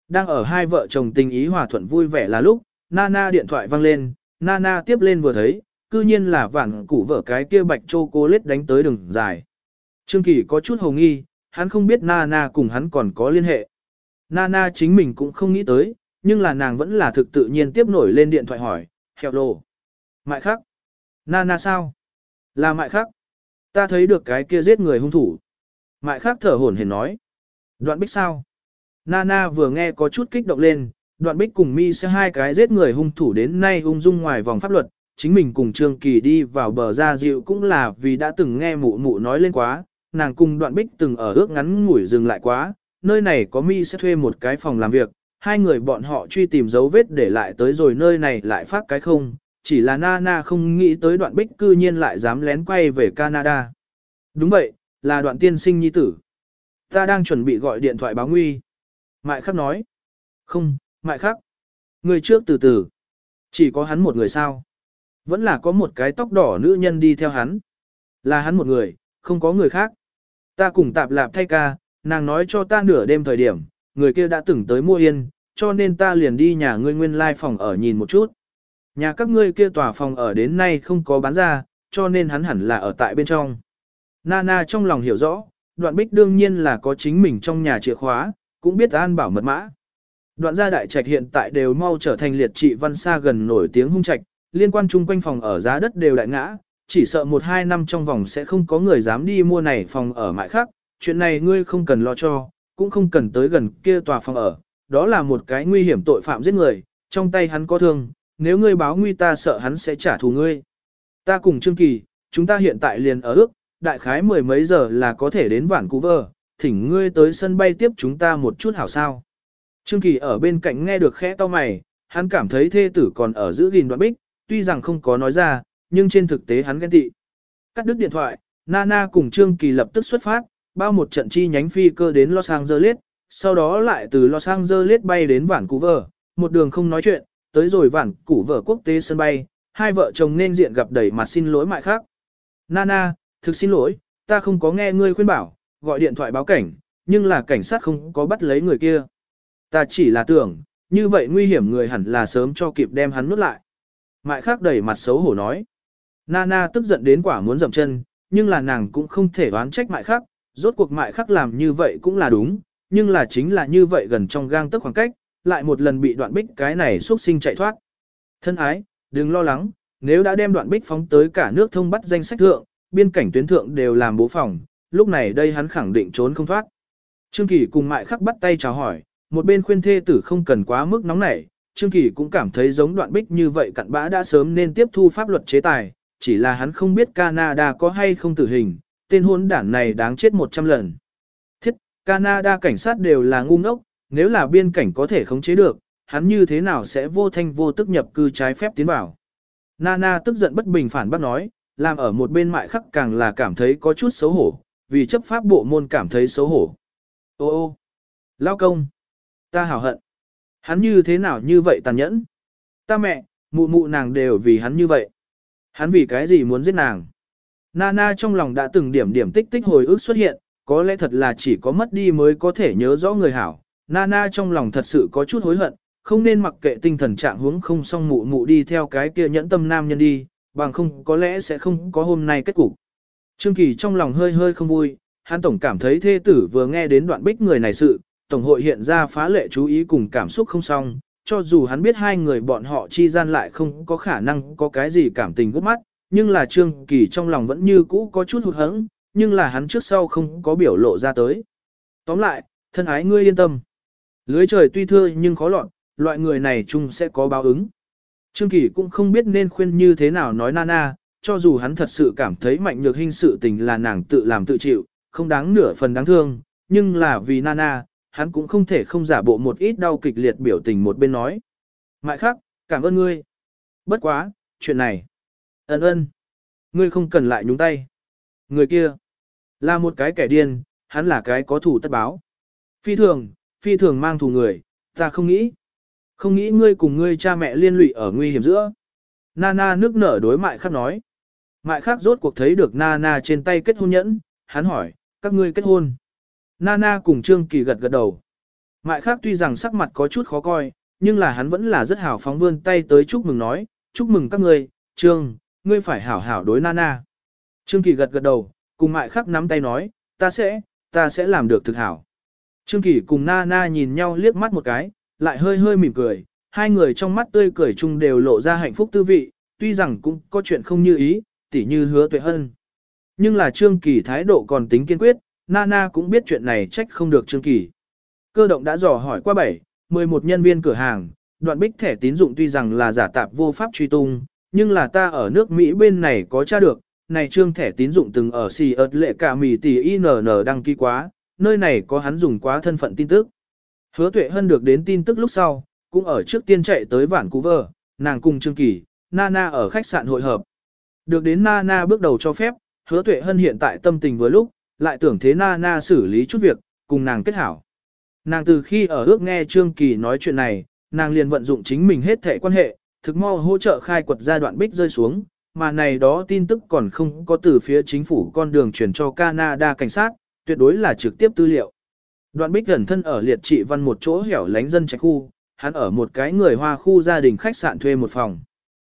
Speaker 1: Đang ở hai vợ chồng tình ý hòa thuận vui vẻ là lúc, Nana điện thoại vang lên, Nana tiếp lên vừa thấy, cư nhiên là vạn củ vợ cái kia bạch chô cô lết đánh tới đường dài. Trương Kỳ có chút hồng nghi, hắn không biết Nana cùng hắn còn có liên hệ. Nana chính mình cũng không nghĩ tới, nhưng là nàng vẫn là thực tự nhiên tiếp nổi lên điện thoại hỏi, hello. Mại khắc. Nana sao? Là mại khắc. Ta thấy được cái kia giết người hung thủ. Mại khắc thở hổn hển nói. Đoạn bích sao? Nana vừa nghe có chút kích động lên, đoạn bích cùng mi sẽ hai cái giết người hung thủ đến nay ung dung ngoài vòng pháp luật, chính mình cùng Trương Kỳ đi vào bờ ra dịu cũng là vì đã từng nghe mụ mụ nói lên quá, nàng cùng đoạn bích từng ở ước ngắn ngủi dừng lại quá, nơi này có mi sẽ thuê một cái phòng làm việc, hai người bọn họ truy tìm dấu vết để lại tới rồi nơi này lại phát cái không, chỉ là Nana không nghĩ tới đoạn bích cư nhiên lại dám lén quay về Canada. Đúng vậy, là đoạn tiên sinh nhi tử. Ta đang chuẩn bị gọi điện thoại báo nguy. Mại khắc nói. Không, mại khắc. Người trước từ từ. Chỉ có hắn một người sao. Vẫn là có một cái tóc đỏ nữ nhân đi theo hắn. Là hắn một người, không có người khác. Ta cùng tạp lạp thay ca, nàng nói cho ta nửa đêm thời điểm, người kia đã từng tới mua yên, cho nên ta liền đi nhà ngươi nguyên lai phòng ở nhìn một chút. Nhà các ngươi kia tòa phòng ở đến nay không có bán ra, cho nên hắn hẳn là ở tại bên trong. Nana trong lòng hiểu rõ, đoạn bích đương nhiên là có chính mình trong nhà chìa khóa, cũng biết an bảo mật mã. Đoạn gia đại trạch hiện tại đều mau trở thành liệt trị văn xa gần nổi tiếng hung trạch, liên quan chung quanh phòng ở giá đất đều đại ngã, chỉ sợ một hai năm trong vòng sẽ không có người dám đi mua này phòng ở mại khác, chuyện này ngươi không cần lo cho, cũng không cần tới gần kia tòa phòng ở, đó là một cái nguy hiểm tội phạm giết người, trong tay hắn có thương, nếu ngươi báo nguy ta sợ hắn sẽ trả thù ngươi. Ta cùng Trương Kỳ, chúng ta hiện tại liền ở ước, đại khái mười mấy giờ là có thể đến Vản Cú Vơ, thỉnh ngươi tới sân bay tiếp chúng ta một chút hảo sao. Trương Kỳ ở bên cạnh nghe được khẽ to mày, hắn cảm thấy thê tử còn ở giữ gìn đoạn bích, tuy rằng không có nói ra, nhưng trên thực tế hắn ghen tị. Cắt đứt điện thoại, Nana cùng Trương Kỳ lập tức xuất phát, bao một trận chi nhánh phi cơ đến Los Angeles, sau đó lại từ Los Angeles bay đến Vancouver, một đường không nói chuyện, tới rồi Vancouver quốc tế sân bay, hai vợ chồng nên diện gặp đầy mặt xin lỗi mại khác. Nana, thực xin lỗi, ta không có nghe ngươi khuyên bảo, gọi điện thoại báo cảnh, nhưng là cảnh sát không có bắt lấy người kia. Ta chỉ là tưởng, như vậy nguy hiểm người hẳn là sớm cho kịp đem hắn nuốt lại. Mại khác đầy mặt xấu hổ nói. Nana tức giận đến quả muốn dậm chân, nhưng là nàng cũng không thể đoán trách mại khắc. rốt cuộc mại khắc làm như vậy cũng là đúng, nhưng là chính là như vậy gần trong gang tức khoảng cách, lại một lần bị đoạn bích cái này xuất sinh chạy thoát. Thân ái, đừng lo lắng, nếu đã đem đoạn bích phóng tới cả nước thông bắt danh sách thượng, biên cảnh tuyến thượng đều làm bố phòng, lúc này đây hắn khẳng định trốn không thoát. Trương Kỳ cùng mại khắc bắt tay chào hỏi, một bên khuyên thê tử không cần quá mức nóng nảy, Trương Kỳ cũng cảm thấy giống đoạn bích như vậy cặn bã đã sớm nên tiếp thu pháp luật chế tài, chỉ là hắn không biết Canada có hay không tử hình, tên hôn đản này đáng chết 100 lần. Thiết, Canada cảnh sát đều là ngu ngốc, nếu là biên cảnh có thể khống chế được, hắn như thế nào sẽ vô thanh vô tức nhập cư trái phép tiến vào. Nana tức giận bất bình phản bác nói, làm ở một bên mại khắc càng là cảm thấy có chút xấu hổ, vì chấp pháp bộ môn cảm thấy xấu hổ. Ô ô, lao công, ta hảo hận. Hắn như thế nào như vậy tàn nhẫn? Ta mẹ, mụ mụ nàng đều vì hắn như vậy. Hắn vì cái gì muốn giết nàng? Nana trong lòng đã từng điểm điểm tích tích hồi ức xuất hiện, có lẽ thật là chỉ có mất đi mới có thể nhớ rõ người hảo. Nana trong lòng thật sự có chút hối hận, không nên mặc kệ tinh thần trạng huống không song mụ mụ đi theo cái kia nhẫn tâm nam nhân đi, bằng không có lẽ sẽ không có hôm nay kết cục. Trương Kỳ trong lòng hơi hơi không vui, hắn tổng cảm thấy thê tử vừa nghe đến đoạn bích người này sự, tổng hội hiện ra phá lệ chú ý cùng cảm xúc không song cho dù hắn biết hai người bọn họ chi gian lại không có khả năng có cái gì cảm tình gút mắt, nhưng là Trương Kỳ trong lòng vẫn như cũ có chút hụt hẫng, nhưng là hắn trước sau không có biểu lộ ra tới. Tóm lại, thân ái ngươi yên tâm. Lưới trời tuy thưa nhưng khó lọt, loại người này chung sẽ có báo ứng. Trương Kỳ cũng không biết nên khuyên như thế nào nói Nana, cho dù hắn thật sự cảm thấy mạnh nhược hình sự tình là nàng tự làm tự chịu, không đáng nửa phần đáng thương, nhưng là vì Nana, hắn cũng không thể không giả bộ một ít đau kịch liệt biểu tình một bên nói. Mại khắc, cảm ơn ngươi. Bất quá, chuyện này. Ấn ơn. Ngươi không cần lại nhúng tay. Người kia, là một cái kẻ điên, hắn là cái có thủ tất báo. Phi thường, phi thường mang thù người, ta không nghĩ. Không nghĩ ngươi cùng ngươi cha mẹ liên lụy ở nguy hiểm giữa. Nana nước nở đối mại khắc nói. Mại khắc rốt cuộc thấy được Nana trên tay kết hôn nhẫn, hắn hỏi, các ngươi kết hôn. Nana cùng Trương Kỳ gật gật đầu. Mại khắc tuy rằng sắc mặt có chút khó coi, nhưng là hắn vẫn là rất hào phóng vươn tay tới chúc mừng nói, chúc mừng các ngươi, Trương, ngươi phải hảo hảo đối Nana. Trương Kỳ gật gật đầu, cùng mại khắc nắm tay nói, ta sẽ, ta sẽ làm được thực hảo. Trương Kỳ cùng Nana nhìn nhau liếc mắt một cái, lại hơi hơi mỉm cười, hai người trong mắt tươi cười chung đều lộ ra hạnh phúc tư vị, tuy rằng cũng có chuyện không như ý, tỉ như hứa tuệ hân. Nhưng là Trương Kỳ thái độ còn tính kiên quyết, Nana cũng biết chuyện này trách không được Trương Kỳ. Cơ động đã dò hỏi qua 7, 11 nhân viên cửa hàng, đoạn bích thẻ tín dụng tuy rằng là giả tạp vô pháp truy tung, nhưng là ta ở nước Mỹ bên này có tra được, này trương thẻ tín dụng từng ở xì ợt lệ cả mì tỷ INN đăng ký quá, nơi này có hắn dùng quá thân phận tin tức. Hứa tuệ hân được đến tin tức lúc sau, cũng ở trước tiên chạy tới vản cú vơ, nàng cùng Trương Kỳ, Nana ở khách sạn hội hợp. Được đến Nana bước đầu cho phép, hứa tuệ hân hiện tại tâm tình vừa lúc, lại tưởng thế Nana xử lý chút việc, cùng nàng kết hảo. Nàng từ khi ở ước nghe Trương Kỳ nói chuyện này, nàng liền vận dụng chính mình hết thể quan hệ, thực mo hỗ trợ khai quật giai đoạn bích rơi xuống, mà này đó tin tức còn không có từ phía chính phủ con đường chuyển cho Canada cảnh sát, tuyệt đối là trực tiếp tư liệu. Đoạn bích gần thân ở liệt trị văn một chỗ hẻo lánh dân trạch khu, hắn ở một cái người hoa khu gia đình khách sạn thuê một phòng.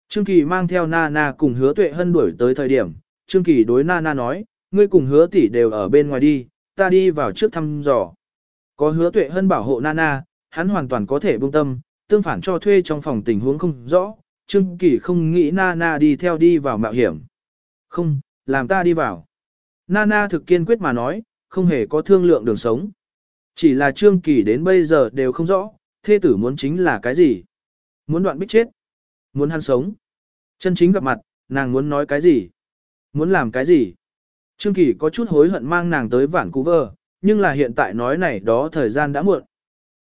Speaker 1: Trương Kỳ mang theo Nana cùng hứa tuệ hân đuổi tới thời điểm, Trương Kỳ đối Nana nói, ngươi cùng hứa tỷ đều ở bên ngoài đi, ta đi vào trước thăm dò. Có hứa tuệ hân bảo hộ Nana, hắn hoàn toàn có thể buông tâm, tương phản cho thuê trong phòng tình huống không rõ, Trương Kỳ không nghĩ Nana đi theo đi vào mạo hiểm. Không, làm ta đi vào. Nana thực kiên quyết mà nói, không hề có thương lượng đường sống. Chỉ là Trương Kỳ đến bây giờ đều không rõ, thê tử muốn chính là cái gì? Muốn đoạn bích chết? Muốn hắn sống? Chân chính gặp mặt, nàng muốn nói cái gì? Muốn làm cái gì? Trương Kỳ có chút hối hận mang nàng tới vản cú vơ, nhưng là hiện tại nói này đó thời gian đã muộn.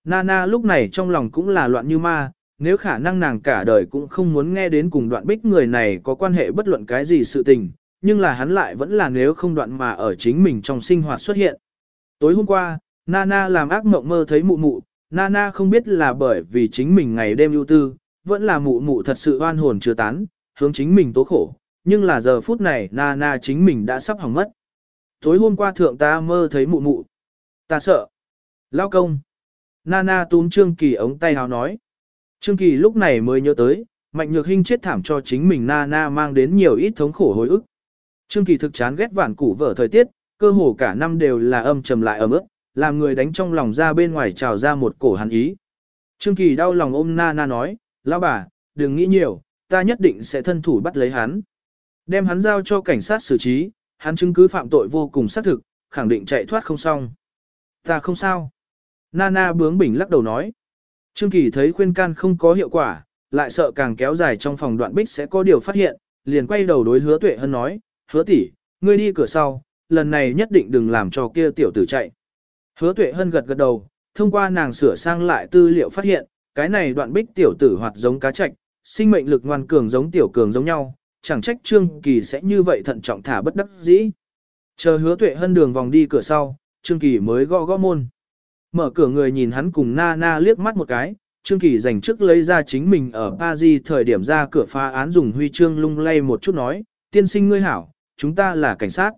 Speaker 1: Nana lúc này trong lòng cũng là loạn như ma, nếu khả năng nàng cả đời cũng không muốn nghe đến cùng đoạn bích người này có quan hệ bất luận cái gì sự tình, nhưng là hắn lại vẫn là nếu không đoạn mà ở chính mình trong sinh hoạt xuất hiện. Tối hôm qua, Nana làm ác mộng mơ thấy mụ mụ, Nana không biết là bởi vì chính mình ngày đêm ưu tư, vẫn là mụ mụ thật sự oan hồn chưa tán, hướng chính mình tố khổ, nhưng là giờ phút này Nana chính mình đã sắp hỏng mất. Tối hôm qua thượng ta mơ thấy mụ mụ. Ta sợ. Lao công. Nana túm Trương Kỳ ống tay hào nói. Trương Kỳ lúc này mới nhớ tới, Mạnh Nhược Hinh chết thảm cho chính mình Nana mang đến nhiều ít thống khổ hồi ức. Trương Kỳ thực chán ghét vạn củ vở thời tiết, cơ hồ cả năm đều là âm trầm lại ấm ức làm người đánh trong lòng ra bên ngoài trào ra một cổ hắn ý. Trương Kỳ đau lòng ôm Nana nói, lão bà, đừng nghĩ nhiều, ta nhất định sẽ thân thủ bắt lấy hắn. Đem hắn giao cho cảnh sát xử trí, hắn chứng cứ phạm tội vô cùng xác thực, khẳng định chạy thoát không xong. Ta không sao. Nana bướng bỉnh lắc đầu nói. Trương Kỳ thấy khuyên can không có hiệu quả, lại sợ càng kéo dài trong phòng đoạn bích sẽ có điều phát hiện, liền quay đầu đối hứa tuệ hân nói, hứa tỷ, ngươi đi cửa sau, lần này nhất định đừng làm cho kia tiểu tử chạy. Hứa tuệ hân gật gật đầu, thông qua nàng sửa sang lại tư liệu phát hiện, cái này đoạn bích tiểu tử hoạt giống cá chạch, sinh mệnh lực ngoan cường giống tiểu cường giống nhau, chẳng trách Trương Kỳ sẽ như vậy thận trọng thả bất đắc dĩ. Chờ hứa tuệ hân đường vòng đi cửa sau, Trương Kỳ mới gõ gõ môn. Mở cửa người nhìn hắn cùng na na liếc mắt một cái, Trương Kỳ dành trước lấy ra chính mình ở Paris thời điểm ra cửa phá án dùng huy chương lung lay một chút nói, tiên sinh ngươi hảo, chúng ta là cảnh sát.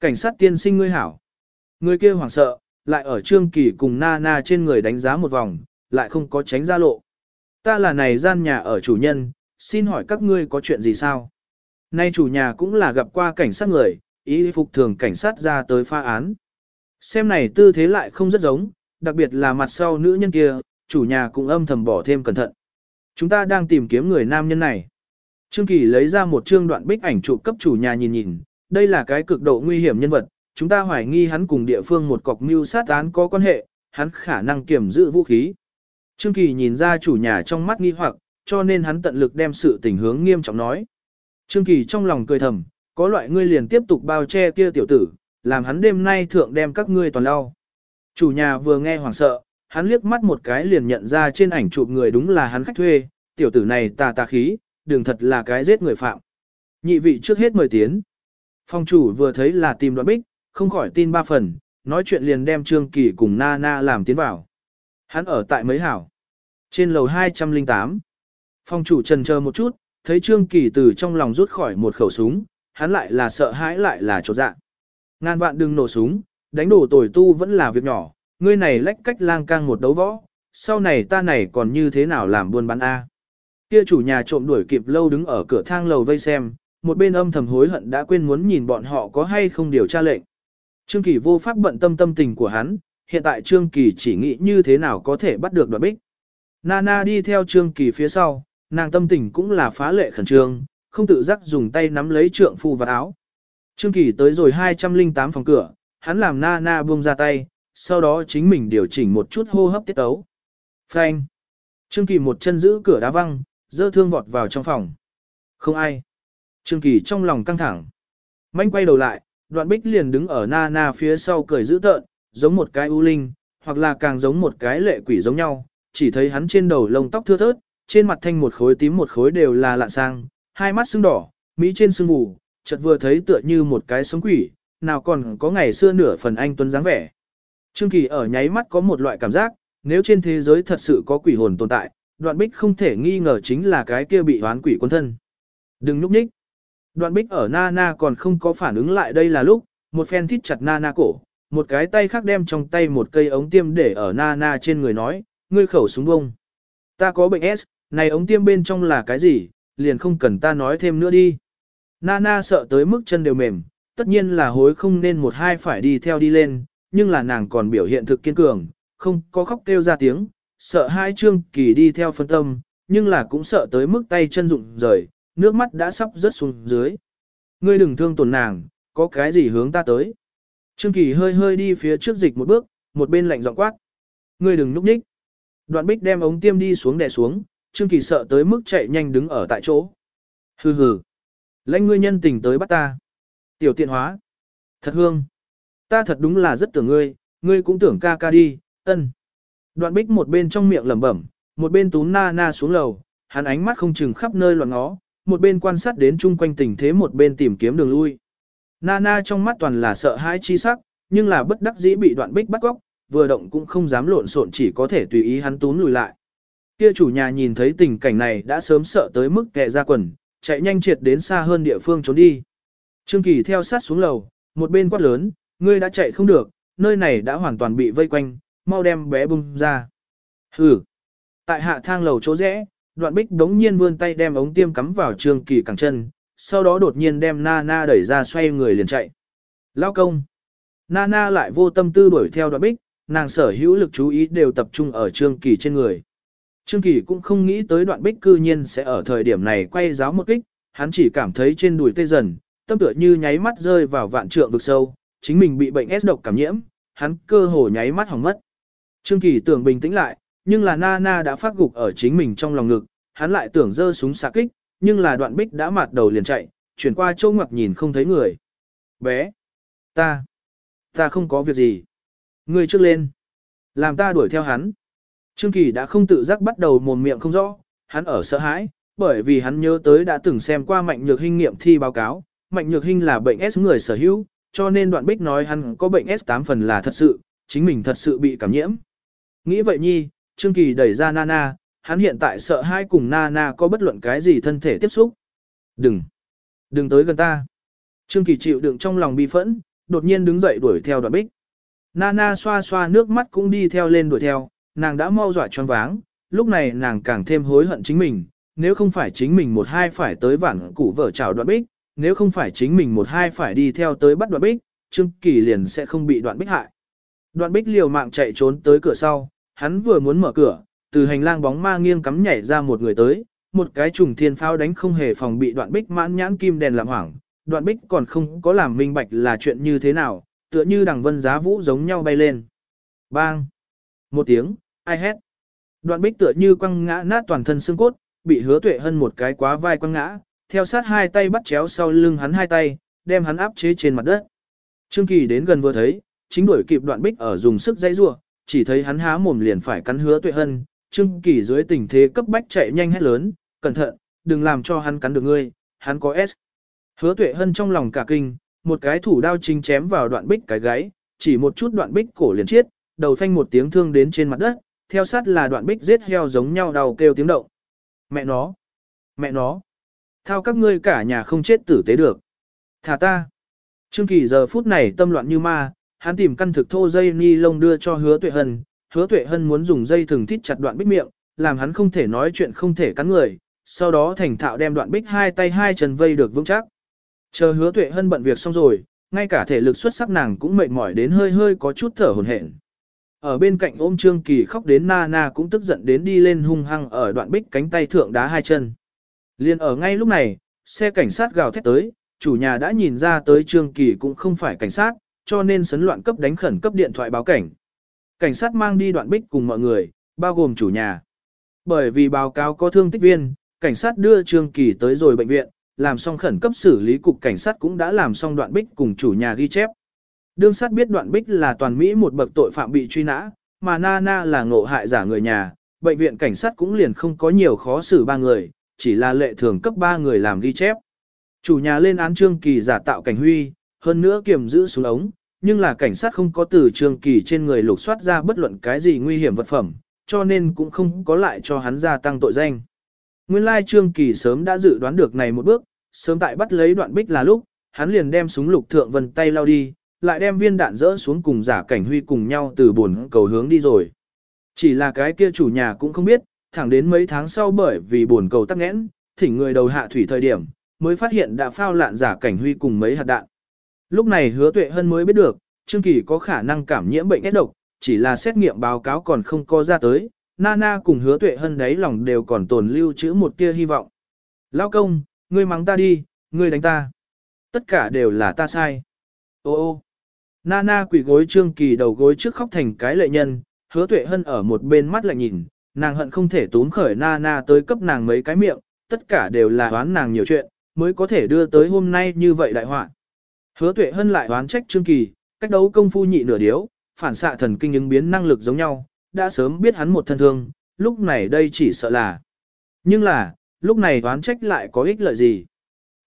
Speaker 1: Cảnh sát tiên sinh ngươi hảo. Người kia hoảng sợ, lại ở Trương Kỳ cùng na na trên người đánh giá một vòng, lại không có tránh ra lộ. Ta là này gian nhà ở chủ nhân, xin hỏi các ngươi có chuyện gì sao? Nay chủ nhà cũng là gặp qua cảnh sát người, ý phục thường cảnh sát ra tới pha án. Xem này tư thế lại không rất giống, đặc biệt là mặt sau nữ nhân kia, chủ nhà cũng âm thầm bỏ thêm cẩn thận. Chúng ta đang tìm kiếm người nam nhân này. Trương Kỳ lấy ra một chương đoạn bích ảnh chụp cấp chủ nhà nhìn nhìn, đây là cái cực độ nguy hiểm nhân vật, chúng ta hoài nghi hắn cùng địa phương một cọc mưu sát án có quan hệ, hắn khả năng kiểm giữ vũ khí. Trương Kỳ nhìn ra chủ nhà trong mắt nghi hoặc, cho nên hắn tận lực đem sự tình hướng nghiêm trọng nói. Trương Kỳ trong lòng cười thầm, có loại ngươi liền tiếp tục bao che kia tiểu tử, làm hắn đêm nay thượng đem các ngươi toàn lau. Chủ nhà vừa nghe hoảng sợ, hắn liếc mắt một cái liền nhận ra trên ảnh chụp người đúng là hắn khách thuê, tiểu tử này tà tà khí, đường thật là cái giết người phạm. Nhị vị trước hết mời tiến. Phong chủ vừa thấy là tìm đoạn bích, không khỏi tin ba phần, nói chuyện liền đem Trương Kỳ cùng Na Na làm tiến vào. Hắn ở tại mấy hảo. Trên lầu 208. Phong chủ trần chờ một chút, thấy Trương Kỳ từ trong lòng rút khỏi một khẩu súng, hắn lại là sợ hãi lại là trột dạ. Ngàn vạn đừng nổ súng, đánh đổ tồi tu vẫn là việc nhỏ, ngươi này lách cách lang cang một đấu võ, sau này ta này còn như thế nào làm buôn bán A. Kia chủ nhà trộm đuổi kịp lâu đứng ở cửa thang lầu vây xem, một bên âm thầm hối hận đã quên muốn nhìn bọn họ có hay không điều tra lệnh. Trương Kỳ vô pháp bận tâm tâm tình của hắn, hiện tại Trương Kỳ chỉ nghĩ như thế nào có thể bắt được đoạn bích. Nana đi theo Trương Kỳ phía sau, nàng tâm tình cũng là phá lệ khẩn trương, không tự giác dùng tay nắm lấy trượng phu và áo. Trương Kỳ tới rồi 208 phòng cửa, hắn làm Nana buông ra tay, sau đó chính mình điều chỉnh một chút hô hấp tiết tấu. Phanh. Trương Kỳ một chân giữ cửa đá văng, dơ thương vọt vào trong phòng. Không ai. Trương Kỳ trong lòng căng thẳng. Manh quay đầu lại, đoạn bích liền đứng ở Nana phía sau cười dữ tợn, giống một cái u linh, hoặc là càng giống một cái lệ quỷ giống nhau, chỉ thấy hắn trên đầu lông tóc thưa thớt, trên mặt thanh một khối tím một khối đều là lạ sang, hai mắt sưng đỏ, mỹ trên sưng vù, chợt vừa thấy tựa như một cái sống quỷ, nào còn có ngày xưa nửa phần anh tuấn dáng vẻ. Trương Kỳ ở nháy mắt có một loại cảm giác, nếu trên thế giới thật sự có quỷ hồn tồn tại, đoạn bích không thể nghi ngờ chính là cái kia bị hoán quỷ quân thân. Đừng núp nhích. Đoạn bích ở Nana còn không có phản ứng lại đây là lúc, một phen thít chặt Nana cổ, một cái tay khác đem trong tay một cây ống tiêm để ở Nana trên người nói, ngươi khẩu súng bông. Ta có bệnh S, này ống tiêm bên trong là cái gì, liền không cần ta nói thêm nữa đi. Nana sợ tới mức chân đều mềm, tất nhiên là hối không nên một hai phải đi theo đi lên, nhưng là nàng còn biểu hiện thực kiên cường, không có khóc kêu ra tiếng, sợ hai trương kỳ đi theo phân tâm, nhưng là cũng sợ tới mức tay chân rụng rời, nước mắt đã sắp rớt xuống dưới. Ngươi đừng thương tổn nàng, có cái gì hướng ta tới. Trương Kỳ hơi hơi đi phía trước dịch một bước, một bên lạnh giọng quát. Ngươi đừng núp nhích. Đoạn bích đem ống tiêm đi xuống đè xuống, Trương Kỳ sợ tới mức chạy nhanh đứng ở tại chỗ. Hừ hừ. Lãnh ngươi nhân tình tới bắt ta. Tiểu tiện hóa. Thật hương. Ta thật đúng là rất tưởng ngươi, ngươi cũng tưởng ca ca đi, ân. Đoạn bích một bên trong miệng lẩm bẩm, một bên túm na na xuống lầu, hắn ánh mắt không chừng khắp nơi loạn ngó, một bên quan sát đến chung quanh tình thế một bên tìm kiếm đường lui. Nana trong mắt toàn là sợ hãi chi sắc, nhưng là bất đắc dĩ bị đoạn bích bắt góc, vừa động cũng không dám lộn xộn chỉ có thể tùy ý hắn túm lùi lại. Kia chủ nhà nhìn thấy tình cảnh này đã sớm sợ tới mức kẹ ra quần, chạy nhanh triệt đến xa hơn địa phương trốn đi. Trương Kỳ theo sát xuống lầu, một bên quát lớn, ngươi đã chạy không được, nơi này đã hoàn toàn bị vây quanh, mau đem bé bung ra. Hừ. Tại hạ thang lầu chỗ rẽ, đoạn bích đống nhiên vươn tay đem ống tiêm cắm vào Trương Kỳ cẳng chân, sau đó đột nhiên đem Nana đẩy ra xoay người liền chạy. Lao công. Nana lại vô tâm tư đuổi theo đoạn bích, nàng sở hữu lực chú ý đều tập trung ở Trương Kỳ trên người. Trương Kỳ cũng không nghĩ tới đoạn bích cư nhiên sẽ ở thời điểm này quay giáo một kích, hắn chỉ cảm thấy trên đùi tê dần, tâm tựa như nháy mắt rơi vào vạn trượng vực sâu, chính mình bị bệnh S độc cảm nhiễm, hắn cơ hồ nháy mắt hỏng mất. Trương Kỳ tưởng bình tĩnh lại, nhưng là Nana đã phát gục ở chính mình trong lòng ngực, hắn lại tưởng giơ súng xạ kích, nhưng là đoạn bích đã mặt đầu liền chạy, chuyển qua châu ngoặc nhìn không thấy người. Bé! Ta! Ta không có việc gì. Ngươi trước lên. Làm ta đuổi theo hắn. Trương Kỳ đã không tự giác bắt đầu mồm miệng không rõ, hắn ở sợ hãi, bởi vì hắn nhớ tới đã từng xem qua mạnh nhược hình nghiệm thi báo cáo, mạnh nhược hình là bệnh S người sở hữu, cho nên đoạn bích nói hắn có bệnh S8 phần là thật sự, chính mình thật sự bị cảm nhiễm. Nghĩ vậy nhi, Trương Kỳ đẩy ra Nana, hắn hiện tại sợ hai cùng Nana có bất luận cái gì thân thể tiếp xúc. Đừng! Đừng tới gần ta! Trương Kỳ chịu đựng trong lòng bi phẫn, đột nhiên đứng dậy đuổi theo đoạn bích. Nana xoa xoa nước mắt cũng đi theo lên đuổi theo, nàng đã mau dọa choáng váng, lúc này nàng càng thêm hối hận chính mình, nếu không phải chính mình một hai phải tới vản củ vợ chào đoạn bích, nếu không phải chính mình một hai phải đi theo tới bắt đoạn bích, Trương Kỳ liền sẽ không bị đoạn bích hại. Đoạn bích liều mạng chạy trốn tới cửa sau, hắn vừa muốn mở cửa, từ hành lang bóng ma nghiêng cắm nhảy ra một người tới, một cái trùng thiên pháo đánh không hề phòng bị đoạn bích mãn nhãn kim đèn làm hoảng, đoạn bích còn không có làm minh bạch là chuyện như thế nào, tựa như đằng vân giá vũ giống nhau bay lên. Bang! Một tiếng, ai hét? Đoạn bích tựa như quăng ngã nát toàn thân xương cốt, bị hứa tuệ hơn một cái quá vai quăng ngã, theo sát hai tay bắt chéo sau lưng hắn hai tay, đem hắn áp chế trên mặt đất. Trương Kỳ đến gần vừa thấy, chính đuổi kịp đoạn bích ở dùng sức dãy rua, chỉ thấy hắn há mồm liền phải cắn hứa tuệ hân. Trương Kỳ dưới tình thế cấp bách chạy nhanh hét lớn, cẩn thận, đừng làm cho hắn cắn được ngươi, hắn có S. Hứa tuệ hân trong lòng cả kinh, một cái thủ đao chính chém vào đoạn bích cái gáy, chỉ một chút đoạn bích cổ liền chết, đầu phanh một tiếng thương đến trên mặt đất, theo sát là đoạn bích giết heo giống nhau đầu kêu tiếng động. Mẹ nó! Mẹ nó! Thao các ngươi cả nhà không chết tử tế được. Thả ta! Trương Kỳ giờ phút này tâm loạn như ma, hắn tìm căn thực thô dây ni lông đưa cho hứa tuệ hân, hứa tuệ hân muốn dùng dây thừng thít chặt đoạn bích miệng, làm hắn không thể nói chuyện không thể cắn người, sau đó thành thạo đem đoạn bích hai tay hai chân vây được vững chắc. Chờ hứa tuệ hân bận việc xong rồi, ngay cả thể lực xuất sắc nàng cũng mệt mỏi đến hơi hơi có chút thở hồn hển. Ở bên cạnh ôm Trương Kỳ khóc đến na na cũng tức giận đến đi lên hung hăng ở đoạn bích cánh tay thượng đá hai chân. Liên ở ngay lúc này, xe cảnh sát gào thét tới, chủ nhà đã nhìn ra tới Trương Kỳ cũng không phải cảnh sát, cho nên sấn loạn cấp đánh khẩn cấp điện thoại báo cảnh. Cảnh sát mang đi đoạn bích cùng mọi người, bao gồm chủ nhà. Bởi vì báo cáo có thương tích viên, cảnh sát đưa Trương Kỳ tới rồi bệnh viện, làm xong khẩn cấp xử lý cục cảnh sát cũng đã làm xong đoạn bích cùng chủ nhà ghi chép. Đương sát biết đoạn bích là toàn Mỹ một bậc tội phạm bị truy nã, mà Nana là ngộ hại giả người nhà, bệnh viện cảnh sát cũng liền không có nhiều khó xử ba người, chỉ là lệ thường cấp ba người làm ghi chép. Chủ nhà lên án Trương Kỳ giả tạo cảnh huy, hơn nữa kiềm giữ xuống ống, nhưng là cảnh sát không có từ Trương Kỳ trên người lục soát ra bất luận cái gì nguy hiểm vật phẩm, cho nên cũng không có lại cho hắn gia tăng tội danh. Nguyên lai Trương Kỳ sớm đã dự đoán được này một bước, sớm tại bắt lấy đoạn bích là lúc, hắn liền đem súng lục thượng vân tay lao đi, lại đem viên đạn rỡ xuống cùng giả cảnh huy cùng nhau từ buồn cầu hướng đi rồi. Chỉ là cái kia chủ nhà cũng không biết, thẳng đến mấy tháng sau bởi vì buồn cầu tắc nghẽn, thỉnh người đầu hạ thủy thời điểm, mới phát hiện đã phao lạn giả cảnh huy cùng mấy hạt đạn. Lúc này hứa tuệ hân mới biết được, Trương Kỳ có khả năng cảm nhiễm bệnh ép độc, chỉ là xét nghiệm báo cáo còn không có ra tới, Nana cùng hứa tuệ hân đấy lòng đều còn tồn lưu trữ một tia hy vọng. Lao công, ngươi mắng ta đi, ngươi đánh ta. Tất cả đều là ta sai. Ô ô. Nana quỷ gối Trương Kỳ đầu gối trước khóc thành cái lệ nhân, hứa tuệ hân ở một bên mắt lại nhìn, nàng hận không thể túm khởi Nana tới cấp nàng mấy cái miệng, tất cả đều là đoán nàng nhiều chuyện, mới có thể đưa tới hôm nay như vậy đại họa. Hứa tuệ hân lại đoán trách Trương Kỳ, cách đấu công phu nhị nửa điếu, phản xạ thần kinh ứng biến năng lực giống nhau, đã sớm biết hắn một thân thương, lúc này đây chỉ sợ là. Nhưng là, lúc này đoán trách lại có ích lợi gì?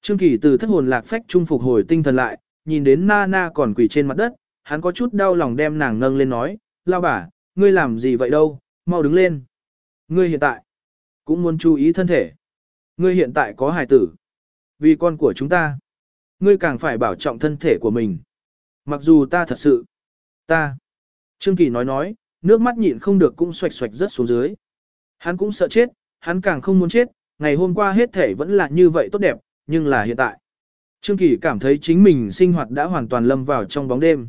Speaker 1: Trương Kỳ từ thất hồn lạc phách trung phục hồi tinh thần lại, nhìn đến Nana còn quỳ trên mặt đất, hắn có chút đau lòng đem nàng nâng lên nói, lao bà, ngươi làm gì vậy đâu, mau đứng lên. Ngươi hiện tại, cũng muốn chú ý thân thể. Ngươi hiện tại có hài tử. Vì con của chúng ta, ngươi càng phải bảo trọng thân thể của mình. Mặc dù ta thật sự, ta. Trương Kỳ nói nói, nước mắt nhịn không được cũng xoạch xoạch rất xuống dưới. Hắn cũng sợ chết, hắn càng không muốn chết, ngày hôm qua hết thể vẫn là như vậy tốt đẹp, nhưng là hiện tại. Trương Kỳ cảm thấy chính mình sinh hoạt đã hoàn toàn lâm vào trong bóng đêm.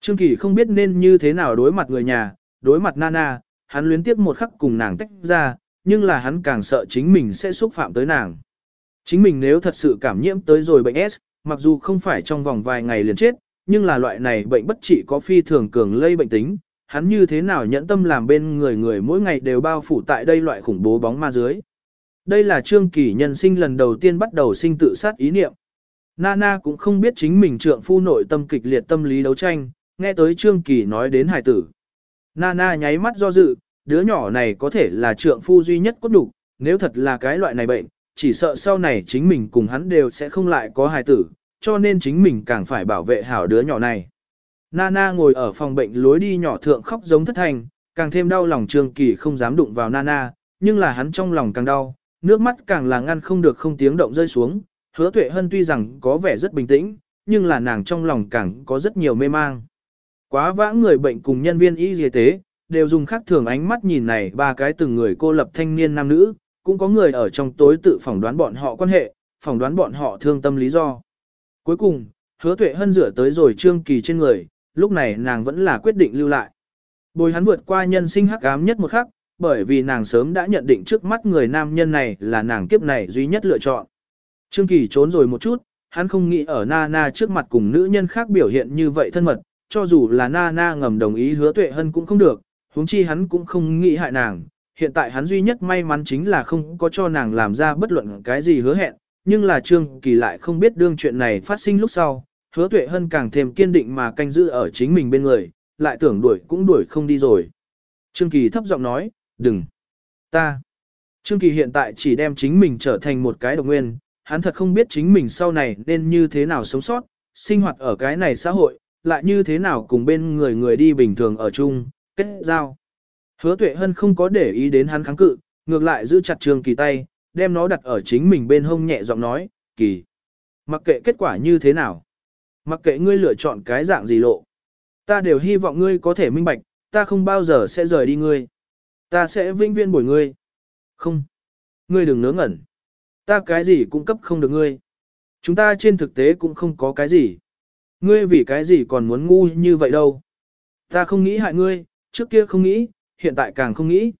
Speaker 1: Trương Kỳ không biết nên như thế nào đối mặt người nhà, đối mặt Nana, hắn luyến tiếp một khắc cùng nàng tách ra, nhưng là hắn càng sợ chính mình sẽ xúc phạm tới nàng. Chính mình nếu thật sự cảm nhiễm tới rồi bệnh S, mặc dù không phải trong vòng vài ngày liền chết, nhưng là loại này bệnh bất trị có phi thường cường lây bệnh tính, hắn như thế nào nhẫn tâm làm bên người người mỗi ngày đều bao phủ tại đây loại khủng bố bóng ma dưới. Đây là Trương Kỳ nhân sinh lần đầu tiên bắt đầu sinh tự sát ý niệm. Nana cũng không biết chính mình trượng phu nội tâm kịch liệt tâm lý đấu tranh, nghe tới Trương Kỳ nói đến hài tử. Nana nháy mắt do dự, đứa nhỏ này có thể là trượng phu duy nhất cốt đủ, nếu thật là cái loại này bệnh, chỉ sợ sau này chính mình cùng hắn đều sẽ không lại có hài tử, cho nên chính mình càng phải bảo vệ hảo đứa nhỏ này. Nana ngồi ở phòng bệnh lối đi nhỏ thượng khóc giống thất thành, càng thêm đau lòng Trương Kỳ không dám đụng vào Nana, nhưng là hắn trong lòng càng đau, nước mắt càng là ngăn không được không tiếng động rơi xuống. Hứa Tuệ Hân tuy rằng có vẻ rất bình tĩnh, nhưng là nàng trong lòng càng có rất nhiều mê mang. Quá vã người bệnh cùng nhân viên y y tế, đều dùng khác thường ánh mắt nhìn này ba cái từng người cô lập thanh niên nam nữ, cũng có người ở trong tối tự phỏng đoán bọn họ quan hệ, phỏng đoán bọn họ thương tâm lý do. Cuối cùng, hứa tuệ hân rửa tới rồi trương kỳ trên người, lúc này nàng vẫn là quyết định lưu lại. Bồi hắn vượt qua nhân sinh hắc ám nhất một khắc, bởi vì nàng sớm đã nhận định trước mắt người nam nhân này là nàng kiếp này duy nhất lựa chọn. Trương Kỳ trốn rồi một chút, hắn không nghĩ ở Na Na trước mặt cùng nữ nhân khác biểu hiện như vậy thân mật, cho dù là Na Na ngầm đồng ý hứa tuệ hân cũng không được, huống chi hắn cũng không nghĩ hại nàng. Hiện tại hắn duy nhất may mắn chính là không có cho nàng làm ra bất luận cái gì hứa hẹn, nhưng là Trương Kỳ lại không biết đương chuyện này phát sinh lúc sau, hứa tuệ hân càng thêm kiên định mà canh giữ ở chính mình bên người, lại tưởng đuổi cũng đuổi không đi rồi. Trương Kỳ thấp giọng nói, đừng, ta. Trương Kỳ hiện tại chỉ đem chính mình trở thành một cái độc nguyên, hắn thật không biết chính mình sau này nên như thế nào sống sót, sinh hoạt ở cái này xã hội, lại như thế nào cùng bên người người đi bình thường ở chung, kết giao. Hứa tuệ hân không có để ý đến hắn kháng cự, ngược lại giữ chặt trường Kỳ tay, đem nó đặt ở chính mình bên hông nhẹ giọng nói, Kỳ. Mặc kệ kết quả như thế nào. Mặc kệ ngươi lựa chọn cái dạng gì lộ. Ta đều hy vọng ngươi có thể minh bạch, ta không bao giờ sẽ rời đi ngươi. Ta sẽ vinh viên bồi ngươi. Không. Ngươi đừng nớ ngẩn. Ta cái gì cũng cấp không được ngươi. Chúng ta trên thực tế cũng không có cái gì. Ngươi vì cái gì còn muốn ngu như vậy đâu. Ta không nghĩ hại ngươi, trước kia không nghĩ, hiện tại càng không nghĩ.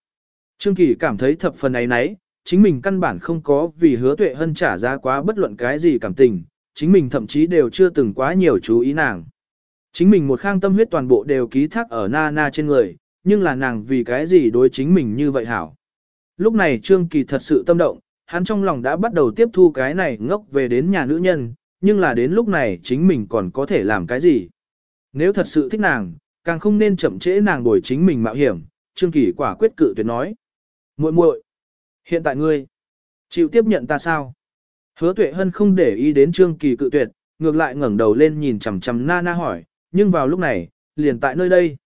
Speaker 1: Trương Kỳ cảm thấy thập phần ấy nấy, chính mình căn bản không có vì hứa tuệ hân trả giá quá bất luận cái gì cảm tình, chính mình thậm chí đều chưa từng quá nhiều chú ý nàng. Chính mình một khang tâm huyết toàn bộ đều ký thác ở na na trên người, nhưng là nàng vì cái gì đối chính mình như vậy hảo. Lúc này Trương Kỳ thật sự tâm động, hắn trong lòng đã bắt đầu tiếp thu cái này ngốc về đến nhà nữ nhân, nhưng là đến lúc này chính mình còn có thể làm cái gì. Nếu thật sự thích nàng, càng không nên chậm trễ nàng bồi chính mình mạo hiểm, Trương Kỳ quả quyết cự tuyệt nói. muội muội, hiện tại ngươi, chịu tiếp nhận ta sao? Hứa tuệ hân không để ý đến Trương Kỳ cự tuyệt, ngược lại ngẩng đầu lên nhìn chằm chằm na na hỏi, nhưng vào lúc này, liền tại nơi đây.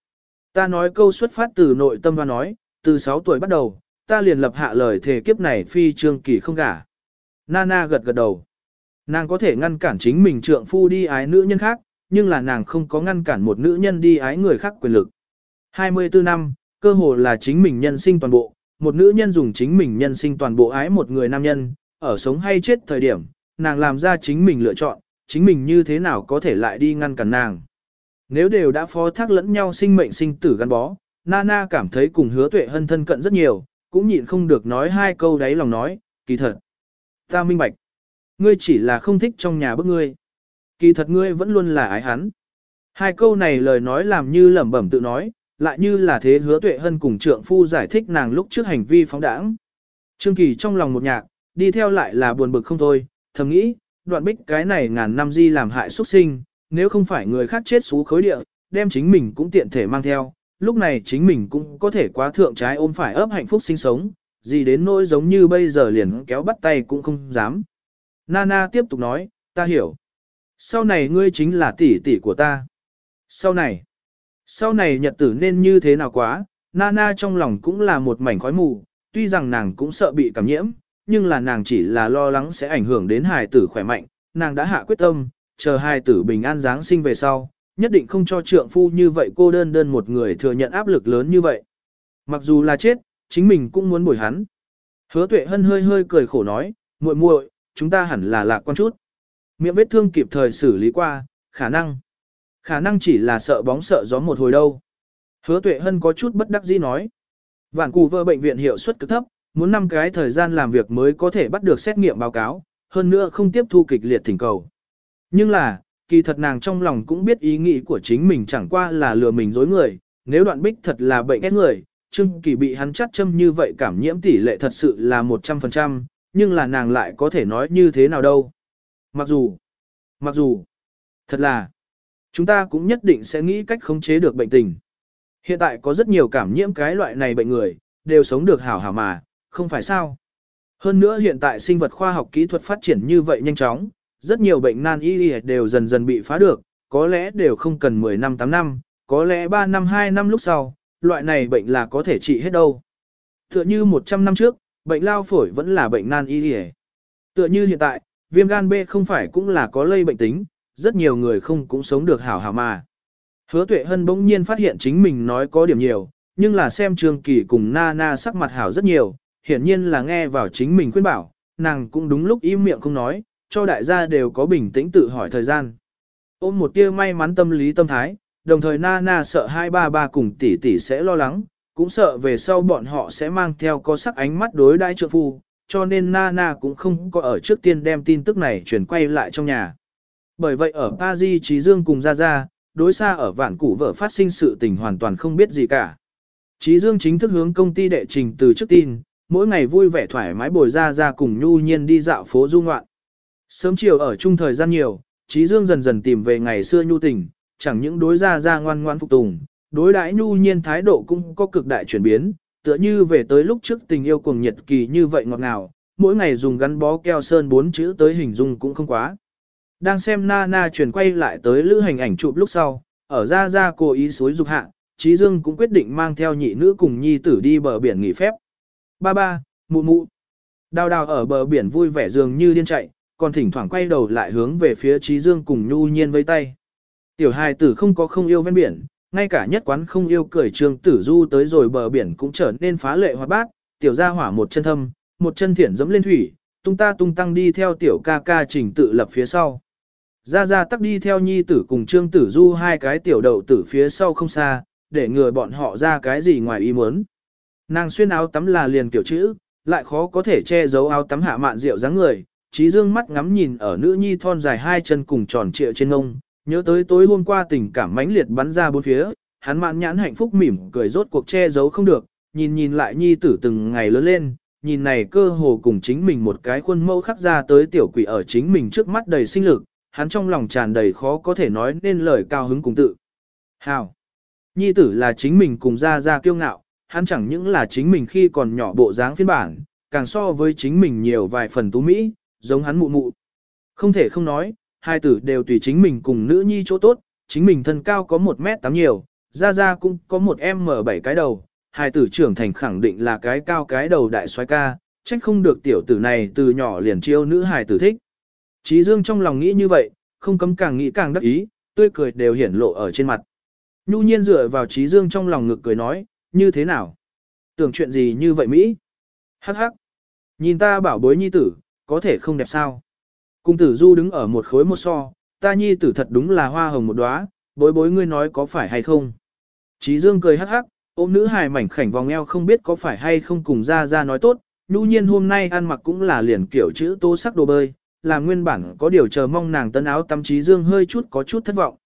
Speaker 1: Ta nói câu xuất phát từ nội tâm và nói, từ 6 tuổi bắt đầu, ta liền lập hạ lời thề kiếp này phi Trương Kỳ không gả. Nana gật gật đầu. Nàng có thể ngăn cản chính mình trượng phu đi ái nữ nhân khác, nhưng là nàng không có ngăn cản một nữ nhân đi ái người khác quyền lực. 24 năm, cơ hồ là chính mình nhân sinh toàn bộ, một nữ nhân dùng chính mình nhân sinh toàn bộ ái một người nam nhân, ở sống hay chết thời điểm, nàng làm ra chính mình lựa chọn, chính mình như thế nào có thể lại đi ngăn cản nàng. Nếu đều đã phó thác lẫn nhau sinh mệnh sinh tử gắn bó, Nana cảm thấy cùng hứa tuệ hân thân cận rất nhiều, cũng nhịn không được nói hai câu đấy lòng nói, kỳ thật. Ta minh bạch. Ngươi chỉ là không thích trong nhà bức ngươi. Kỳ thật ngươi vẫn luôn là ái hắn. Hai câu này lời nói làm như lẩm bẩm tự nói, lại như là thế hứa tuệ hân cùng trượng phu giải thích nàng lúc trước hành vi phóng đãng. Trương Kỳ trong lòng một nhạc, đi theo lại là buồn bực không thôi, thầm nghĩ, đoạn bích cái này ngàn năm di làm hại xuất sinh, nếu không phải người khác chết xú khối địa, đem chính mình cũng tiện thể mang theo, lúc này chính mình cũng có thể quá thượng trái ôm phải ấp hạnh phúc sinh sống, gì đến nỗi giống như bây giờ liền kéo bắt tay cũng không dám. Nana tiếp tục nói, ta hiểu. Sau này ngươi chính là tỷ tỷ của ta. Sau này, sau này nhật tử nên như thế nào quá, Nana trong lòng cũng là một mảnh khói mù, tuy rằng nàng cũng sợ bị cảm nhiễm, nhưng là nàng chỉ là lo lắng sẽ ảnh hưởng đến hài tử khỏe mạnh, nàng đã hạ quyết tâm, chờ hài tử bình an Giáng sinh về sau, nhất định không cho trượng phu như vậy cô đơn đơn một người thừa nhận áp lực lớn như vậy. Mặc dù là chết, chính mình cũng muốn bồi hắn. Hứa tuệ hân hơi hơi cười khổ nói, muội muội, chúng ta hẳn là lạc quan chút. Miệng vết thương kịp thời xử lý qua, khả năng. Khả năng chỉ là sợ bóng sợ gió một hồi đâu. Hứa tuệ hân có chút bất đắc dĩ nói. Vạn cù vơ bệnh viện hiệu suất cực thấp, muốn năm cái thời gian làm việc mới có thể bắt được xét nghiệm báo cáo, hơn nữa không tiếp thu kịch liệt thỉnh cầu. Nhưng là, kỳ thật nàng trong lòng cũng biết ý nghĩ của chính mình chẳng qua là lừa mình dối người, nếu đoạn bích thật là bệnh ghét người, Trương Kỳ bị hắn chắt châm như vậy cảm nhiễm tỷ lệ thật sự là 100%, nhưng là nàng lại có thể nói như thế nào đâu. Mặc dù, mặc dù, thật là, chúng ta cũng nhất định sẽ nghĩ cách khống chế được bệnh tình. Hiện tại có rất nhiều cảm nhiễm cái loại này bệnh người, đều sống được hảo hảo mà, không phải sao. Hơn nữa hiện tại sinh vật khoa học kỹ thuật phát triển như vậy nhanh chóng, rất nhiều bệnh nan y đều dần dần bị phá được, có lẽ đều không cần 10 năm 8 năm, có lẽ 3 năm 2 năm lúc sau, loại này bệnh là có thể trị hết đâu. Tựa như 100 năm trước, bệnh lao phổi vẫn là bệnh nan y Tựa như hiện tại, viêm gan B không phải cũng là có lây bệnh tính, rất nhiều người không cũng sống được hảo hảo mà. Hứa tuệ hân bỗng nhiên phát hiện chính mình nói có điểm nhiều, nhưng là xem Trương Kỳ cùng Na Na sắc mặt hảo rất nhiều, hiển nhiên là nghe vào chính mình khuyên bảo, nàng cũng đúng lúc im miệng không nói, cho đại gia đều có bình tĩnh tự hỏi thời gian. Ôm một tia may mắn tâm lý tâm thái, đồng thời Na Na sợ hai ba ba cùng tỷ tỷ sẽ lo lắng, cũng sợ về sau bọn họ sẽ mang theo có sắc ánh mắt đối đãi trợ phu, cho nên Na Na cũng không có ở trước tiên đem tin tức này chuyển quay lại trong nhà. Bởi vậy ở Paris Trí Dương cùng Gia Gia, đối xa ở vạn củ vợ phát sinh sự tình hoàn toàn không biết gì cả. Trí Dương chính thức hướng công ty đệ trình từ trước tin, mỗi ngày vui vẻ thoải mái bồi gia gia cùng nhu nhiên đi dạo phố du ngoạn. Sớm chiều ở chung thời gian nhiều, Trí Dương dần dần tìm về ngày xưa nhu tình, chẳng những đối ra ra ngoan ngoan phục tùng, đối đãi nhu nhiên thái độ cũng có cực đại chuyển biến, tựa như về tới lúc trước tình yêu cuồng nhiệt kỳ như vậy ngọt ngào, mỗi ngày dùng gắn bó keo sơn bốn chữ tới hình dung cũng không quá. Đang xem Nana chuyển quay lại tới lữ hành ảnh chụp lúc sau, ở ra ra cô ý suối dục hạ, Trí Dương cũng quyết định mang theo nhị nữ cùng nhi tử đi bờ biển nghỉ phép. Ba ba, mụ mụ. Đào đào ở bờ biển vui vẻ dường như điên chạy, còn thỉnh thoảng quay đầu lại hướng về phía Trí Dương cùng nhu nhiên vây tay. Tiểu hài tử không có không yêu ven biển, ngay cả nhất quán không yêu cười trương tử du tới rồi bờ biển cũng trở nên phá lệ hoạt bát, tiểu gia hỏa một chân thâm, một chân thiển dẫm lên thủy, tung ta tung tăng đi theo tiểu ca ca trình tự lập phía sau. Ra ra tắc đi theo nhi tử cùng trương tử du hai cái tiểu đậu tử phía sau không xa, để ngừa bọn họ ra cái gì ngoài ý muốn. Nàng xuyên áo tắm là liền kiểu chữ, lại khó có thể che giấu áo tắm hạ mạn rượu dáng người, trí dương mắt ngắm nhìn ở nữ nhi thon dài hai chân cùng tròn trịa trên ngông, nhớ tới tối hôm qua tình cảm mãnh liệt bắn ra bốn phía, hắn mạn nhãn hạnh phúc mỉm cười rốt cuộc che giấu không được, nhìn nhìn lại nhi tử từng ngày lớn lên, nhìn này cơ hồ cùng chính mình một cái khuôn mẫu khắc ra tới tiểu quỷ ở chính mình trước mắt đầy sinh lực, hắn trong lòng tràn đầy khó có thể nói nên lời cao hứng cùng tự. Hào! Nhi tử là chính mình cùng ra ra kiêu ngạo, hắn chẳng những là chính mình khi còn nhỏ bộ dáng phiên bản, càng so với chính mình nhiều vài phần tú mỹ, giống hắn mụ mụ. Không thể không nói, hai tử đều tùy chính mình cùng nữ nhi chỗ tốt, chính mình thân cao có 1 mét 8 nhiều, ra ra cũng có một em mở 7 cái đầu, hai tử trưởng thành khẳng định là cái cao cái đầu đại xoái ca, trách không được tiểu tử này từ nhỏ liền chiêu nữ hài tử thích. Trí Dương trong lòng nghĩ như vậy, không cấm càng nghĩ càng đắc ý, tươi cười đều hiển lộ ở trên mặt. Nhu nhiên dựa vào Trí Dương trong lòng ngực cười nói, như thế nào? Tưởng chuyện gì như vậy Mỹ? Hắc hắc. Nhìn ta bảo bối nhi tử, có thể không đẹp sao? Cung tử du đứng ở một khối một so, ta nhi tử thật đúng là hoa hồng một đóa, bối bối ngươi nói có phải hay không? Chí Dương cười hắc hắc, ôm nữ hài mảnh khảnh vòng eo không biết có phải hay không cùng ra ra nói tốt, nhu nhiên hôm nay ăn mặc cũng là liền kiểu chữ tô sắc đồ bơi, là nguyên bản có điều chờ mong nàng tân áo tắm Trí Dương hơi chút có chút thất vọng.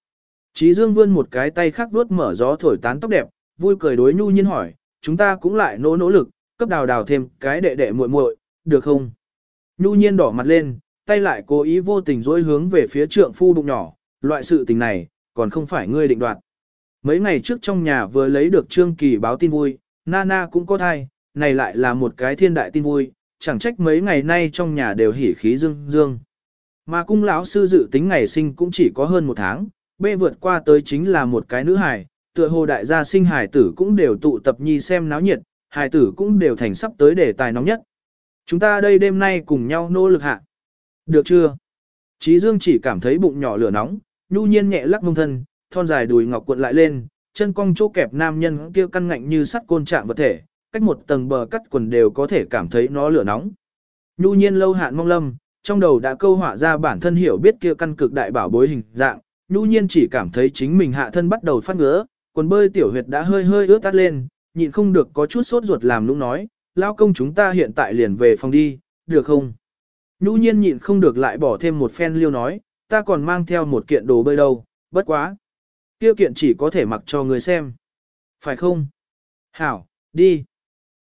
Speaker 1: Chí Dương vươn một cái tay khác vuốt mở gió thổi tán tóc đẹp, vui cười đối nhu nhiên hỏi, chúng ta cũng lại nỗ nỗ lực, cấp đào đào thêm cái đệ đệ muội muội, được không? Nhu nhiên đỏ mặt lên, tay lại cố ý vô tình dối hướng về phía trượng phu bụng nhỏ, loại sự tình này, còn không phải ngươi định đoạt. Mấy ngày trước trong nhà vừa lấy được Trương Kỳ báo tin vui, Nana cũng có thai, này lại là một cái thiên đại tin vui, chẳng trách mấy ngày nay trong nhà đều hỉ khí dương dương. Mà cung lão sư dự tính ngày sinh cũng chỉ có hơn một tháng, bê vượt qua tới chính là một cái nữ hài, tựa hồ đại gia sinh hài tử cũng đều tụ tập nhi xem náo nhiệt, hài tử cũng đều thành sắp tới đề tài nóng nhất. Chúng ta đây đêm nay cùng nhau nỗ lực hạ. Được chưa? Chí Dương chỉ cảm thấy bụng nhỏ lửa nóng, nhu nhiên nhẹ lắc mông thân, thon dài đùi ngọc cuộn lại lên, chân cong chỗ kẹp nam nhân kia căn ngạnh như sắt côn trạng vật thể, cách một tầng bờ cắt quần đều có thể cảm thấy nó lửa nóng. Nhu nhiên lâu hạn mong lâm, trong đầu đã câu họa ra bản thân hiểu biết kia căn cực đại bảo bối hình dạng, nhu nhiên chỉ cảm thấy chính mình hạ thân bắt đầu phát ngứa, quần bơi tiểu huyệt đã hơi hơi ướt tắt lên, nhịn không được có chút sốt ruột làm lúc nói, lao công chúng ta hiện tại liền về phòng đi, được không? Nhu nhiên nhịn không được lại bỏ thêm một phen liêu nói, ta còn mang theo một kiện đồ bơi đâu, bất quá. Tiêu kiện chỉ có thể mặc cho người xem. Phải không? Hảo, đi.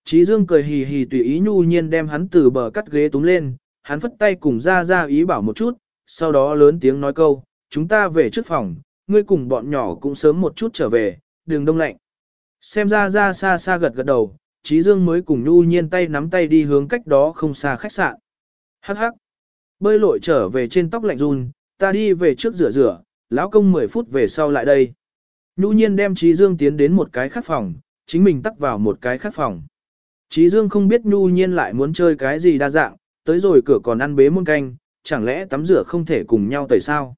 Speaker 1: Chí Dương cười hì hì tùy ý nhu nhiên đem hắn từ bờ cắt ghế túm lên, hắn phất tay cùng ra ra ý bảo một chút, sau đó lớn tiếng nói câu, chúng ta về trước phòng, ngươi cùng bọn nhỏ cũng sớm một chút trở về, đường đông lạnh. Xem ra ra xa xa gật gật đầu, Trí Dương mới cùng nhu nhiên tay nắm tay đi hướng cách đó không xa khách sạn. Hắc hắc. Bơi lội trở về trên tóc lạnh run, ta đi về trước rửa rửa, lão công 10 phút về sau lại đây. Nhu nhiên đem Trí Dương tiến đến một cái khác phòng, chính mình tắt vào một cái khác phòng. Trí Dương không biết Nhu nhiên lại muốn chơi cái gì đa dạng, tới rồi cửa còn ăn bế muôn canh, chẳng lẽ tắm rửa không thể cùng nhau tẩy sao?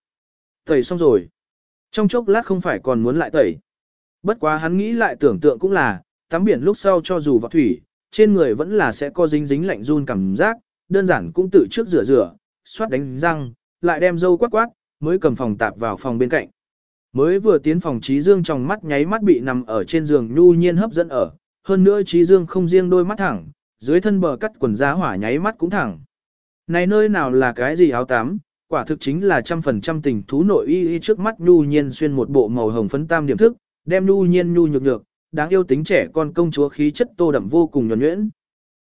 Speaker 1: Tẩy xong rồi. Trong chốc lát không phải còn muốn lại tẩy. Bất quá hắn nghĩ lại tưởng tượng cũng là, tắm biển lúc sau cho dù vào thủy, trên người vẫn là sẽ có dính dính lạnh run cảm giác, đơn giản cũng tự trước rửa rửa, xoát đánh răng, lại đem dâu quát quát, mới cầm phòng tạp vào phòng bên cạnh. Mới vừa tiến phòng Trí Dương trong mắt nháy mắt bị nằm ở trên giường nhu nhiên hấp dẫn ở, hơn nữa Trí Dương không riêng đôi mắt thẳng, dưới thân bờ cắt quần giá hỏa nháy mắt cũng thẳng. Này nơi nào là cái gì áo tắm, quả thực chính là trăm phần trăm tình thú nội y y trước mắt nhu nhiên xuyên một bộ màu hồng phấn tam điểm thức, đem nhu nhiên nhu nhược nhược, đáng yêu tính trẻ con công chúa khí chất tô đậm vô cùng nhuần nhuyễn.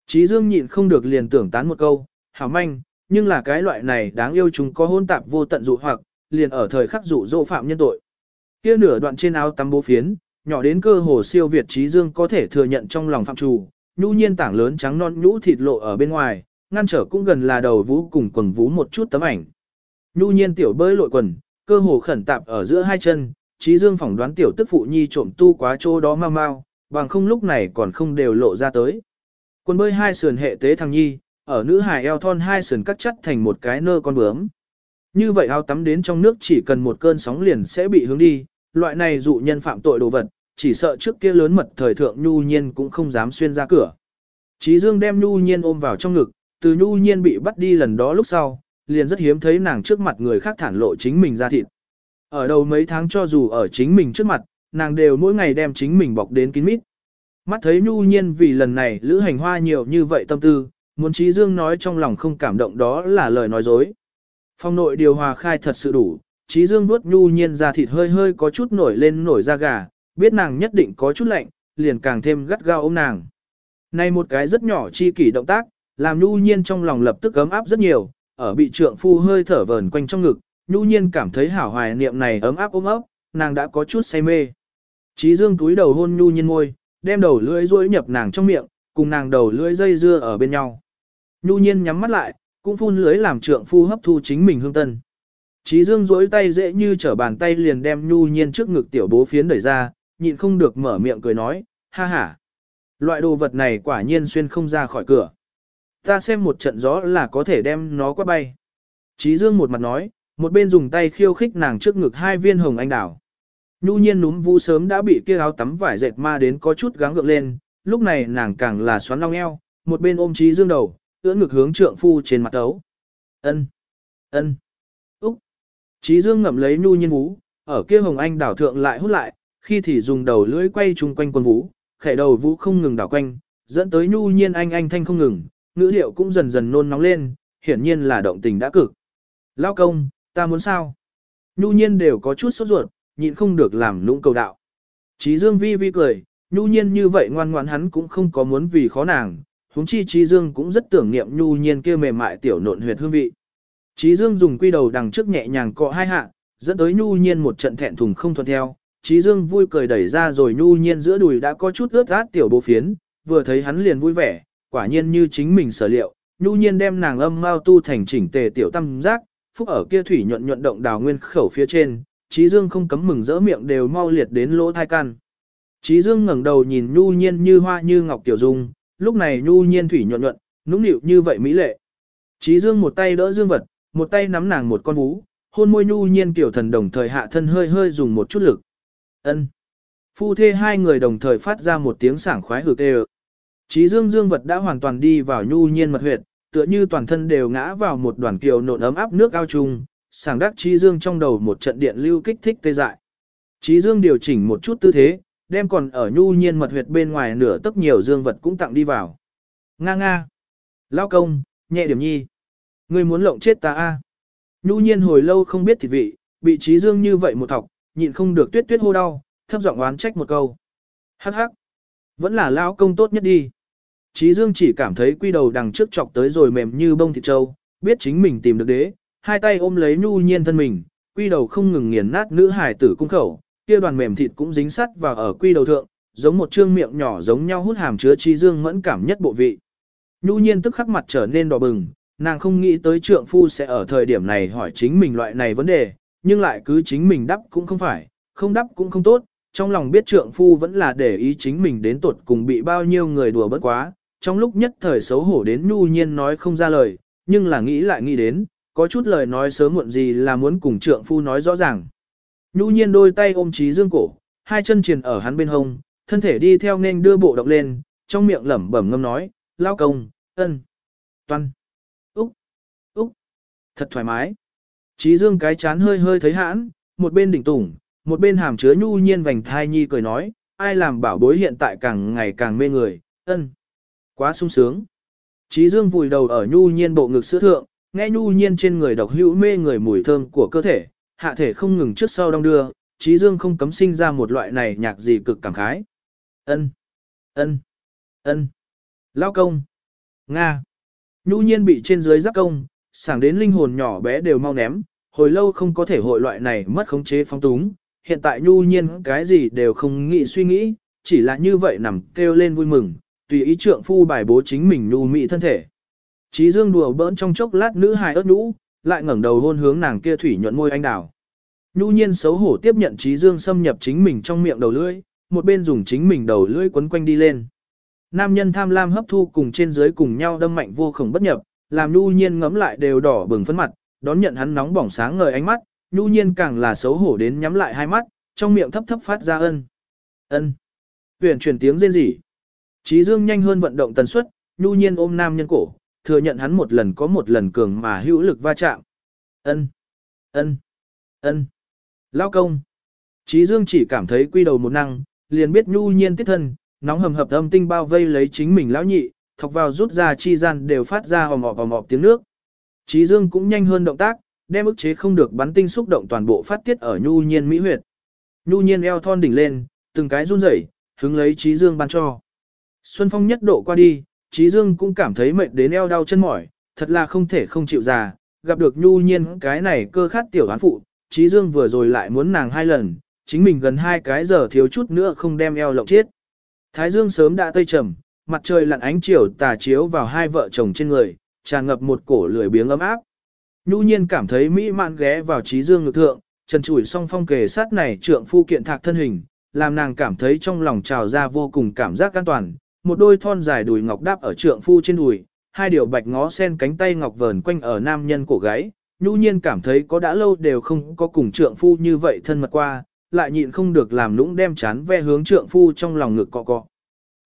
Speaker 1: Chí Dương nhịn không được liền tưởng tán một câu, hảo manh, nhưng là cái loại này đáng yêu chúng có hôn tạp vô tận dụ hoặc, liền ở thời khắc dụ dỗ phạm nhân tội. Kia nửa đoạn trên áo tắm bố phiến, nhỏ đến cơ hồ siêu Việt Chí Dương có thể thừa nhận trong lòng phạm trù, nhu nhiên tảng lớn trắng non nhũ thịt lộ ở bên ngoài, ngăn trở cũng gần là đầu vũ cùng quần vũ một chút tấm ảnh. Nhu nhiên tiểu bơi lội quần, cơ hồ khẩn tạp ở giữa hai chân, Trí Dương phỏng đoán tiểu tức phụ nhi trộm tu quá chỗ đó mau mau, bằng không lúc này còn không đều lộ ra tới. Quân bơi hai sườn hệ tế thằng nhi, ở nữ hài eo thon hai sườn cắt chắt thành một cái nơ con bướm. Như vậy áo tắm đến trong nước chỉ cần một cơn sóng liền sẽ bị hướng đi, loại này dụ nhân phạm tội đồ vật, chỉ sợ trước kia lớn mật thời thượng nhu nhiên cũng không dám xuyên ra cửa. Chí Dương đem nhu nhiên ôm vào trong ngực, từ nhu nhiên bị bắt đi lần đó lúc sau, liền rất hiếm thấy nàng trước mặt người khác thản lộ chính mình ra thịt. Ở đầu mấy tháng cho dù ở chính mình trước mặt, nàng đều mỗi ngày đem chính mình bọc đến kín mít. Mắt thấy nhu nhiên vì lần này lữ hành hoa nhiều như vậy tâm tư, muốn trí dương nói trong lòng không cảm động đó là lời nói dối. Phong nội điều hòa khai thật sự đủ, trí dương vuốt nhu nhiên ra thịt hơi hơi có chút nổi lên nổi da gà, biết nàng nhất định có chút lạnh, liền càng thêm gắt gao ôm nàng. Này một cái rất nhỏ chi kỷ động tác, làm nhu nhiên trong lòng lập tức ấm áp rất nhiều, ở bị trượng phu hơi thở vờn quanh trong ngực, nhu nhiên cảm thấy hảo hoài niệm này ấm áp ôm ấp, nàng đã có chút say mê. Trí dương túi đầu hôn nhu nhiên môi, đem đầu lưỡi rối nhập nàng trong miệng, cùng nàng đầu lưỡi dây dưa ở bên nhau. Nhu nhiên nhắm mắt lại, cũng phun lưới làm trượng phu hấp thu chính mình hương tân. Chí dương rối tay dễ như trở bàn tay liền đem nhu nhiên trước ngực tiểu bố phiến đẩy ra, nhịn không được mở miệng cười nói, ha ha. Loại đồ vật này quả nhiên xuyên không ra khỏi cửa. Ta xem một trận gió là có thể đem nó qua bay. Trí Dương một mặt nói, một bên dùng tay khiêu khích nàng trước ngực hai viên hồng anh đảo, Nhu nhiên núm vũ sớm đã bị kia áo tắm vải dệt ma đến có chút gắng gượng lên, lúc này nàng càng là xoắn long eo, một bên ôm Trí Dương đầu, ưỡn ngực hướng trượng phu trên mặt tấu. Ân, ân, úc. Trí Dương ngậm lấy Nhu nhiên vũ, ở kia hồng anh đảo thượng lại hút lại, khi thì dùng đầu lưỡi quay chung quanh quân vũ, khẽ đầu vũ không ngừng đảo quanh, dẫn tới Nhu nhiên anh anh thanh không ngừng, ngữ điệu cũng dần dần nôn nóng lên, hiển nhiên là động tình đã cực. Lao công, ta muốn sao? Nhu nhiên đều có chút sốt ruột, nhịn không được làm lũng cầu đạo. Chí Dương vi vi cười, nhu nhiên như vậy ngoan ngoãn hắn cũng không có muốn vì khó nàng, huống chi Chí Dương cũng rất tưởng niệm nhu nhiên kia mềm mại tiểu nộn huyệt hương vị. Chí Dương dùng quy đầu đằng trước nhẹ nhàng cọ hai hạ, dẫn tới nhu nhiên một trận thẹn thùng không thuận theo. Chí Dương vui cười đẩy ra rồi nhu nhiên giữa đùi đã có chút ướt át tiểu bộ phiến, vừa thấy hắn liền vui vẻ, quả nhiên như chính mình sở liệu, nhu nhiên đem nàng âm mau tu thành chỉnh tề tiểu tâm giác, phúc ở kia thủy nhuận nhuận động đào nguyên khẩu phía trên, Trí Dương không cấm mừng rỡ miệng đều mau liệt đến lỗ thai can. Trí Dương ngẩng đầu nhìn nhu nhiên như hoa như ngọc tiểu dung, lúc này nhu nhiên thủy nhuận nhuận, nũng nịu như vậy mỹ lệ. Trí Dương một tay đỡ Dương vật, một tay nắm nàng một con vú, hôn môi nhu nhiên kiểu thần đồng thời hạ thân hơi hơi dùng một chút lực. Ân. Phu thê hai người đồng thời phát ra một tiếng sảng khoái hừ tê Trí Dương Dương vật đã hoàn toàn đi vào nhu nhiên mật huyệt, tựa như toàn thân đều ngã vào một đoàn kiều nộn ấm áp nước ao chung, sảng đắc Trí Dương trong đầu một trận điện lưu kích thích tê dại. Trí Dương điều chỉnh một chút tư thế, đem còn ở nhu nhiên mật huyệt bên ngoài nửa tấc nhiều dương vật cũng tặng đi vào. Nga nga. Lao công, nhẹ điểm nhi. Ngươi muốn lộng chết ta a? Nhu nhiên hồi lâu không biết thịt vị, bị Trí Dương như vậy một thọc, nhịn không được tuyết tuyết hô đau, thấp giọng oán trách một câu. Hắc hắc. Vẫn là lão công tốt nhất đi. Chí Dương chỉ cảm thấy quy đầu đằng trước chọc tới rồi mềm như bông thịt trâu, biết chính mình tìm được đế, hai tay ôm lấy nhu nhiên thân mình, quy đầu không ngừng nghiền nát nữ hải tử cung khẩu, kia đoàn mềm thịt cũng dính sắt vào ở quy đầu thượng, giống một trương miệng nhỏ giống nhau hút hàm chứa Chí Dương mẫn cảm nhất bộ vị. Nhu nhiên tức khắc mặt trở nên đỏ bừng, nàng không nghĩ tới trượng phu sẽ ở thời điểm này hỏi chính mình loại này vấn đề, nhưng lại cứ chính mình đắp cũng không phải, không đắp cũng không tốt, trong lòng biết trượng phu vẫn là để ý chính mình đến tuột cùng bị bao nhiêu người đùa bất quá, trong lúc nhất thời xấu hổ đến nhu nhiên nói không ra lời, nhưng là nghĩ lại nghĩ đến, có chút lời nói sớm muộn gì là muốn cùng trượng phu nói rõ ràng. Nhu nhiên đôi tay ôm trí dương cổ, hai chân triền ở hắn bên hông, thân thể đi theo nên đưa bộ động lên, trong miệng lẩm bẩm ngâm nói, lao công, ân, toan, úc, úc, thật thoải mái. Trí dương cái chán hơi hơi thấy hãn, một bên đỉnh tủng, một bên hàm chứa nhu nhiên vành thai nhi cười nói, ai làm bảo bối hiện tại càng ngày càng mê người, ân. Quá sung sướng. Trí dương vùi đầu ở nhu nhiên bộ ngực sữa thượng, nghe nhu nhiên trên người độc hữu mê người mùi thơm của cơ thể, hạ thể không ngừng trước sau đong đưa, trí dương không cấm sinh ra một loại này nhạc gì cực cảm khái. Ân, ân, ân, lao công, Nga. Nhu nhiên bị trên dưới giáp công, sảng đến linh hồn nhỏ bé đều mau ném, hồi lâu không có thể hội loại này mất khống chế phong túng, hiện tại nhu nhiên cái gì đều không nghĩ suy nghĩ, chỉ là như vậy nằm kêu lên vui mừng, tùy ý trượng phu bài bố chính mình nhu mị thân thể. Chí dương đùa bỡn trong chốc lát nữ hài ớt nhũ, lại ngẩng đầu hôn hướng nàng kia thủy nhuận môi anh đào. Nhu nhiên xấu hổ tiếp nhận Chí dương xâm nhập chính mình trong miệng đầu lưỡi, một bên dùng chính mình đầu lưỡi quấn quanh đi lên. Nam nhân tham lam hấp thu cùng trên dưới cùng nhau đâm mạnh vô khổng bất nhập, làm Nhu nhiên ngấm lại đều đỏ bừng phấn mặt, đón nhận hắn nóng bỏng sáng ngời ánh mắt, Nhu nhiên càng là xấu hổ đến nhắm lại hai mắt, trong miệng thấp thấp phát ra ân. Ân. Huyền truyền tiếng rên rỉ. Chí Dương nhanh hơn vận động tần suất, nhu nhiên ôm nam nhân cổ, thừa nhận hắn một lần có một lần cường mà hữu lực va chạm. Ân, ân, ân. Lao công. Chí Dương chỉ cảm thấy quy đầu một năng, liền biết nhu nhiên tiết thân, nóng hầm hập âm tinh bao vây lấy chính mình lão nhị, thọc vào rút ra chi gian đều phát ra hòm họp hòm họp tiếng nước. Chí Dương cũng nhanh hơn động tác, đem ức chế không được bắn tinh xúc động toàn bộ phát tiết ở nhu nhiên mỹ huyệt. Nhu nhiên eo thon đỉnh lên, từng cái run rẩy, hứng lấy Chí Dương ban cho. Xuân phong nhất độ qua đi, Trí Dương cũng cảm thấy mệt đến eo đau chân mỏi, thật là không thể không chịu già, gặp được nhu nhiên cái này cơ khát tiểu án phụ, Trí Dương vừa rồi lại muốn nàng hai lần, chính mình gần hai cái giờ thiếu chút nữa không đem eo lộng chết. Thái Dương sớm đã tây trầm, mặt trời lặn ánh chiều tà chiếu vào hai vợ chồng trên người, tràn ngập một cổ lười biếng ấm áp. Nhu nhiên cảm thấy mỹ mạn ghé vào Trí Dương ngực thượng, trần chủi song phong kề sát này trượng phu kiện thạc thân hình, làm nàng cảm thấy trong lòng trào ra vô cùng cảm giác an toàn, một đôi thon dài đùi ngọc đáp ở trượng phu trên đùi, hai điều bạch ngó sen cánh tay ngọc vờn quanh ở nam nhân cổ gáy, nhu nhiên cảm thấy có đã lâu đều không có cùng trượng phu như vậy thân mật qua, lại nhịn không được làm lũng đem chán ve hướng trượng phu trong lòng ngực cọ cọ.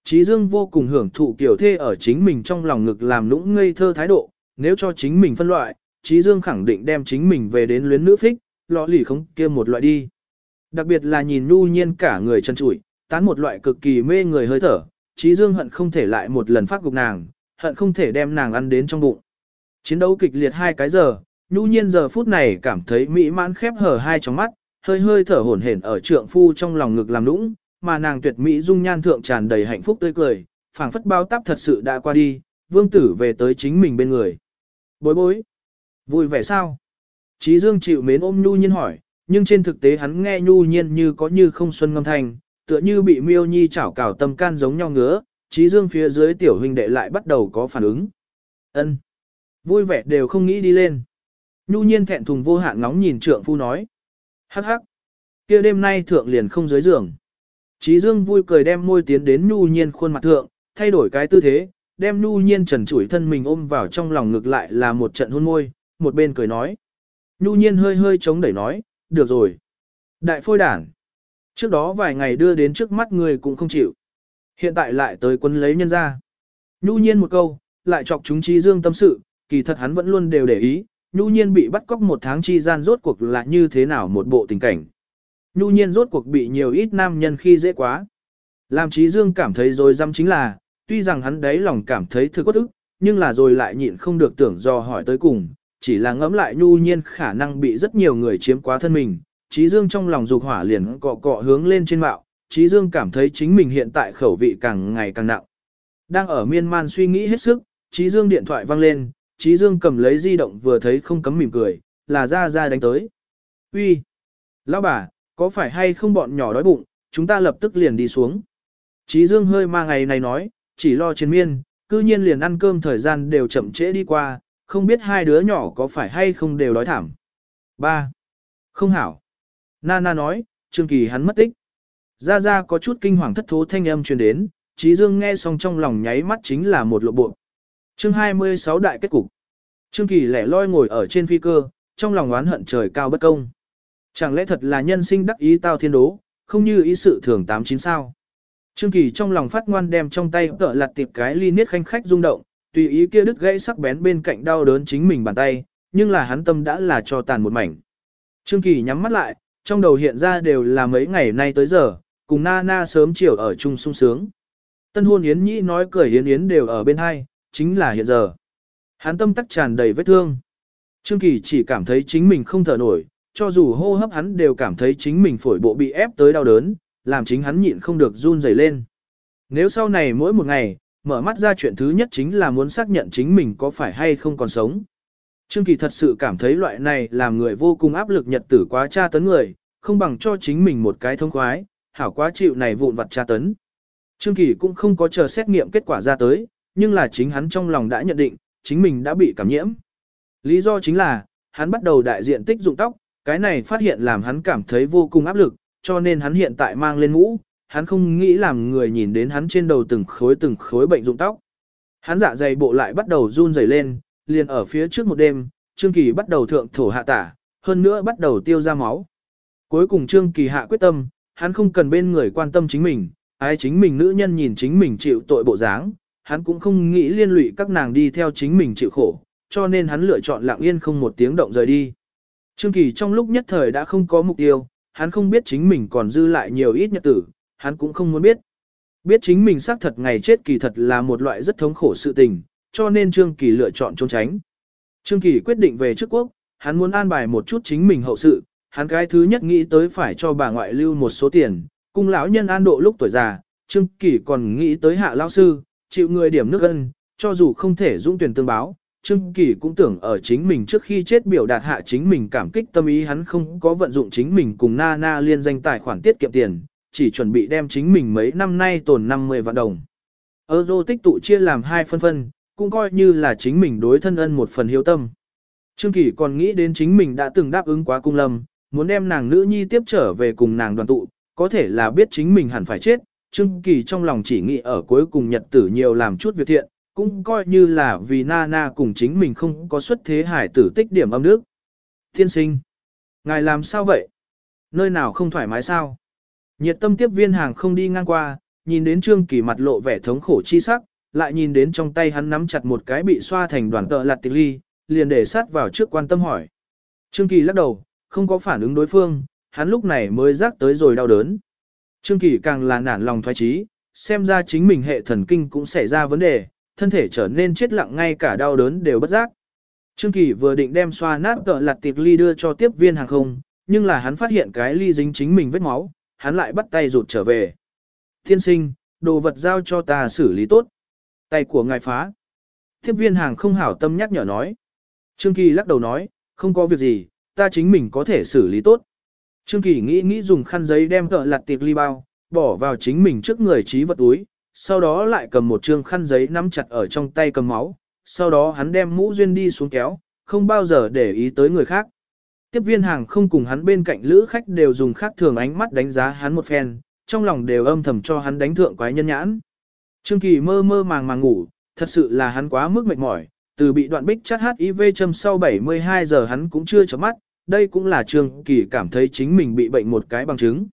Speaker 1: Trí Dương vô cùng hưởng thụ kiểu thê ở chính mình trong lòng ngực làm lũng ngây thơ thái độ, nếu cho chính mình phân loại, Trí Dương khẳng định đem chính mình về đến luyến nữ phích, lọ lì không kia một loại đi. Đặc biệt là nhìn nhu nhiên cả người chân trụi, tán một loại cực kỳ mê người hơi thở, Trí Dương hận không thể lại một lần phát gục nàng, hận không thể đem nàng ăn đến trong bụng. Chiến đấu kịch liệt hai cái giờ, nhu nhiên giờ phút này cảm thấy mỹ mãn khép hở hai trong mắt, hơi hơi thở hổn hển ở trượng phu trong lòng ngực làm nũng, mà nàng tuyệt mỹ dung nhan thượng tràn đầy hạnh phúc tươi cười, phảng phất bao táp thật sự đã qua đi, vương tử về tới chính mình bên người. Bối bối, vui vẻ sao? Chí Dương chịu mến ôm nhu nhiên hỏi, nhưng trên thực tế hắn nghe nhu nhiên như có như không xuân ngâm thành, tựa như bị miêu nhi chảo cào tâm can giống nhau ngứa, trí Dương phía dưới tiểu huynh đệ lại bắt đầu có phản ứng. Ân, Vui vẻ đều không nghĩ đi lên. Nhu nhiên thẹn thùng vô hạn ngóng nhìn trượng phu nói. Hắc hắc. kia đêm nay thượng liền không dưới giường. trí Dương vui cười đem môi tiến đến Nhu nhiên khuôn mặt thượng, thay đổi cái tư thế, đem Nhu nhiên trần trụi thân mình ôm vào trong lòng ngược lại là một trận hôn môi, một bên cười nói. Nhu nhiên hơi hơi chống đẩy nói, được rồi. Đại phôi đản. Trước đó vài ngày đưa đến trước mắt người cũng không chịu. Hiện tại lại tới quân lấy nhân ra. Nhu nhiên một câu, lại chọc chúng trí Dương tâm sự, kỳ thật hắn vẫn luôn đều để ý, nhu nhiên bị bắt cóc một tháng chi gian rốt cuộc là như thế nào một bộ tình cảnh. Nhu nhiên rốt cuộc bị nhiều ít nam nhân khi dễ quá. Làm trí dương cảm thấy rồi dăm chính là, tuy rằng hắn đấy lòng cảm thấy thực quất ức, nhưng là rồi lại nhịn không được tưởng do hỏi tới cùng, chỉ là ngẫm lại nhu nhiên khả năng bị rất nhiều người chiếm quá thân mình. Trí dương trong lòng dục hỏa liền cọ cọ hướng lên trên mạo, trí dương cảm thấy chính mình hiện tại khẩu vị càng ngày càng nặng. Đang ở miên man suy nghĩ hết sức, trí dương điện thoại vang lên, Trí Dương cầm lấy di động vừa thấy không cấm mỉm cười, là ra ra đánh tới. Uy, Lão bà, có phải hay không bọn nhỏ đói bụng, chúng ta lập tức liền đi xuống. Trí Dương hơi ma ngày này nói, chỉ lo trên miên, cư nhiên liền ăn cơm thời gian đều chậm trễ đi qua, không biết hai đứa nhỏ có phải hay không đều đói thảm. 3. Không hảo. Nana nói, Trương Kỳ hắn mất tích. Ra Ra có chút kinh hoàng thất thố thanh âm truyền đến, Trí Dương nghe xong trong lòng nháy mắt chính là một lộ bộ. Chương 26 đại kết cục. Trương Kỳ lẻ loi ngồi ở trên phi cơ, trong lòng oán hận trời cao bất công. Chẳng lẽ thật là nhân sinh đắc ý tao thiên đố, không như ý sự thường tám chín sao. Trương Kỳ trong lòng phát ngoan đem trong tay tợ lặt tiệp cái ly niết khanh khách rung động, tùy ý kia đứt gãy sắc bén bên cạnh đau đớn chính mình bàn tay, nhưng là hắn tâm đã là cho tàn một mảnh. Trương Kỳ nhắm mắt lại, trong đầu hiện ra đều là mấy ngày nay tới giờ, cùng na na sớm chiều ở chung sung sướng. Tân hôn Yến Nhĩ nói cười Yến Yến đều ở bên hai, chính là hiện giờ. Hắn tâm tắc tràn đầy vết thương. Trương Kỳ chỉ cảm thấy chính mình không thở nổi, cho dù hô hấp hắn đều cảm thấy chính mình phổi bộ bị ép tới đau đớn, làm chính hắn nhịn không được run rẩy lên. Nếu sau này mỗi một ngày, mở mắt ra chuyện thứ nhất chính là muốn xác nhận chính mình có phải hay không còn sống. Trương Kỳ thật sự cảm thấy loại này làm người vô cùng áp lực nhật tử quá tra tấn người, không bằng cho chính mình một cái thông khoái, hảo quá chịu này vụn vặt tra tấn. Trương Kỳ cũng không có chờ xét nghiệm kết quả ra tới, nhưng là chính hắn trong lòng đã nhận định, chính mình đã bị cảm nhiễm. Lý do chính là, hắn bắt đầu đại diện tích dụng tóc, cái này phát hiện làm hắn cảm thấy vô cùng áp lực, cho nên hắn hiện tại mang lên mũ, hắn không nghĩ làm người nhìn đến hắn trên đầu từng khối từng khối bệnh dụng tóc. Hắn dạ dày bộ lại bắt đầu run rẩy lên, liền ở phía trước một đêm, Trương Kỳ bắt đầu thượng thổ hạ tả, hơn nữa bắt đầu tiêu ra máu. Cuối cùng Trương Kỳ hạ quyết tâm, hắn không cần bên người quan tâm chính mình, ai chính mình nữ nhân nhìn chính mình chịu tội bộ dáng, hắn cũng không nghĩ liên lụy các nàng đi theo chính mình chịu khổ, cho nên hắn lựa chọn lặng yên không một tiếng động rời đi. Trương Kỳ trong lúc nhất thời đã không có mục tiêu, hắn không biết chính mình còn dư lại nhiều ít nhật tử, hắn cũng không muốn biết. Biết chính mình xác thật ngày chết kỳ thật là một loại rất thống khổ sự tình, cho nên Trương Kỳ lựa chọn trốn tránh. Trương Kỳ quyết định về trước quốc, hắn muốn an bài một chút chính mình hậu sự, hắn cái thứ nhất nghĩ tới phải cho bà ngoại lưu một số tiền, cung lão nhân an độ lúc tuổi già, Trương Kỳ còn nghĩ tới hạ lao sư, chịu người điểm nước ân, cho dù không thể dũng tuyển tương báo, Trương Kỳ cũng tưởng ở chính mình trước khi chết biểu đạt hạ chính mình cảm kích tâm ý hắn không có vận dụng chính mình cùng Na Na liên danh tài khoản tiết kiệm tiền, chỉ chuẩn bị đem chính mình mấy năm nay tồn 50 vạn đồng. Euro tích tụ chia làm hai phân phân, cũng coi như là chính mình đối thân ân một phần hiếu tâm. Trương Kỳ còn nghĩ đến chính mình đã từng đáp ứng quá cung lâm, muốn đem nàng nữ nhi tiếp trở về cùng nàng đoàn tụ, có thể là biết chính mình hẳn phải chết, Trương Kỳ trong lòng chỉ nghĩ ở cuối cùng nhật tử nhiều làm chút việc thiện, cũng coi như là vì na na cùng chính mình không có xuất thế hải tử tích điểm âm nước. thiên sinh, ngài làm sao vậy? Nơi nào không thoải mái sao? Nhiệt tâm tiếp viên hàng không đi ngang qua, nhìn đến Trương Kỳ mặt lộ vẻ thống khổ chi sắc, lại nhìn đến trong tay hắn nắm chặt một cái bị xoa thành đoàn tợ lạt tịch ly, liền để sát vào trước quan tâm hỏi. Trương Kỳ lắc đầu, không có phản ứng đối phương, hắn lúc này mới rắc tới rồi đau đớn. Trương Kỳ càng là nản lòng thoái trí, xem ra chính mình hệ thần kinh cũng xảy ra vấn đề, thân thể trở nên chết lặng ngay cả đau đớn đều bất giác. Trương Kỳ vừa định đem xoa nát tợ lạt tịch ly đưa cho tiếp viên hàng không, nhưng là hắn phát hiện cái ly dính chính mình vết máu, hắn lại bắt tay rụt trở về. Thiên sinh, đồ vật giao cho ta xử lý tốt. Tay của ngài phá. Tiếp viên hàng không hảo tâm nhắc nhở nói. Trương Kỳ lắc đầu nói, không có việc gì, ta chính mình có thể xử lý tốt. Trương Kỳ nghĩ nghĩ dùng khăn giấy đem cỡ lặt tiệp ly bao, bỏ vào chính mình trước người trí vật túi, sau đó lại cầm một trương khăn giấy nắm chặt ở trong tay cầm máu, sau đó hắn đem mũ duyên đi xuống kéo, không bao giờ để ý tới người khác. Tiếp viên hàng không cùng hắn bên cạnh lữ khách đều dùng khác thường ánh mắt đánh giá hắn một phen, trong lòng đều âm thầm cho hắn đánh thượng quái nhân nhãn. Trương Kỳ mơ mơ màng màng ngủ, thật sự là hắn quá mức mệt mỏi, từ bị đoạn bích chắt HIV châm sau 72 giờ hắn cũng chưa chấm mắt, đây cũng là Trương Kỳ cảm thấy chính mình bị bệnh một cái bằng chứng.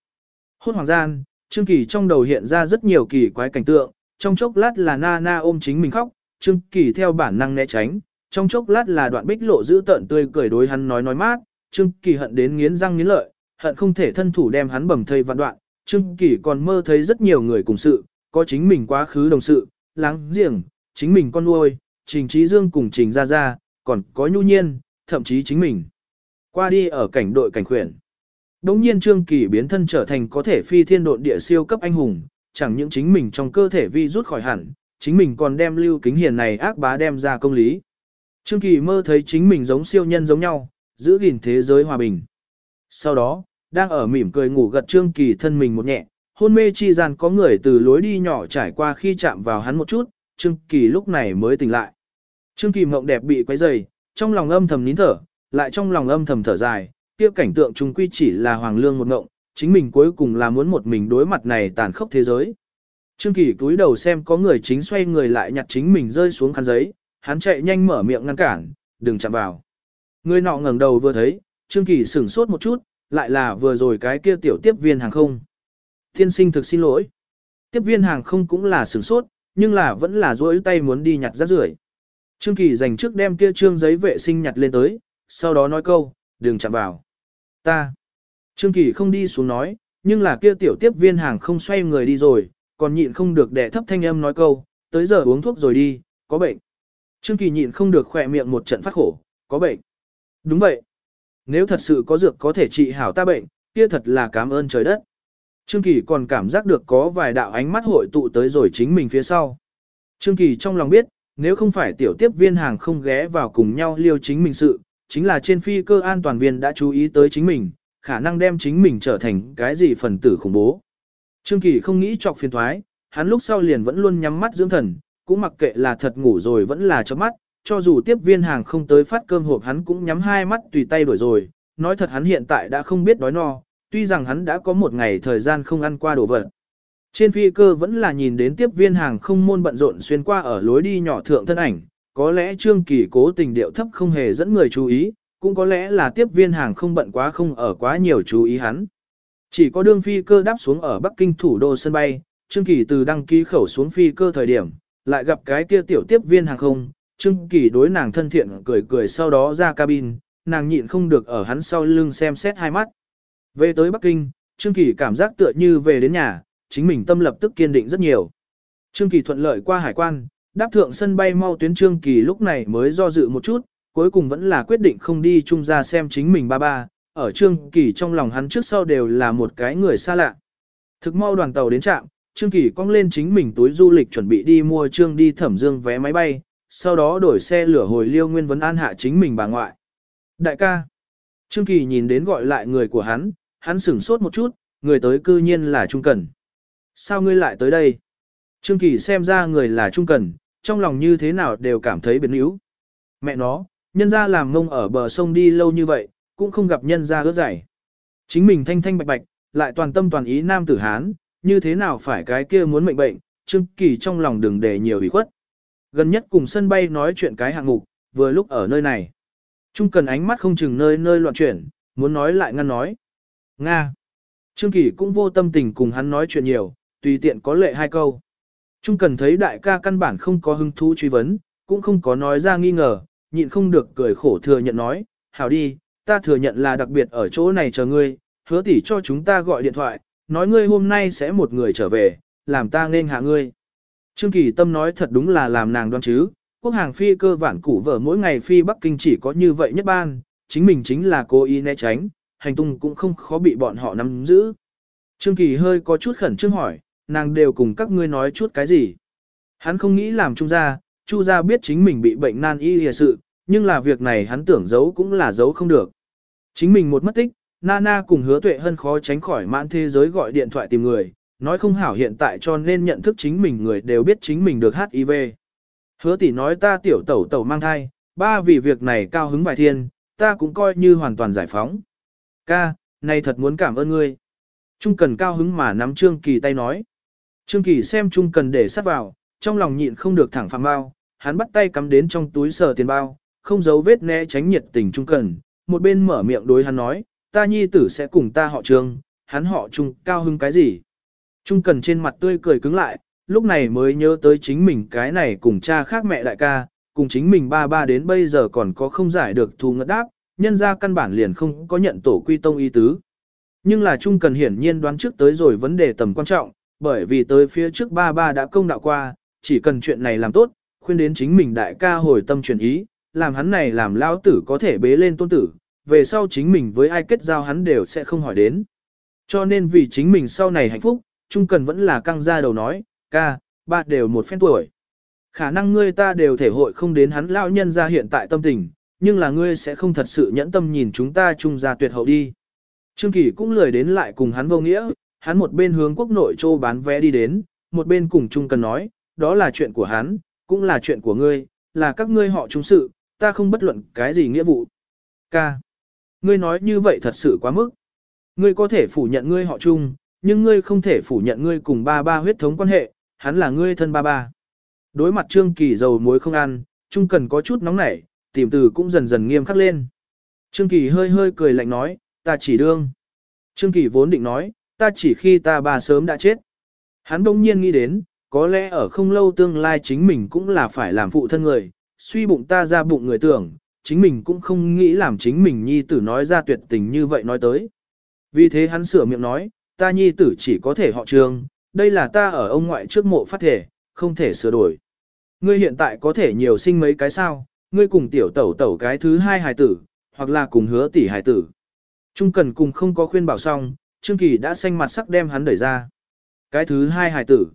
Speaker 1: Hôn hoàng gian, Trương Kỳ trong đầu hiện ra rất nhiều kỳ quái cảnh tượng, trong chốc lát là na na ôm chính mình khóc, Trương Kỳ theo bản năng né tránh, trong chốc lát là đoạn bích lộ giữ tợn tươi cười đối hắn nói nói mát, Trương Kỳ hận đến nghiến răng nghiến lợi, hận không thể thân thủ đem hắn bầm thây vạn đoạn, Trương Kỳ còn mơ thấy rất nhiều người cùng sự, có chính mình quá khứ đồng sự, láng giềng, chính mình con nuôi, Trình Trí Dương cùng Trình Gia Gia, còn có nhu nhiên, thậm chí chính mình. Qua đi ở cảnh đội cảnh khuyển. Đống nhiên Trương Kỳ biến thân trở thành có thể phi thiên độn địa siêu cấp anh hùng, chẳng những chính mình trong cơ thể vi rút khỏi hẳn, chính mình còn đem lưu kính hiền này ác bá đem ra công lý. Trương Kỳ mơ thấy chính mình giống siêu nhân giống nhau, giữ gìn thế giới hòa bình. Sau đó, đang ở mỉm cười ngủ gật Trương Kỳ thân mình một nhẹ, hôn mê chi gian có người từ lối đi nhỏ trải qua khi chạm vào hắn một chút, Trương Kỳ lúc này mới tỉnh lại. Trương Kỳ mộng đẹp bị quấy dày, trong lòng âm thầm nín thở, lại trong lòng âm thầm thở dài, kia cảnh tượng trùng quy chỉ là hoàng lương một mộng, chính mình cuối cùng là muốn một mình đối mặt này tàn khốc thế giới. Trương Kỳ cúi đầu xem có người chính xoay người lại nhặt chính mình rơi xuống khăn giấy, hắn chạy nhanh mở miệng ngăn cản, đừng chạm vào. Người nọ ngẩng đầu vừa thấy, Trương Kỳ sửng sốt một chút, lại là vừa rồi cái kia tiểu tiếp viên hàng không. Thiên sinh thực xin lỗi. Tiếp viên hàng không cũng là sửng sốt, nhưng là vẫn là dối tay muốn đi nhặt rác rưởi. Trương Kỳ dành trước đem kia trương giấy vệ sinh nhặt lên tới, sau đó nói câu, đừng chạm vào. Ta. Trương Kỳ không đi xuống nói, nhưng là kia tiểu tiếp viên hàng không xoay người đi rồi, còn nhịn không được đẻ thấp thanh âm nói câu, tới giờ uống thuốc rồi đi, có bệnh. Trương Kỳ nhịn không được khỏe miệng một trận phát khổ, có bệnh. Đúng vậy. Nếu thật sự có dược có thể trị hảo ta bệnh, kia thật là cảm ơn trời đất. Trương Kỳ còn cảm giác được có vài đạo ánh mắt hội tụ tới rồi chính mình phía sau. Trương Kỳ trong lòng biết, nếu không phải tiểu tiếp viên hàng không ghé vào cùng nhau liêu chính mình sự, chính là trên phi cơ an toàn viên đã chú ý tới chính mình, khả năng đem chính mình trở thành cái gì phần tử khủng bố. Trương Kỳ không nghĩ chọc phiền thoái, hắn lúc sau liền vẫn luôn nhắm mắt dưỡng thần, cũng mặc kệ là thật ngủ rồi vẫn là chớp mắt, cho dù tiếp viên hàng không tới phát cơm hộp hắn cũng nhắm hai mắt tùy tay đuổi rồi, nói thật hắn hiện tại đã không biết đói no, tuy rằng hắn đã có một ngày thời gian không ăn qua đồ vật. Trên phi cơ vẫn là nhìn đến tiếp viên hàng không môn bận rộn xuyên qua ở lối đi nhỏ thượng thân ảnh, có lẽ Trương Kỳ cố tình điệu thấp không hề dẫn người chú ý, cũng có lẽ là tiếp viên hàng không bận quá không ở quá nhiều chú ý hắn. Chỉ có đương phi cơ đáp xuống ở Bắc Kinh thủ đô sân bay, Trương Kỳ từ đăng ký khẩu xuống phi cơ thời điểm, lại gặp cái kia tiểu tiếp viên hàng không, Trương Kỳ đối nàng thân thiện cười cười sau đó ra cabin, nàng nhịn không được ở hắn sau lưng xem xét hai mắt. Về tới Bắc Kinh, Trương Kỳ cảm giác tựa như về đến nhà, chính mình tâm lập tức kiên định rất nhiều. Trương Kỳ thuận lợi qua hải quan, đáp thượng sân bay mau tuyến Trương Kỳ lúc này mới do dự một chút, cuối cùng vẫn là quyết định không đi chung ra xem chính mình ba ba, ở Trương Kỳ trong lòng hắn trước sau đều là một cái người xa lạ. Thực mau đoàn tàu đến trạm, Trương Kỳ cong lên chính mình túi du lịch chuẩn bị đi mua Trương đi thẩm dương vé máy bay, sau đó đổi xe lửa hồi liêu nguyên vấn an hạ chính mình bà ngoại. Đại ca, Trương Kỳ nhìn đến gọi lại người của hắn, hắn sửng sốt một chút, người tới cư nhiên là Trung Cần. Sao ngươi lại tới đây? Trương Kỳ xem ra người là Trung Cần, trong lòng như thế nào đều cảm thấy biến yếu. Mẹ nó, nhân ra làm ngông ở bờ sông đi lâu như vậy, cũng không gặp nhân ra ướt giải. Chính mình thanh thanh bạch bạch, lại toàn tâm toàn ý nam tử Hán, như thế nào phải cái kia muốn mệnh bệnh, Trương Kỳ trong lòng đừng để nhiều ủy khuất. Gần nhất cùng sân bay nói chuyện cái hạng mục, vừa lúc ở nơi này. Trung cần ánh mắt không chừng nơi nơi loạn chuyển, muốn nói lại ngăn nói. Nga. Trương Kỳ cũng vô tâm tình cùng hắn nói chuyện nhiều, tùy tiện có lệ hai câu. Trung cần thấy đại ca căn bản không có hứng thú truy vấn, cũng không có nói ra nghi ngờ, nhịn không được cười khổ thừa nhận nói, hảo đi, ta thừa nhận là đặc biệt ở chỗ này chờ ngươi, hứa tỷ cho chúng ta gọi điện thoại, nói ngươi hôm nay sẽ một người trở về, làm ta nên hạ ngươi. Trương Kỳ Tâm nói thật đúng là làm nàng đoan chứ, quốc hàng phi cơ vạn củ vở mỗi ngày phi Bắc Kinh chỉ có như vậy nhất ban, chính mình chính là cố ý né tránh, hành tung cũng không khó bị bọn họ nắm giữ. Trương Kỳ hơi có chút khẩn trương hỏi, nàng đều cùng các ngươi nói chút cái gì. Hắn không nghĩ làm Chu gia, chu gia biết chính mình bị bệnh nan y hìa sự, nhưng là việc này hắn tưởng giấu cũng là giấu không được. Chính mình một mất tích, Nana cùng hứa tuệ hơn khó tránh khỏi mãn thế giới gọi điện thoại tìm người, nói không hảo hiện tại cho nên nhận thức chính mình người đều biết chính mình được HIV. Hứa tỷ nói ta tiểu tẩu tẩu mang thai, ba vì việc này cao hứng vài thiên, ta cũng coi như hoàn toàn giải phóng. Ca, này thật muốn cảm ơn ngươi. Trung cần cao hứng mà nắm Trương Kỳ tay nói. Trương Kỳ xem Trung cần để sát vào, trong lòng nhịn không được thẳng phạm bao, hắn bắt tay cắm đến trong túi sờ tiền bao, không giấu vết né tránh nhiệt tình Trung cần, một bên mở miệng đối hắn nói, ta nhi tử sẽ cùng ta họ Trương, hắn họ Trung cao hứng cái gì. Trung cần trên mặt tươi cười cứng lại, lúc này mới nhớ tới chính mình cái này cùng cha khác mẹ đại ca, cùng chính mình ba ba đến bây giờ còn có không giải được thù ngất đáp, nhân ra căn bản liền không có nhận tổ quy tông ý tứ. Nhưng là Trung cần hiển nhiên đoán trước tới rồi vấn đề tầm quan trọng, bởi vì tới phía trước ba ba đã công đạo qua, chỉ cần chuyện này làm tốt, khuyên đến chính mình đại ca hồi tâm chuyển ý, làm hắn này làm lao tử có thể bế lên tôn tử, về sau chính mình với ai kết giao hắn đều sẽ không hỏi đến. Cho nên vì chính mình sau này hạnh phúc, Trung Cần vẫn là căng ra đầu nói, ca, ba đều một phen tuổi. Khả năng ngươi ta đều thể hội không đến hắn lão nhân ra hiện tại tâm tình, nhưng là ngươi sẽ không thật sự nhẫn tâm nhìn chúng ta chung ra tuyệt hậu đi. Trương Kỳ cũng lười đến lại cùng hắn vô nghĩa, hắn một bên hướng quốc nội châu bán vé đi đến, một bên cùng Trung Cần nói, đó là chuyện của hắn, cũng là chuyện của ngươi, là các ngươi họ chúng sự, ta không bất luận cái gì nghĩa vụ. Ca. Ngươi nói như vậy thật sự quá mức. Ngươi có thể phủ nhận ngươi họ chung, nhưng ngươi không thể phủ nhận ngươi cùng ba ba huyết thống quan hệ, hắn là ngươi thân ba ba. Đối mặt Trương Kỳ dầu muối không ăn, Trung Cần có chút nóng nảy, tìm từ cũng dần dần nghiêm khắc lên. Trương Kỳ hơi hơi cười lạnh nói, ta chỉ đương. Trương Kỳ vốn định nói, ta chỉ khi ta bà sớm đã chết. Hắn đông nhiên nghĩ đến, có lẽ ở không lâu tương lai chính mình cũng là phải làm phụ thân người, suy bụng ta ra bụng người tưởng, chính mình cũng không nghĩ làm chính mình nhi tử nói ra tuyệt tình như vậy nói tới. Vì thế hắn sửa miệng nói, ta nhi tử chỉ có thể họ trường, đây là ta ở ông ngoại trước mộ phát thể, không thể sửa đổi. Ngươi hiện tại có thể nhiều sinh mấy cái sao, ngươi cùng tiểu tẩu tẩu cái thứ hai hài tử, hoặc là cùng hứa tỷ hài tử. Trung cần cùng không có khuyên bảo xong, Trương Kỳ đã xanh mặt sắc đem hắn đẩy ra. Cái thứ hai hài tử.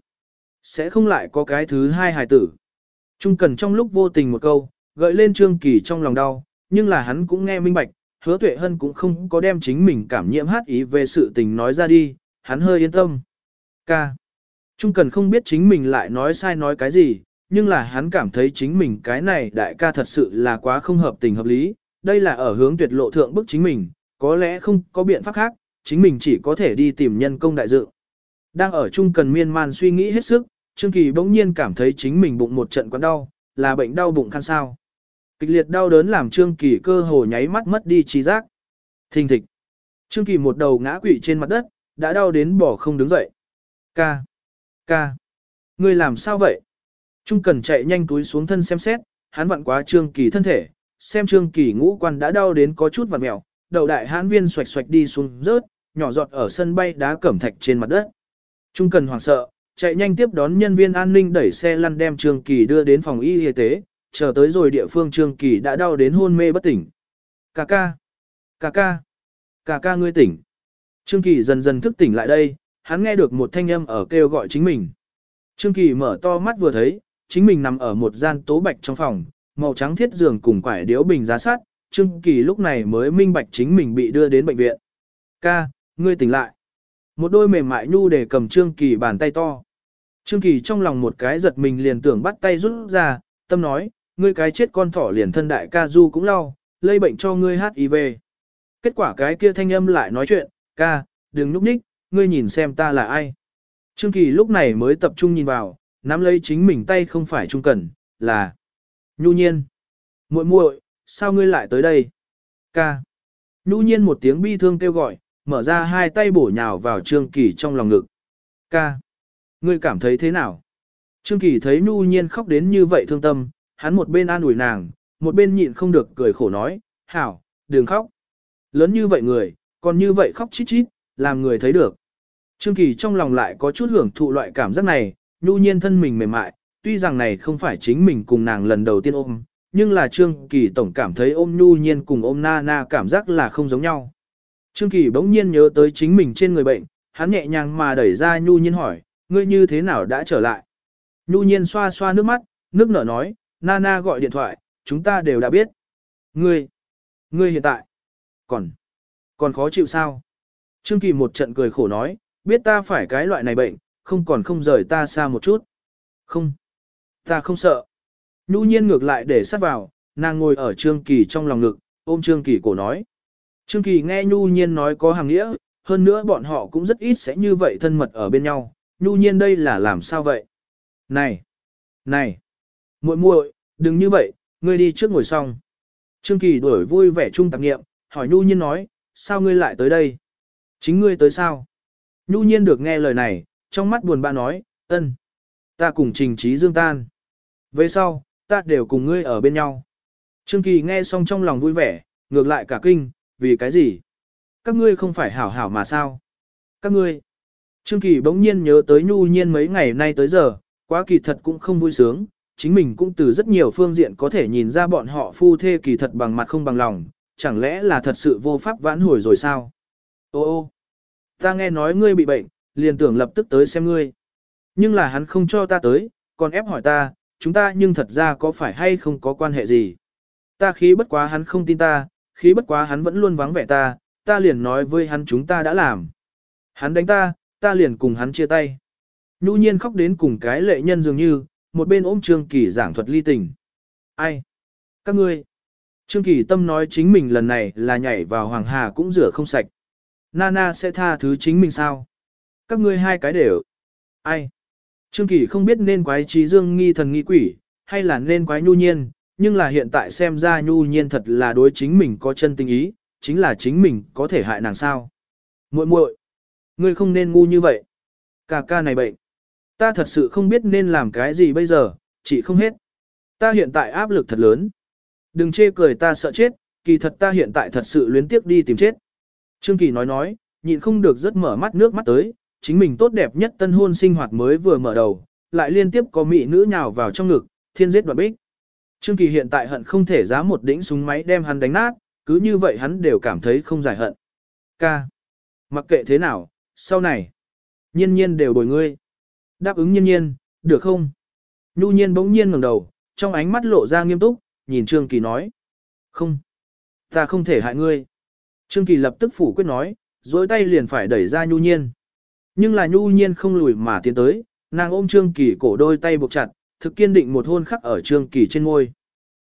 Speaker 1: Sẽ không lại có cái thứ hai hài tử. Trung cần trong lúc vô tình một câu, gợi lên Trương Kỳ trong lòng đau, nhưng là hắn cũng nghe minh bạch, hứa tuệ hân cũng không có đem chính mình cảm nhiễm hát ý về sự tình nói ra đi, hắn hơi yên tâm. Ca. Trung cần không biết chính mình lại nói sai nói cái gì, nhưng là hắn cảm thấy chính mình cái này đại ca thật sự là quá không hợp tình hợp lý, đây là ở hướng tuyệt lộ thượng bức chính mình, có lẽ không có biện pháp khác, chính mình chỉ có thể đi tìm nhân công đại dự. Đang ở trung cần miên man suy nghĩ hết sức, Trương Kỳ bỗng nhiên cảm thấy chính mình bụng một trận quặn đau, là bệnh đau bụng khăn sao. Kịch liệt đau đớn làm Trương Kỳ cơ hồ nháy mắt mất đi trí giác. Thình thịch. Trương Kỳ một đầu ngã quỵ trên mặt đất, đã đau đến bỏ không đứng dậy. Ca. Ca. Ngươi làm sao vậy? Trung cần chạy nhanh túi xuống thân xem xét, hắn vặn quá Trương Kỳ thân thể, xem Trương Kỳ ngũ quan đã đau đến có chút vặn mèo, đầu đại hãn viên xoạch xoạch đi xuống rớt, nhỏ giọt ở sân bay đá cẩm thạch trên mặt đất. Trung cần hoảng sợ, chạy nhanh tiếp đón nhân viên an ninh đẩy xe lăn đem Trương Kỳ đưa đến phòng y y tế, chờ tới rồi địa phương Trương Kỳ đã đau đến hôn mê bất tỉnh. Cà ca, cà ca, cà ca ngươi tỉnh. Trương Kỳ dần dần thức tỉnh lại đây, hắn nghe được một thanh âm ở kêu gọi chính mình. Trương Kỳ mở to mắt vừa thấy, chính mình nằm ở một gian tố bạch trong phòng, màu trắng thiết giường cùng quải điếu bình giá sát, Trương Kỳ lúc này mới minh bạch chính mình bị đưa đến bệnh viện. Ca, ngươi tỉnh lại. Một đôi mềm mại nhu để cầm Trương Kỳ bàn tay to. Trương Kỳ trong lòng một cái giật mình liền tưởng bắt tay rút ra, tâm nói, ngươi cái chết con thỏ liền thân đại ca du cũng lau, lây bệnh cho ngươi HIV. Kết quả cái kia thanh âm lại nói chuyện, ca, đừng núp ních, ngươi nhìn xem ta là ai. Trương Kỳ lúc này mới tập trung nhìn vào, nắm lấy chính mình tay không phải trung cần, là Nhu Nhiên. muội muội, sao ngươi lại tới đây? Ca. Nhu nhiên một tiếng bi thương kêu gọi, mở ra hai tay bổ nhào vào Trương Kỳ trong lòng ngực. Ca. Ngươi cảm thấy thế nào? Trương Kỳ thấy Nhu nhiên khóc đến như vậy thương tâm, hắn một bên an ủi nàng, một bên nhịn không được cười khổ nói, hảo, đừng khóc. Lớn như vậy người, còn như vậy khóc chít chít, làm người thấy được. Trương Kỳ trong lòng lại có chút hưởng thụ loại cảm giác này, nhu nhiên thân mình mềm mại, tuy rằng này không phải chính mình cùng nàng lần đầu tiên ôm, nhưng là Trương Kỳ tổng cảm thấy ôm nhu nhiên cùng ôm na na cảm giác là không giống nhau. Trương Kỳ bỗng nhiên nhớ tới chính mình trên người bệnh, hắn nhẹ nhàng mà đẩy ra nhu nhiên hỏi, ngươi như thế nào đã trở lại? Nhu nhiên xoa xoa nước mắt, nước nở nói, Nana gọi điện thoại, chúng ta đều đã biết. Ngươi, ngươi hiện tại, còn, còn khó chịu sao? Trương Kỳ một trận cười khổ nói, biết ta phải cái loại này bệnh, không còn không rời ta xa một chút. Không, ta không sợ. Nhu nhiên ngược lại để sát vào, nàng ngồi ở Trương Kỳ trong lòng ngực, ôm Trương Kỳ cổ nói. Trương Kỳ nghe Nhu nhiên nói có hàng nghĩa, hơn nữa bọn họ cũng rất ít sẽ như vậy thân mật ở bên nhau. Nhu nhiên đây là làm sao vậy? Này! Này! muội muội, đừng như vậy, ngươi đi trước ngồi xong. Trương Kỳ đổi vui vẻ chung tạp nghiệm, hỏi Nhu nhiên nói, sao ngươi lại tới đây? Chính ngươi tới sao? Nhu nhiên được nghe lời này, trong mắt buồn bã nói, ân, ta cùng trình trí dương tan. Về sau, ta đều cùng ngươi ở bên nhau. Trương Kỳ nghe xong trong lòng vui vẻ, ngược lại cả kinh, vì cái gì? Các ngươi không phải hảo hảo mà sao? Các ngươi. Trương Kỳ bỗng nhiên nhớ tới Nhu nhiên mấy ngày nay tới giờ, quá kỳ thật cũng không vui sướng, chính mình cũng từ rất nhiều phương diện có thể nhìn ra bọn họ phu thê kỳ thật bằng mặt không bằng lòng, chẳng lẽ là thật sự vô pháp vãn hồi rồi sao? Ô ô, ta nghe nói ngươi bị bệnh, liền tưởng lập tức tới xem ngươi. Nhưng là hắn không cho ta tới, còn ép hỏi ta, chúng ta nhưng thật ra có phải hay không có quan hệ gì. Ta khí bất quá hắn không tin ta, khí bất quá hắn vẫn luôn vắng vẻ ta, ta liền nói với hắn chúng ta đã làm. Hắn đánh ta, ta liền cùng hắn chia tay. Nhu nhiên khóc đến cùng cái lệ nhân dường như, một bên ôm Trương Kỳ giảng thuật ly tình. Ai? Các ngươi? Trương Kỳ tâm nói chính mình lần này là nhảy vào Hoàng Hà cũng rửa không sạch. Nana sẽ tha thứ chính mình sao? Các ngươi hai cái đều. Ai? Trương Kỳ không biết nên quái trí dương nghi thần nghi quỷ, hay là nên quái nhu nhiên, nhưng là hiện tại xem ra nhu nhiên thật là đối chính mình có chân tình ý, chính là chính mình có thể hại nàng sao. muội muội, ngươi không nên ngu như vậy. Ca ca này bệnh. Ta thật sự không biết nên làm cái gì bây giờ, chỉ không hết. Ta hiện tại áp lực thật lớn. Đừng chê cười ta sợ chết, kỳ thật ta hiện tại thật sự luyến tiếp đi tìm chết. Trương Kỳ nói nói, nhịn không được rất mở mắt nước mắt tới, chính mình tốt đẹp nhất tân hôn sinh hoạt mới vừa mở đầu, lại liên tiếp có mỹ nữ nhào vào trong ngực, thiên giết đoạn bích. Trương Kỳ hiện tại hận không thể giá một đỉnh súng máy đem hắn đánh nát, cứ như vậy hắn đều cảm thấy không giải hận. Ca. Mặc kệ thế nào, sau này, nhiên nhiên đều bồi ngươi. Đáp ứng nhiên nhiên, được không? Nhu nhiên bỗng nhiên ngẩng đầu, trong ánh mắt lộ ra nghiêm túc, nhìn Trương Kỳ nói. Không. Ta không thể hại ngươi. Trương Kỳ lập tức phủ quyết nói, dối tay liền phải đẩy ra Nhu nhiên. Nhưng là Nhu nhiên không lùi mà tiến tới, nàng ôm Trương Kỳ cổ đôi tay buộc chặt, thực kiên định một hôn khắc ở Trương Kỳ trên môi.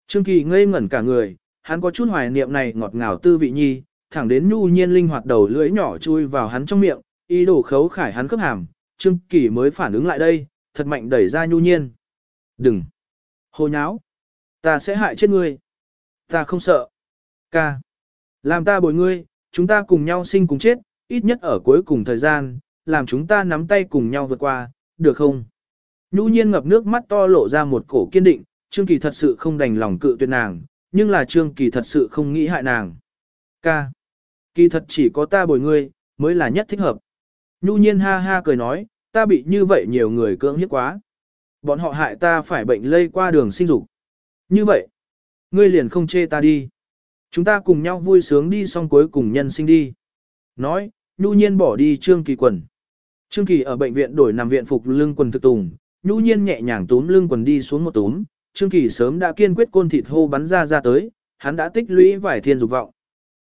Speaker 1: Trương Kỳ ngây ngẩn cả người, hắn có chút hoài niệm này ngọt ngào tư vị nhi, thẳng đến Nhu nhiên linh hoạt đầu lưỡi nhỏ chui vào hắn trong miệng, ý đồ khấu khải hắn cấp hàm, Trương Kỳ mới phản ứng lại đây, thật mạnh đẩy ra nhu nhiên. Đừng! Hồ nháo! Ta sẽ hại chết ngươi! Ta không sợ! Ca! Làm ta bồi ngươi, chúng ta cùng nhau sinh cùng chết, ít nhất ở cuối cùng thời gian, làm chúng ta nắm tay cùng nhau vượt qua, được không? Nhu nhiên ngập nước mắt to lộ ra một cổ kiên định, Trương Kỳ thật sự không đành lòng cự tuyệt nàng, nhưng là Trương Kỳ thật sự không nghĩ hại nàng. Ca. Kỳ thật chỉ có ta bồi ngươi, mới là nhất thích hợp. Nhu nhiên ha ha cười nói, ta bị như vậy nhiều người cưỡng hiếp quá. Bọn họ hại ta phải bệnh lây qua đường sinh dục. Như vậy, ngươi liền không chê ta đi. Chúng ta cùng nhau vui sướng đi xong cuối cùng nhân sinh đi. Nói, nhu nhiên bỏ đi Trương Kỳ quần. Trương Kỳ ở bệnh viện đổi nằm viện phục lưng quần thực tùng, nhu nhiên nhẹ nhàng túm lưng quần đi xuống một túm. Trương Kỳ sớm đã kiên quyết côn thịt hô bắn ra ra tới, hắn đã tích lũy vài thiên dục vọng.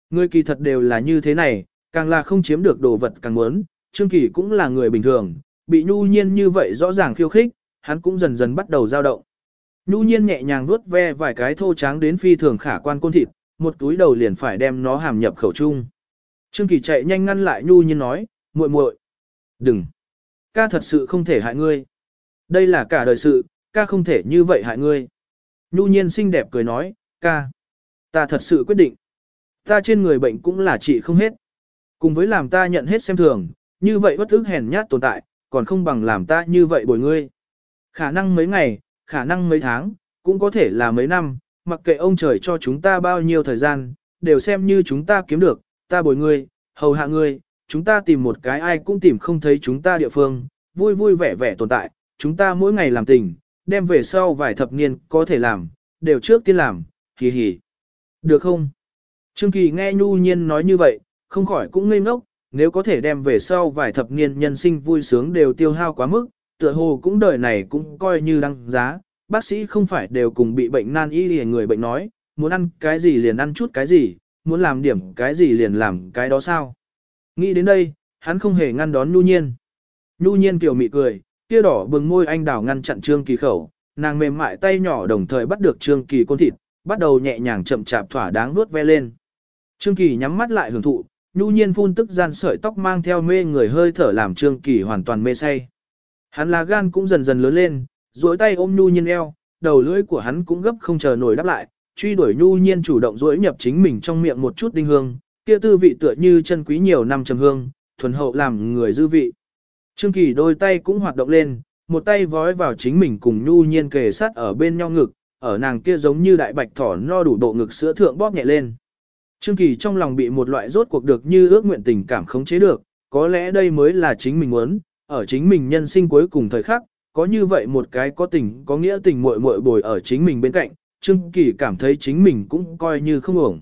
Speaker 1: Người kỳ thật đều là như thế này, càng là không chiếm được đồ vật càng muốn, Trương Kỳ cũng là người bình thường, bị nhu nhiên như vậy rõ ràng khiêu khích, hắn cũng dần dần bắt đầu dao động. Nhu nhiên nhẹ nhàng vuốt ve vài cái thô tráng đến phi thường khả quan côn thịt, một túi đầu liền phải đem nó hàm nhập khẩu trung. Trương Kỳ chạy nhanh ngăn lại Nhu nhiên nói, muội muội, đừng, ca thật sự không thể hại ngươi. Đây là cả đời sự, ca không thể như vậy hại ngươi. Nhu nhiên xinh đẹp cười nói, ca, Ta thật sự quyết định. Ta trên người bệnh cũng là trị không hết. Cùng với làm ta nhận hết xem thường, như vậy bất ức hèn nhát tồn tại, còn không bằng làm ta như vậy bồi ngươi. Khả năng mấy ngày, khả năng mấy tháng, cũng có thể là mấy năm, mặc kệ ông trời cho chúng ta bao nhiêu thời gian, đều xem như chúng ta kiếm được, ta bồi ngươi, hầu hạ ngươi, chúng ta tìm một cái ai cũng tìm không thấy chúng ta địa phương, vui vui vẻ vẻ tồn tại, chúng ta mỗi ngày làm tình, đem về sau vài thập niên có thể làm, đều trước tiên làm, hì hì. Được không? Trương Kỳ nghe nhu nhiên nói như vậy, không khỏi cũng ngây ngốc, nếu có thể đem về sau vài thập niên nhân sinh vui sướng đều tiêu hao quá mức, tựa hồ cũng đời này cũng coi như đăng giá, bác sĩ không phải đều cùng bị bệnh nan y hề người bệnh nói, muốn ăn cái gì liền ăn chút cái gì, muốn làm điểm cái gì liền làm cái đó sao. Nghĩ đến đây, hắn không hề ngăn đón nhu nhiên. Nhu nhiên kiểu mị cười, kia đỏ bừng môi anh đào ngăn chặn trương kỳ khẩu, nàng mềm mại tay nhỏ đồng thời bắt được trương kỳ côn thịt, bắt đầu nhẹ nhàng chậm chạp thỏa đáng nuốt ve lên. Trương kỳ nhắm mắt lại hưởng thụ, nhu nhiên phun tức gian sợi tóc mang theo mê người hơi thở làm trương kỳ hoàn toàn mê say. Hắn là gan cũng dần dần lớn lên, duỗi tay ôm nhu nhiên eo, đầu lưỡi của hắn cũng gấp không chờ nổi đáp lại, truy đuổi nhu nhiên chủ động duỗi nhập chính mình trong miệng một chút đinh hương, kia tư vị tựa như chân quý nhiều năm trầm hương, thuần hậu làm người dư vị. Trương Kỳ đôi tay cũng hoạt động lên, một tay vói vào chính mình cùng nhu nhiên kề sát ở bên nhau ngực, ở nàng kia giống như đại bạch thỏ no đủ độ ngực sữa thượng bóp nhẹ lên. Trương Kỳ trong lòng bị một loại rốt cuộc được như ước nguyện tình cảm khống chế được, có lẽ đây mới là chính mình muốn, ở chính mình nhân sinh cuối cùng thời khắc, có như vậy một cái có tình có nghĩa tình muội muội bồi ở chính mình bên cạnh, Trương Kỳ cảm thấy chính mình cũng coi như không ổng.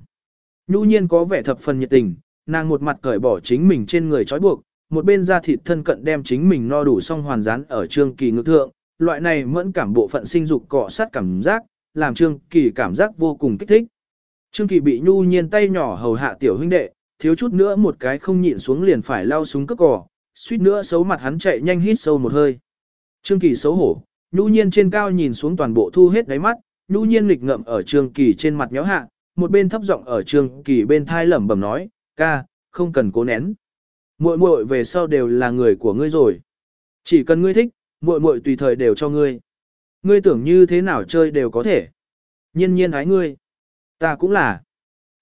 Speaker 1: Nhu nhiên có vẻ thập phần nhiệt tình, nàng một mặt cởi bỏ chính mình trên người trói buộc, một bên da thịt thân cận đem chính mình no đủ xong hoàn rán ở Trương Kỳ ngực thượng, loại này mẫn cảm bộ phận sinh dục cọ sát cảm giác, làm Trương Kỳ cảm giác vô cùng kích thích. Trương Kỳ bị nhu nhiên tay nhỏ hầu hạ tiểu huynh đệ, thiếu chút nữa một cái không nhịn xuống liền phải lao súng cướp cỏ, suýt nữa xấu mặt hắn chạy nhanh hít sâu một hơi. Trương Kỳ xấu hổ, nhu nhiên trên cao nhìn xuống toàn bộ thu hết đáy mắt, nhu nhiên lịch ngậm ở Trương Kỳ trên mặt nhéo hạ, một bên thấp giọng ở trường Kỳ bên thai lẩm bẩm nói, ca, không cần cố nén. Muội muội về sau đều là người của ngươi rồi. Chỉ cần ngươi thích, muội muội tùy thời đều cho ngươi. Ngươi tưởng như thế nào chơi đều có thể. Nhiên nhiên ái ngươi. Ta cũng là.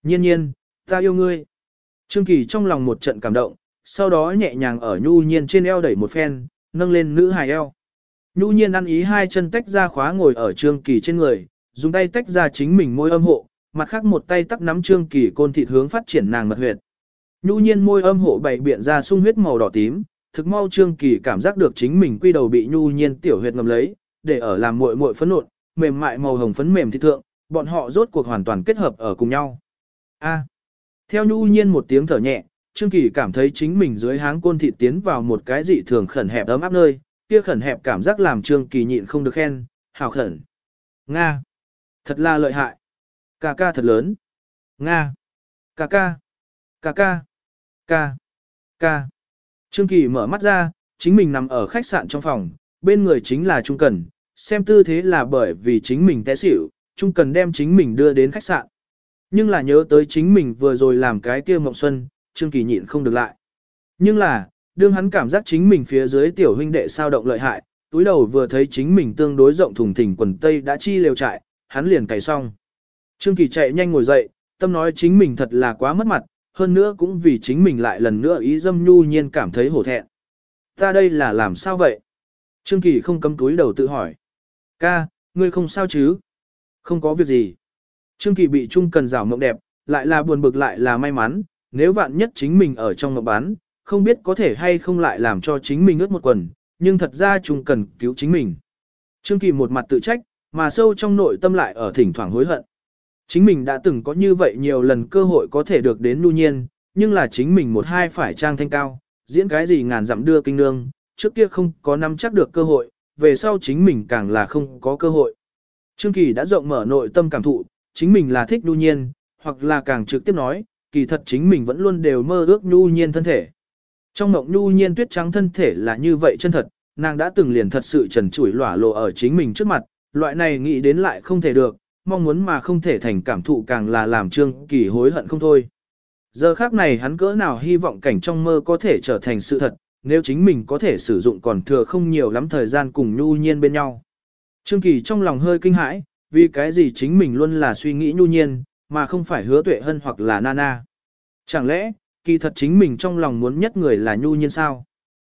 Speaker 1: Nhiên nhiên, ta yêu ngươi. Trương Kỳ trong lòng một trận cảm động, sau đó nhẹ nhàng ở nhu nhiên trên eo đẩy một phen, nâng lên nữ hài eo. Nhu nhiên ăn ý hai chân tách ra khóa ngồi ở Trương Kỳ trên người, dùng tay tách ra chính mình môi âm hộ, mặt khác một tay tắc nắm Trương Kỳ côn thịt hướng phát triển nàng mật huyệt. Nhu nhiên môi âm hộ bảy biện ra sung huyết màu đỏ tím, thực mau Trương Kỳ cảm giác được chính mình quy đầu bị nhu nhiên tiểu huyệt ngầm lấy, để ở làm muội muội phấn nộn, mềm mại màu hồng phấn mềm thịt thượng, bọn họ rốt cuộc hoàn toàn kết hợp ở cùng nhau. A. Theo nhu nhiên một tiếng thở nhẹ, Trương Kỳ cảm thấy chính mình dưới háng côn thịt tiến vào một cái dị thường khẩn hẹp ấm áp nơi, kia khẩn hẹp cảm giác làm Trương Kỳ nhịn không được khen, hào khẩn. Nga. Thật là lợi hại. Ca ca thật lớn. Nga. Ca ca. Ca ca. Ca. Ca. Trương Kỳ mở mắt ra, chính mình nằm ở khách sạn trong phòng, bên người chính là Trung Cần, xem tư thế là bởi vì chính mình té xỉu, Trung Cần đem chính mình đưa đến khách sạn. Nhưng là nhớ tới chính mình vừa rồi làm cái kia mộng xuân, Trương Kỳ nhịn không được lại. Nhưng là, đương hắn cảm giác chính mình phía dưới tiểu huynh đệ sao động lợi hại, túi đầu vừa thấy chính mình tương đối rộng thùng thình quần tây đã chi lều trại, hắn liền cày xong. Trương Kỳ chạy nhanh ngồi dậy, tâm nói chính mình thật là quá mất mặt, hơn nữa cũng vì chính mình lại lần nữa ý dâm nhu nhiên cảm thấy hổ thẹn. Ta đây là làm sao vậy? Trương Kỳ không cấm túi đầu tự hỏi. Ca, ngươi không sao chứ? Không có việc gì. Trương Kỳ bị Trung Cần rào mộng đẹp, lại là buồn bực lại là may mắn, nếu vạn nhất chính mình ở trong mộng bán, không biết có thể hay không lại làm cho chính mình ướt một quần, nhưng thật ra Trung Cần cứu chính mình. Trương Kỳ một mặt tự trách, mà sâu trong nội tâm lại ở thỉnh thoảng hối hận. Chính mình đã từng có như vậy nhiều lần cơ hội có thể được đến nu nhiên, nhưng là chính mình một hai phải trang thanh cao, diễn cái gì ngàn dặm đưa kinh nương, trước kia không có nắm chắc được cơ hội, về sau chính mình càng là không có cơ hội. Trương Kỳ đã rộng mở nội tâm cảm thụ, chính mình là thích nu nhiên, hoặc là càng trực tiếp nói, kỳ thật chính mình vẫn luôn đều mơ ước nu nhiên thân thể. Trong mộng nu nhiên tuyết trắng thân thể là như vậy chân thật, nàng đã từng liền thật sự trần trụi lỏa lộ ở chính mình trước mặt, loại này nghĩ đến lại không thể được, mong muốn mà không thể thành cảm thụ càng là làm Trương Kỳ hối hận không thôi. Giờ khác này hắn cỡ nào hy vọng cảnh trong mơ có thể trở thành sự thật, nếu chính mình có thể sử dụng còn thừa không nhiều lắm thời gian cùng nhu nhiên bên nhau. Trương Kỳ trong lòng hơi kinh hãi, vì cái gì chính mình luôn là suy nghĩ nhu nhiên, mà không phải hứa tuệ hân hoặc là Nana. Chẳng lẽ, kỳ thật chính mình trong lòng muốn nhất người là nhu nhiên sao?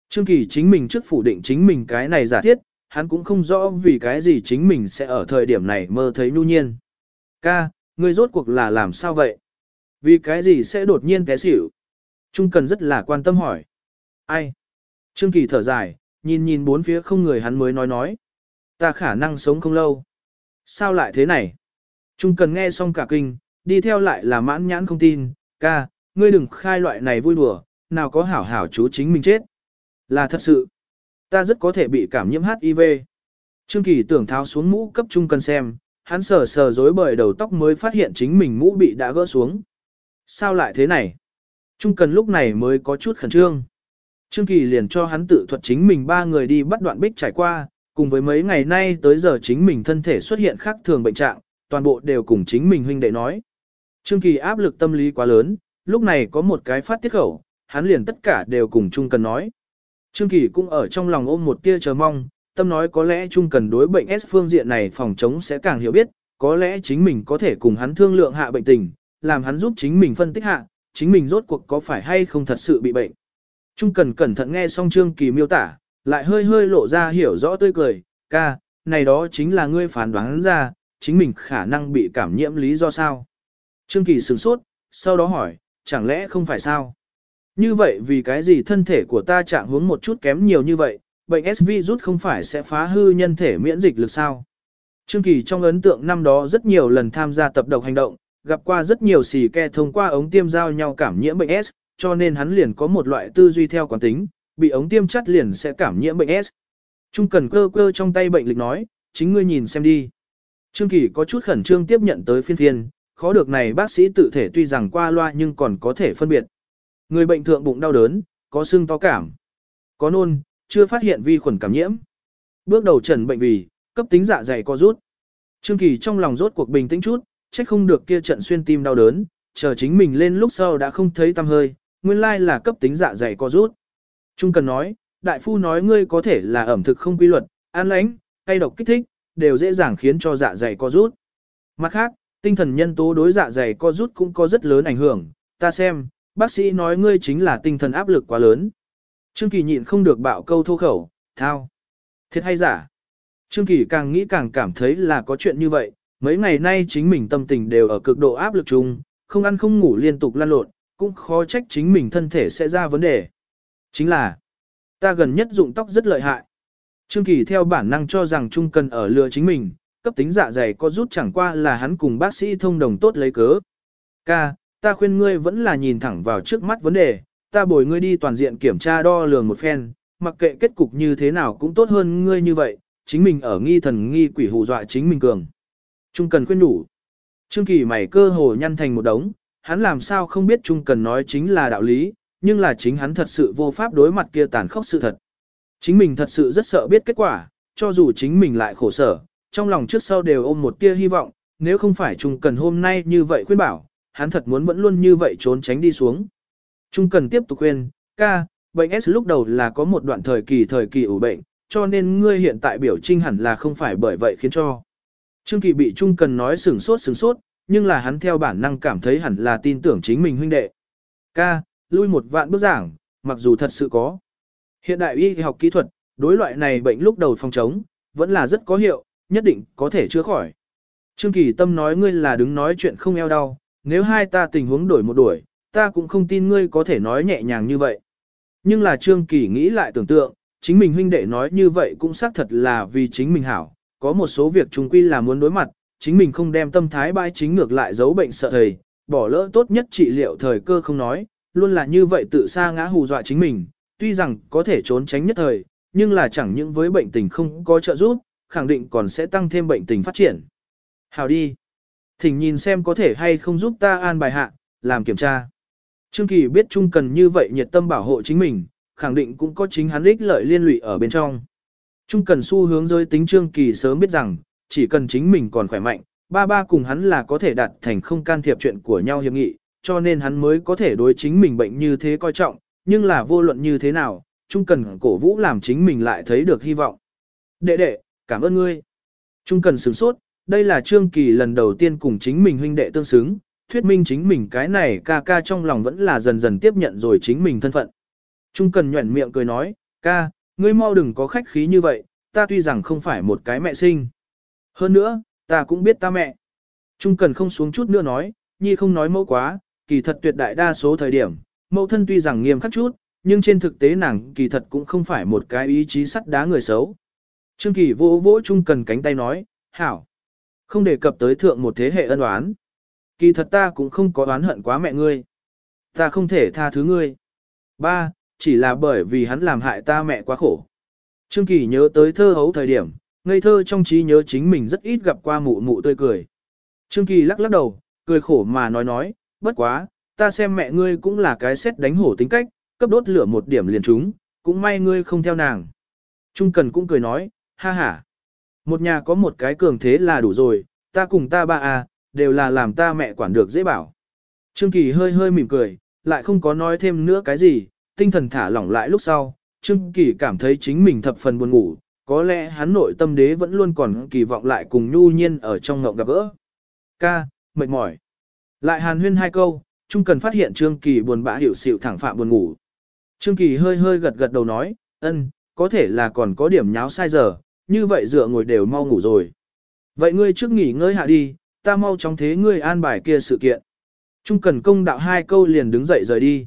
Speaker 1: Trương Kỳ chính mình trước phủ định chính mình cái này giả thiết, hắn cũng không rõ vì cái gì chính mình sẽ ở thời điểm này mơ thấy nhu nhiên. Ca, ngươi rốt cuộc là làm sao vậy? Vì cái gì sẽ đột nhiên té xỉu? Trung Cần rất là quan tâm hỏi. Ai? Trương Kỳ thở dài, nhìn nhìn bốn phía không người hắn mới nói nói. Ta khả năng sống không lâu. Sao lại thế này? Trung Cần nghe xong cả kinh, đi theo lại là mãn nhãn không tin. Ca, ngươi đừng khai loại này vui đùa, nào có hảo hảo chú chính mình chết. Là thật sự. Ta rất có thể bị cảm nhiễm HIV. Trương Kỳ tưởng tháo xuống mũ cấp Trung Cần xem, hắn sờ sờ rối bời đầu tóc mới phát hiện chính mình mũ bị đã gỡ xuống. Sao lại thế này? Trung Cần lúc này mới có chút khẩn trương. Trương Kỳ liền cho hắn tự thuật chính mình ba người đi bắt đoạn bích trải qua, cùng với mấy ngày nay tới giờ chính mình thân thể xuất hiện khác thường bệnh trạng, toàn bộ đều cùng chính mình huynh đệ nói. Trương Kỳ áp lực tâm lý quá lớn, lúc này có một cái phát tiết khẩu, hắn liền tất cả đều cùng Trung Cần nói. Trương Kỳ cũng ở trong lòng ôm một tia chờ mong, tâm nói có lẽ Trung Cần đối bệnh S phương diện này phòng chống sẽ càng hiểu biết, có lẽ chính mình có thể cùng hắn thương lượng hạ bệnh tình, làm hắn giúp chính mình phân tích hạ, chính mình rốt cuộc có phải hay không thật sự bị bệnh. Trung Cần cẩn thận nghe xong Trương Kỳ miêu tả, lại hơi hơi lộ ra hiểu rõ tươi cười, ca, này đó chính là ngươi phán đoán ra, chính mình khả năng bị cảm nhiễm lý do sao. Trương Kỳ sửng sốt, sau đó hỏi, chẳng lẽ không phải sao? Như vậy vì cái gì thân thể của ta trạng hướng một chút kém nhiều như vậy, bệnh SV rút không phải sẽ phá hư nhân thể miễn dịch lực sao? Trương Kỳ trong ấn tượng năm đó rất nhiều lần tham gia tập độc hành động, gặp qua rất nhiều xì ke thông qua ống tiêm giao nhau cảm nhiễm bệnh S, cho nên hắn liền có một loại tư duy theo quán tính, bị ống tiêm chắt liền sẽ cảm nhiễm bệnh S. Trung cần cơ cơ trong tay bệnh lịch nói, chính ngươi nhìn xem đi. Trương Kỳ có chút khẩn trương tiếp nhận tới phiên phiên, khó được này bác sĩ tự thể tuy rằng qua loa nhưng còn có thể phân biệt. Người bệnh thượng bụng đau đớn, có sưng to cảm, có nôn, chưa phát hiện vi khuẩn cảm nhiễm. Bước đầu trần bệnh vì, cấp tính dạ dày co rút. Trương Kỳ trong lòng rốt cuộc bình tĩnh chút, trách không được kia trận xuyên tim đau đớn, chờ chính mình lên lúc sau đã không thấy tâm hơi, nguyên lai là cấp tính dạ dày co rút. Trung cần nói, đại phu nói ngươi có thể là ẩm thực không quy luật, ăn lánh, cay độc kích thích, đều dễ dàng khiến cho dạ dày co rút. Mặt khác, tinh thần nhân tố đối dạ dày co rút cũng có rất lớn ảnh hưởng, ta xem, bác sĩ nói ngươi chính là tinh thần áp lực quá lớn. Trương Kỳ nhịn không được bạo câu thô khẩu, thao. Thiệt hay giả? Trương Kỳ càng nghĩ càng cảm thấy là có chuyện như vậy, mấy ngày nay chính mình tâm tình đều ở cực độ áp lực chung, không ăn không ngủ liên tục lăn lộn, cũng khó trách chính mình thân thể sẽ ra vấn đề. Chính là, ta gần nhất dụng tóc rất lợi hại. Trương Kỳ theo bản năng cho rằng Trung cần ở lừa chính mình, cấp tính dạ dày có rút chẳng qua là hắn cùng bác sĩ thông đồng tốt lấy cớ. Ca, ta khuyên ngươi vẫn là nhìn thẳng vào trước mắt vấn đề, ta bồi ngươi đi toàn diện kiểm tra đo lường một phen, mặc kệ kết cục như thế nào cũng tốt hơn ngươi như vậy, chính mình ở nghi thần nghi quỷ hù dọa chính mình cường. Trung cần khuyên đủ. Trương Kỳ mày cơ hồ nhăn thành một đống, hắn làm sao không biết Trung cần nói chính là đạo lý, nhưng là chính hắn thật sự vô pháp đối mặt kia tàn khốc sự thật. Chính mình thật sự rất sợ biết kết quả, cho dù chính mình lại khổ sở, trong lòng trước sau đều ôm một tia hy vọng, nếu không phải Trung cần hôm nay như vậy khuyên bảo, hắn thật muốn vẫn luôn như vậy trốn tránh đi xuống. Trung cần tiếp tục khuyên, ca, bệnh S lúc đầu là có một đoạn thời kỳ thời kỳ ủ bệnh, cho nên ngươi hiện tại biểu trinh hẳn là không phải bởi vậy khiến cho. Trương Kỳ bị Trung cần nói sừng sốt sừng sốt, nhưng là hắn theo bản năng cảm thấy hẳn là tin tưởng chính mình huynh đệ. Ca, lui một vạn bước giảng, mặc dù thật sự có. Hiện đại y học kỹ thuật, đối loại này bệnh lúc đầu phòng chống, vẫn là rất có hiệu, nhất định có thể chữa khỏi. Trương Kỳ Tâm nói ngươi là đứng nói chuyện không eo đau, nếu hai ta tình huống đổi một đuổi, ta cũng không tin ngươi có thể nói nhẹ nhàng như vậy. Nhưng là Trương Kỳ nghĩ lại tưởng tượng, chính mình huynh đệ nói như vậy cũng xác thật là vì chính mình hảo, có một số việc trung quy là muốn đối mặt, chính mình không đem tâm thái bãi chính ngược lại giấu bệnh sợ thầy, bỏ lỡ tốt nhất trị liệu thời cơ không nói, luôn là như vậy tự xa ngã hù dọa chính mình, tuy rằng có thể trốn tránh nhất thời, nhưng là chẳng những với bệnh tình không có trợ giúp, khẳng định còn sẽ tăng thêm bệnh tình phát triển. Hào đi. Thỉnh nhìn xem có thể hay không giúp ta an bài hạ, làm kiểm tra. Trương Kỳ biết Trung cần như vậy nhiệt tâm bảo hộ chính mình, khẳng định cũng có chính hắn ích lợi liên lụy ở bên trong. Trung cần xu hướng giới tính Trương Kỳ sớm biết rằng, chỉ cần chính mình còn khỏe mạnh, ba ba cùng hắn là có thể đạt thành không can thiệp chuyện của nhau hiệp nghị, cho nên hắn mới có thể đối chính mình bệnh như thế coi trọng, nhưng là vô luận như thế nào, Trung cần cổ vũ làm chính mình lại thấy được hy vọng. Đệ đệ, cảm ơn ngươi. Trung cần sửng sốt, đây là Trương Kỳ lần đầu tiên cùng chính mình huynh đệ tương xứng, thuyết minh chính mình cái này ca ca trong lòng vẫn là dần dần tiếp nhận rồi chính mình thân phận. Trung cần nhuẩn miệng cười nói, ca, ngươi mau đừng có khách khí như vậy, ta tuy rằng không phải một cái mẹ sinh. Hơn nữa, ta cũng biết ta mẹ. Trung cần không xuống chút nữa nói, nhi không nói mẫu quá, kỳ thật tuyệt đại đa số thời điểm, mẫu thân tuy rằng nghiêm khắc chút, nhưng trên thực tế nàng kỳ thật cũng không phải một cái ý chí sắt đá người xấu. Trương Kỳ vỗ vỗ Trung cần cánh tay nói, hảo, không đề cập tới thượng một thế hệ ân oán. Kỳ thật ta cũng không có oán hận quá mẹ ngươi. Ta không thể tha thứ ngươi. Ba, chỉ là bởi vì hắn làm hại ta mẹ quá khổ. Trương Kỳ nhớ tới thơ hấu thời điểm, ngây thơ trong trí nhớ chính mình rất ít gặp qua mụ mụ tươi cười. Trương Kỳ lắc lắc đầu, cười khổ mà nói nói, bất quá, ta xem mẹ ngươi cũng là cái xét đánh hổ tính cách, cấp đốt lửa một điểm liền chúng, cũng may ngươi không theo nàng. Trung Cần cũng cười nói, ha ha. Một nhà có một cái cường thế là đủ rồi, ta cùng ta ba à, đều là làm ta mẹ quản được dễ bảo. Trương Kỳ hơi hơi mỉm cười, lại không có nói thêm nữa cái gì, tinh thần thả lỏng lại lúc sau, Trương Kỳ cảm thấy chính mình thập phần buồn ngủ, có lẽ hắn nội tâm đế vẫn luôn còn kỳ vọng lại cùng nhu nhiên ở trong ngộng gặp gỡ. Ca, mệt mỏi. Lại hàn huyên hai câu, Trung cần phát hiện Trương Kỳ buồn bã hiểu xịu thẳng phạm buồn ngủ. Trương Kỳ hơi hơi gật gật đầu nói, ân, có thể là còn có điểm nháo sai giờ, như vậy dựa ngồi đều mau ngủ rồi. Vậy ngươi trước nghỉ ngơi hạ đi, ta mau chóng thế ngươi an bài kia sự kiện. Trung cần công đạo hai câu liền đứng dậy rời đi.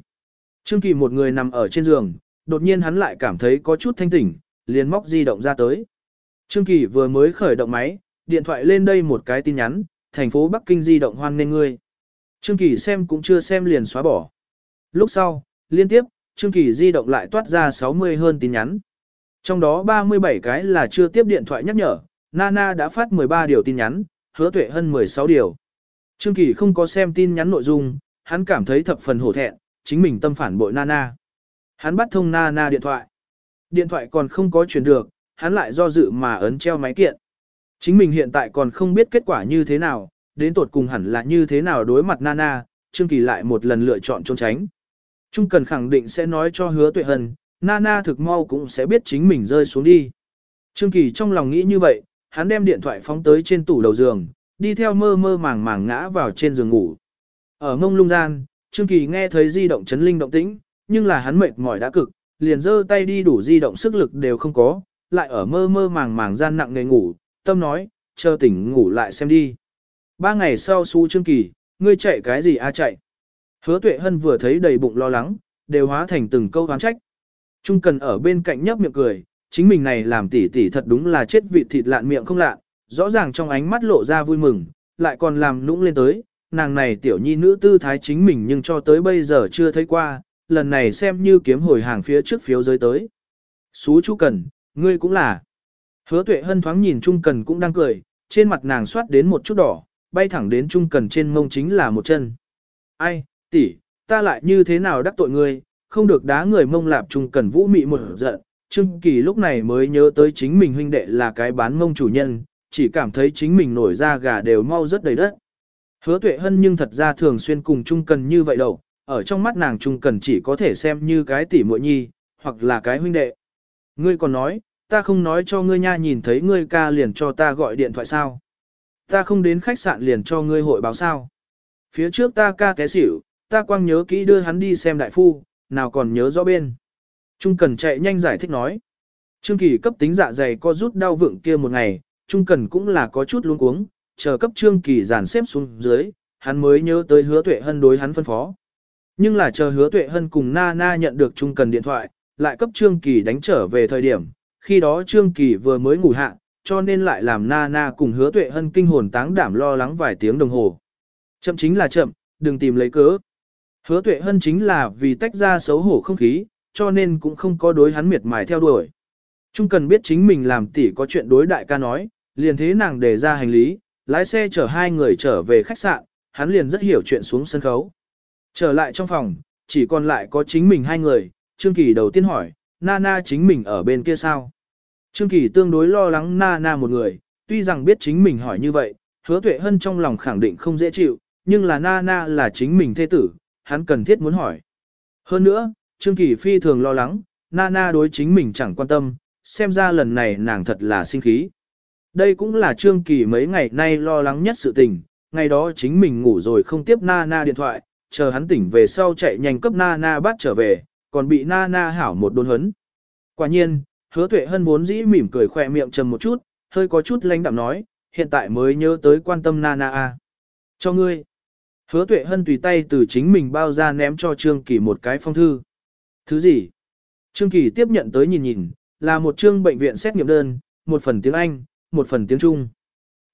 Speaker 1: Trương Kỳ một người nằm ở trên giường, đột nhiên hắn lại cảm thấy có chút thanh tỉnh, liền móc di động ra tới. Trương Kỳ vừa mới khởi động máy, điện thoại lên đây một cái tin nhắn, thành phố Bắc Kinh di động hoan nên ngươi. Trương Kỳ xem cũng chưa xem liền xóa bỏ. Lúc sau, liên tiếp, Trương Kỳ di động lại toát ra 60 hơn tin nhắn. Trong đó 37 cái là chưa tiếp điện thoại nhắc nhở, Nana đã phát 13 điều tin nhắn, hứa tuệ hơn 16 điều. Trương Kỳ không có xem tin nhắn nội dung, hắn cảm thấy thập phần hổ thẹn, chính mình tâm phản bội Nana. Hắn bắt thông Nana điện thoại. Điện thoại còn không có chuyển được, hắn lại do dự mà ấn treo máy kiện. Chính mình hiện tại còn không biết kết quả như thế nào, đến tột cùng hẳn là như thế nào đối mặt Nana, Trương Kỳ lại một lần lựa chọn trốn tránh. Trung cần khẳng định sẽ nói cho hứa tuệ hân, Nana thực mau cũng sẽ biết chính mình rơi xuống đi. Trương Kỳ trong lòng nghĩ như vậy, hắn đem điện thoại phóng tới trên tủ đầu giường, đi theo mơ mơ màng màng ngã vào trên giường ngủ. Ở ngông lung gian, Trương Kỳ nghe thấy di động chấn linh động tĩnh, nhưng là hắn mệt mỏi đã cực, liền giơ tay đi đủ di động sức lực đều không có, lại ở mơ mơ màng màng gian nặng nề ngủ, tâm nói, chờ tỉnh ngủ lại xem đi. Ba ngày sau su Trương Kỳ, ngươi chạy cái gì a chạy. Hứa tuệ hân vừa thấy đầy bụng lo lắng, đều hóa thành từng câu oán trách. Trung cần ở bên cạnh nhấp miệng cười, chính mình này làm tỉ tỉ thật đúng là chết vị thịt lạn miệng không lạ, rõ ràng trong ánh mắt lộ ra vui mừng, lại còn làm nũng lên tới, nàng này tiểu nhi nữ tư thái chính mình nhưng cho tới bây giờ chưa thấy qua, lần này xem như kiếm hồi hàng phía trước phiếu giới tới. Xú chú cần, ngươi cũng là. Hứa tuệ hân thoáng nhìn Trung Cần cũng đang cười, trên mặt nàng soát đến một chút đỏ, bay thẳng đến Trung Cần trên mông chính là một chân. Ai, tỷ, ta lại như thế nào đắc tội ngươi, không được đá người mông lạp Trung Cần vũ mị một giận. Trương Kỳ lúc này mới nhớ tới chính mình huynh đệ là cái bán mông chủ nhân, chỉ cảm thấy chính mình nổi ra gà đều mau rất đầy đất. Hứa tuệ hân nhưng thật ra thường xuyên cùng Trung Cần như vậy đâu, ở trong mắt nàng Trung Cần chỉ có thể xem như cái tỷ muội nhi, hoặc là cái huynh đệ. Ngươi còn nói, ta không nói cho ngươi nha nhìn thấy ngươi ca liền cho ta gọi điện thoại sao. Ta không đến khách sạn liền cho ngươi hội báo sao. Phía trước ta ca té xỉu, ta quang nhớ kỹ đưa hắn đi xem đại phu, nào còn nhớ rõ bên. Trung Cần chạy nhanh giải thích nói. Trương Kỳ cấp tính dạ dày co rút đau vượng kia một ngày, Trung Cần cũng là có chút luống cuống, chờ cấp Trương Kỳ dàn xếp xuống dưới, hắn mới nhớ tới hứa tuệ hân đối hắn phân phó. Nhưng là chờ hứa tuệ hân cùng Na Na nhận được Trung Cần điện thoại, lại cấp Trương Kỳ đánh trở về thời điểm, khi đó Trương Kỳ vừa mới ngủ hạ, cho nên lại làm Na Na cùng hứa tuệ hân kinh hồn táng đảm lo lắng vài tiếng đồng hồ. Chậm chính là chậm, đừng tìm lấy cớ. Hứa tuệ hân chính là vì tách ra xấu hổ không khí, cho nên cũng không có đối hắn miệt mài theo đuổi. Trung cần biết chính mình làm tỷ có chuyện đối đại ca nói, liền thế nàng đề ra hành lý, lái xe chở hai người trở về khách sạn, hắn liền rất hiểu chuyện xuống sân khấu. Trở lại trong phòng, chỉ còn lại có chính mình hai người, Trương Kỳ đầu tiên hỏi, Nana chính mình ở bên kia sao? Trương Kỳ tương đối lo lắng Nana một người, tuy rằng biết chính mình hỏi như vậy, hứa tuệ hân trong lòng khẳng định không dễ chịu, nhưng là Nana là chính mình thê tử, hắn cần thiết muốn hỏi. Hơn nữa, Trương Kỳ phi thường lo lắng, Nana đối chính mình chẳng quan tâm, xem ra lần này nàng thật là sinh khí. đây cũng là Trương Kỳ mấy ngày nay lo lắng nhất sự tình, ngày đó chính mình ngủ rồi không tiếp Nana điện thoại, chờ hắn tỉnh về sau chạy nhanh cấp Nana bắt trở về, còn bị Nana hảo một đôn hấn. Quả nhiên, hứa tuệ hân vốn dĩ mỉm cười khỏe miệng trầm một chút, hơi có chút lánh đạm nói, hiện tại mới nhớ tới quan tâm Nana a. Cho ngươi. Hứa tuệ hân tùy tay từ chính mình bao ra ném cho Trương Kỳ một cái phong thư. Thứ gì? Trương Kỳ tiếp nhận tới nhìn nhìn, là một chương bệnh viện xét nghiệm đơn, một phần tiếng Anh, một phần tiếng Trung.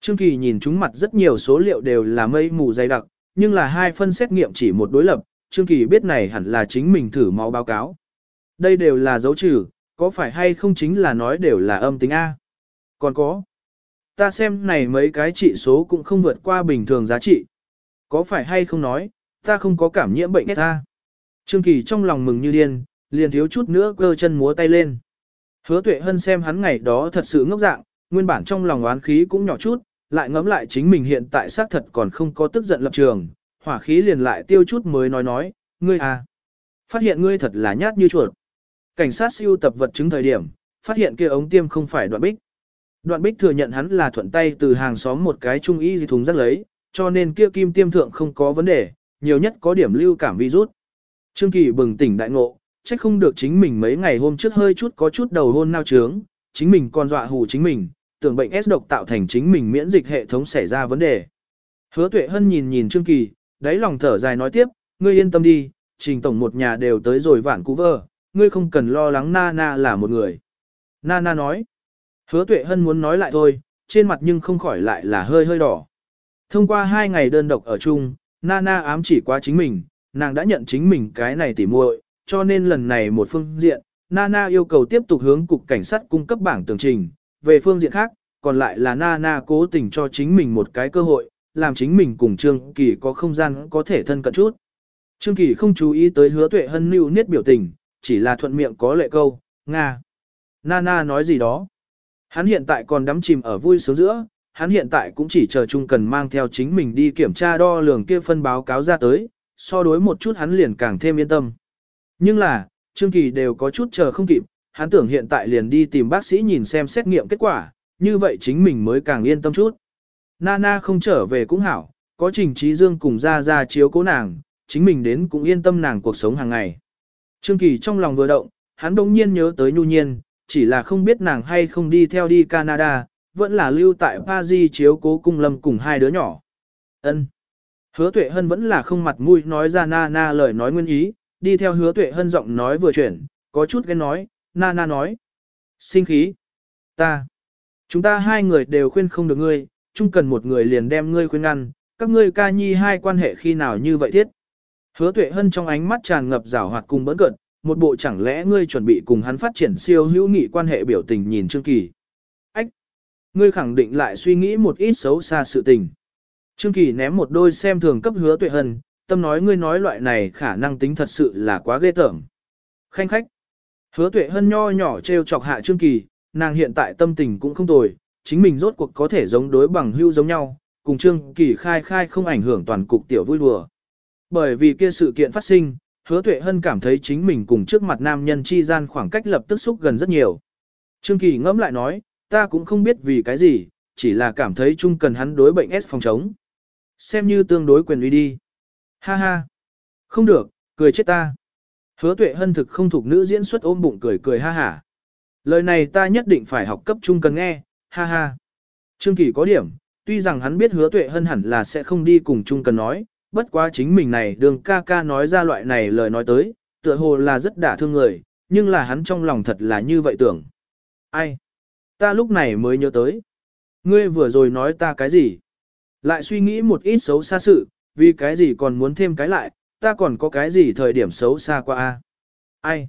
Speaker 1: Trương Kỳ nhìn chúng mặt rất nhiều số liệu đều là mây mù dày đặc, nhưng là hai phân xét nghiệm chỉ một đối lập, Trương Kỳ biết này hẳn là chính mình thử máu báo cáo. Đây đều là dấu trừ, có phải hay không chính là nói đều là âm tính A. Còn có. Ta xem này mấy cái trị số cũng không vượt qua bình thường giá trị. Có phải hay không nói, ta không có cảm nhiễm bệnh ta. Trương Kỳ trong lòng mừng như điên, liền thiếu chút nữa cơ chân múa tay lên. Hứa tuệ hân xem hắn ngày đó thật sự ngốc dạng, nguyên bản trong lòng oán khí cũng nhỏ chút, lại ngẫm lại chính mình hiện tại xác thật còn không có tức giận lập trường, hỏa khí liền lại tiêu chút mới nói nói, ngươi à, phát hiện ngươi thật là nhát như chuột. Cảnh sát siêu tập vật chứng thời điểm, phát hiện kia ống tiêm không phải đoạn bích. Đoạn bích thừa nhận hắn là thuận tay từ hàng xóm một cái trung y gì thùng rắc lấy, cho nên kia kim tiêm thượng không có vấn đề, nhiều nhất có điểm lưu cảm virus. Trương Kỳ bừng tỉnh đại ngộ, trách không được chính mình mấy ngày hôm trước hơi chút có chút đầu hôn nao trướng, chính mình còn dọa hù chính mình, tưởng bệnh S độc tạo thành chính mình miễn dịch hệ thống xảy ra vấn đề. Hứa Tuệ Hân nhìn nhìn Trương Kỳ, đáy lòng thở dài nói tiếp, ngươi yên tâm đi, trình tổng một nhà đều tới rồi vạn cú vơ, ngươi không cần lo lắng Nana là một người. Nana nói, hứa Tuệ Hân muốn nói lại thôi, trên mặt nhưng không khỏi lại là hơi hơi đỏ. Thông qua hai ngày đơn độc ở chung, Nana ám chỉ qua chính mình, nàng đã nhận chính mình cái này tỉ muội, cho nên lần này một phương diện, Nana yêu cầu tiếp tục hướng cục cảnh sát cung cấp bảng tường trình, về phương diện khác, còn lại là Nana cố tình cho chính mình một cái cơ hội, làm chính mình cùng Trương Kỳ có không gian có thể thân cận chút. Trương Kỳ không chú ý tới hứa tuệ hân lưu niết biểu tình, chỉ là thuận miệng có lệ câu, Nga. Nana nói gì đó. Hắn hiện tại còn đắm chìm ở vui sướng giữa, hắn hiện tại cũng chỉ chờ chung cần mang theo chính mình đi kiểm tra đo lường kia phân báo cáo ra tới, so đối một chút hắn liền càng thêm yên tâm. Nhưng là, Trương Kỳ đều có chút chờ không kịp, hắn tưởng hiện tại liền đi tìm bác sĩ nhìn xem xét nghiệm kết quả, như vậy chính mình mới càng yên tâm chút. Nana không trở về cũng hảo, có trình trí dương cùng ra ra chiếu cố nàng, chính mình đến cũng yên tâm nàng cuộc sống hàng ngày. Trương Kỳ trong lòng vừa động, hắn đông nhiên nhớ tới nhu nhiên, chỉ là không biết nàng hay không đi theo đi Canada, vẫn là lưu tại Paris chiếu cố cung lâm cùng hai đứa nhỏ. Ân. Hứa tuệ hân vẫn là không mặt mũi nói ra Nana lời nói nguyên ý, đi theo hứa tuệ hân giọng nói vừa chuyển, có chút ghen nói, Nana nói. Sinh khí. Ta. Chúng ta hai người đều khuyên không được ngươi, chung cần một người liền đem ngươi khuyên ngăn, các ngươi ca nhi hai quan hệ khi nào như vậy thiết. Hứa tuệ hân trong ánh mắt tràn ngập rảo hoạt cùng bỡn cợt. một bộ chẳng lẽ ngươi chuẩn bị cùng hắn phát triển siêu hữu nghị quan hệ biểu tình nhìn Trương Kỳ. Ngươi khẳng định lại suy nghĩ một ít xấu xa sự tình. Trương Kỳ ném một đôi xem thường cấp hứa tuệ hân, tâm nói ngươi nói loại này khả năng tính thật sự là quá ghê tởm. Khanh khách! Hứa tuệ hân nho nhỏ treo chọc hạ Trương Kỳ, nàng hiện tại tâm tình cũng không tồi, chính mình rốt cuộc có thể giống đối bằng hưu giống nhau, cùng Trương Kỳ khai khai không ảnh hưởng toàn cục tiểu vui đùa. Bởi vì kia sự kiện phát sinh, hứa tuệ hân cảm thấy chính mình cùng trước mặt nam nhân chi gian khoảng cách lập tức xúc gần rất nhiều. Trương Kỳ ngẫm lại nói, ta cũng không biết vì cái gì, chỉ là cảm thấy chung cần hắn đối bệnh S phòng chống. Xem như tương đối quyền uy đi. Ha ha. Không được, cười chết ta. Hứa tuệ hân thực không thuộc nữ diễn xuất ôm bụng cười cười ha hả. Lời này ta nhất định phải học cấp Chung cần nghe, ha ha. Trương Kỳ có điểm, tuy rằng hắn biết hứa tuệ hân hẳn là sẽ không đi cùng Chung cần nói, bất quá chính mình này đường ca ca nói ra loại này lời nói tới, tựa hồ là rất đả thương người, nhưng là hắn trong lòng thật là như vậy tưởng. Ai? Ta lúc này mới nhớ tới. Ngươi vừa rồi nói ta cái gì? Lại suy nghĩ một ít xấu xa sự, vì cái gì còn muốn thêm cái lại, ta còn có cái gì thời điểm xấu xa qua a? Ai?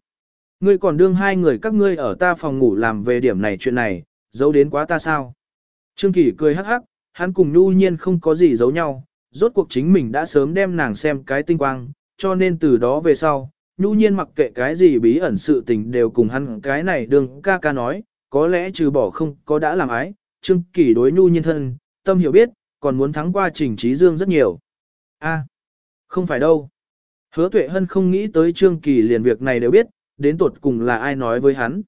Speaker 1: Ngươi còn đương hai người các ngươi ở ta phòng ngủ làm về điểm này chuyện này, giấu đến quá ta sao? Trương Kỳ cười hắc hắc, hắn cùng Nhu Nhiên không có gì giấu nhau, rốt cuộc chính mình đã sớm đem nàng xem cái tinh quang, cho nên từ đó về sau, Nhu Nhiên mặc kệ cái gì bí ẩn sự tình đều cùng hắn cái này đừng ca ca nói, có lẽ trừ bỏ không có đã làm ái, Trương Kỳ đối Nhu Nhiên thân, tâm hiểu biết, còn muốn thắng qua Trình Trí Dương rất nhiều. A, không phải đâu. Hứa Tuệ Hân không nghĩ tới Trương Kỳ liền việc này đều biết, đến tột cùng là ai nói với hắn.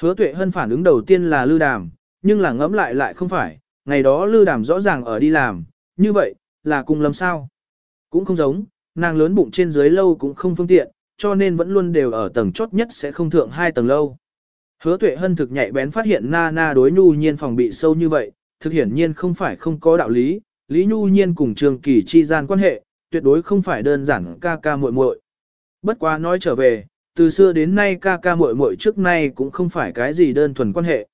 Speaker 1: Hứa Tuệ Hân phản ứng đầu tiên là Lư Đàm, nhưng là ngẫm lại lại không phải, ngày đó Lư Đàm rõ ràng ở đi làm, như vậy, là cùng lầm sao? Cũng không giống, nàng lớn bụng trên dưới lâu cũng không phương tiện, cho nên vẫn luôn đều ở tầng chốt nhất sẽ không thượng hai tầng lâu. Hứa tuệ hân thực nhạy bén phát hiện na na đối nhu nhiên phòng bị sâu như vậy, thực hiển nhiên không phải không có đạo lý, Lý Nhu Nhiên cùng Trường Kỳ chi gian quan hệ, tuyệt đối không phải đơn giản ca ca muội muội. Bất quá nói trở về, từ xưa đến nay ca ca muội muội trước nay cũng không phải cái gì đơn thuần quan hệ.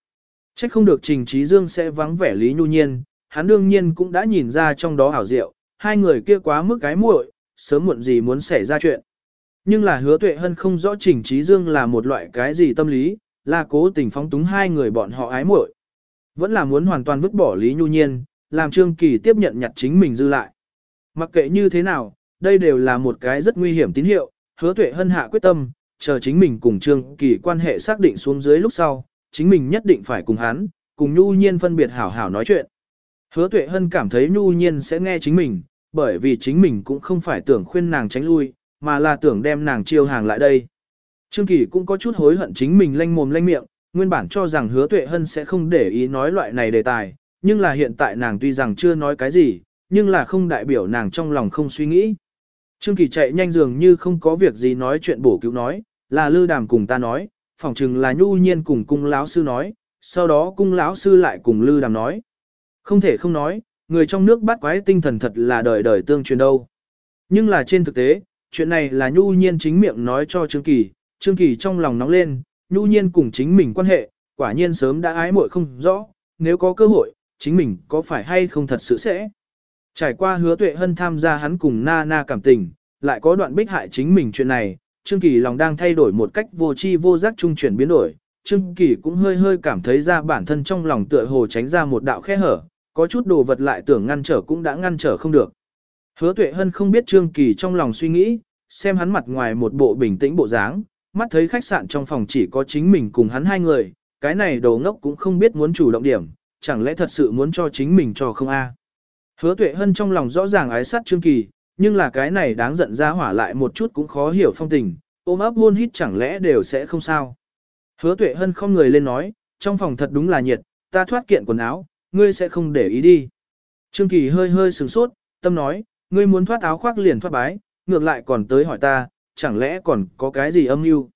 Speaker 1: Trách không được Trình Trí Dương sẽ vắng vẻ Lý Nhu Nhiên, hắn đương nhiên cũng đã nhìn ra trong đó hảo diệu, hai người kia quá mức cái muội, sớm muộn gì muốn xảy ra chuyện. Nhưng là hứa tuệ hân không rõ Trình Trí Dương là một loại cái gì tâm lý, là cố tình phóng túng hai người bọn họ ái muội. Vẫn là muốn hoàn toàn vứt bỏ Lý Nhu Nhiên, làm Trương Kỳ tiếp nhận nhặt chính mình dư lại. Mặc kệ như thế nào, đây đều là một cái rất nguy hiểm tín hiệu, hứa tuệ hân hạ quyết tâm, chờ chính mình cùng Trương Kỳ quan hệ xác định xuống dưới lúc sau, chính mình nhất định phải cùng hắn, cùng Nhu Nhiên phân biệt hảo hảo nói chuyện. Hứa tuệ hân cảm thấy Nhu Nhiên sẽ nghe chính mình, bởi vì chính mình cũng không phải tưởng khuyên nàng tránh lui, mà là tưởng đem nàng chiêu hàng lại đây. Trương Kỳ cũng có chút hối hận chính mình lanh mồm lanh miệng, nguyên bản cho rằng hứa tuệ hân sẽ không để ý nói loại này đề tài, nhưng là hiện tại nàng tuy rằng chưa nói cái gì, nhưng là không đại biểu nàng trong lòng không suy nghĩ. Trương Kỳ chạy nhanh dường như không có việc gì nói chuyện bổ cứu nói, là lư đàm cùng ta nói, phỏng chừng là nhu nhiên cùng cung lão sư nói, sau đó cung lão sư lại cùng lư đàm nói. Không thể không nói, người trong nước bắt quái tinh thần thật là đời đời tương truyền đâu. Nhưng là trên thực tế, chuyện này là nhu nhiên chính miệng nói cho Trương Kỳ, Trương Kỳ trong lòng nóng lên, nhu nhiên cùng chính mình quan hệ, quả nhiên sớm đã ái muội không rõ, nếu có cơ hội, chính mình có phải hay không thật sự sẽ. Trải qua hứa tuệ hân tham gia hắn cùng na na cảm tình, lại có đoạn bích hại chính mình chuyện này, Trương Kỳ lòng đang thay đổi một cách vô tri vô giác trung chuyển biến đổi. Trương Kỳ cũng hơi hơi cảm thấy ra bản thân trong lòng tựa hồ tránh ra một đạo khe hở, có chút đồ vật lại tưởng ngăn trở cũng đã ngăn trở không được. Hứa tuệ hân không biết Trương Kỳ trong lòng suy nghĩ, xem hắn mặt ngoài một bộ bình tĩnh bộ dáng, mắt thấy khách sạn trong phòng chỉ có chính mình cùng hắn hai người, cái này đồ ngốc cũng không biết muốn chủ động điểm, chẳng lẽ thật sự muốn cho chính mình cho không a? Hứa tuệ hân trong lòng rõ ràng ái sát Trương Kỳ, nhưng là cái này đáng giận ra hỏa lại một chút cũng khó hiểu phong tình, ôm ấp hôn hít chẳng lẽ đều sẽ không sao. Hứa tuệ hân không người lên nói, trong phòng thật đúng là nhiệt, ta thoát kiện quần áo, ngươi sẽ không để ý đi. Trương Kỳ hơi hơi sừng sốt, tâm nói, ngươi muốn thoát áo khoác liền thoát bái, ngược lại còn tới hỏi ta, chẳng lẽ còn có cái gì âm mưu?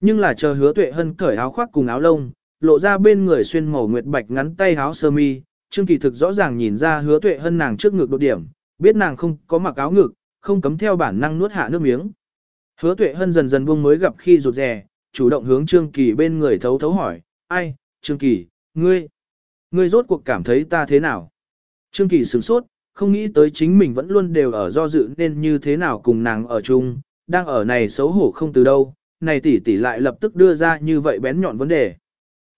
Speaker 1: Nhưng là chờ hứa tuệ hân cởi áo khoác cùng áo lông, lộ ra bên người xuyên màu nguyệt bạch ngắn tay áo sơ mi, Trương Kỳ thực rõ ràng nhìn ra hứa tuệ hân nàng trước ngực đột điểm, biết nàng không có mặc áo ngực, không cấm theo bản năng nuốt hạ nước miếng. Hứa tuệ hân dần dần buông mới gặp khi rụt rè, chủ động hướng Trương Kỳ bên người thấu thấu hỏi, ai, Trương Kỳ, ngươi, ngươi rốt cuộc cảm thấy ta thế nào? Trương Kỳ sửng sốt, không nghĩ tới chính mình vẫn luôn đều ở do dự nên như thế nào cùng nàng ở chung, đang ở này xấu hổ không từ đâu, này tỷ tỷ lại lập tức đưa ra như vậy bén nhọn vấn đề.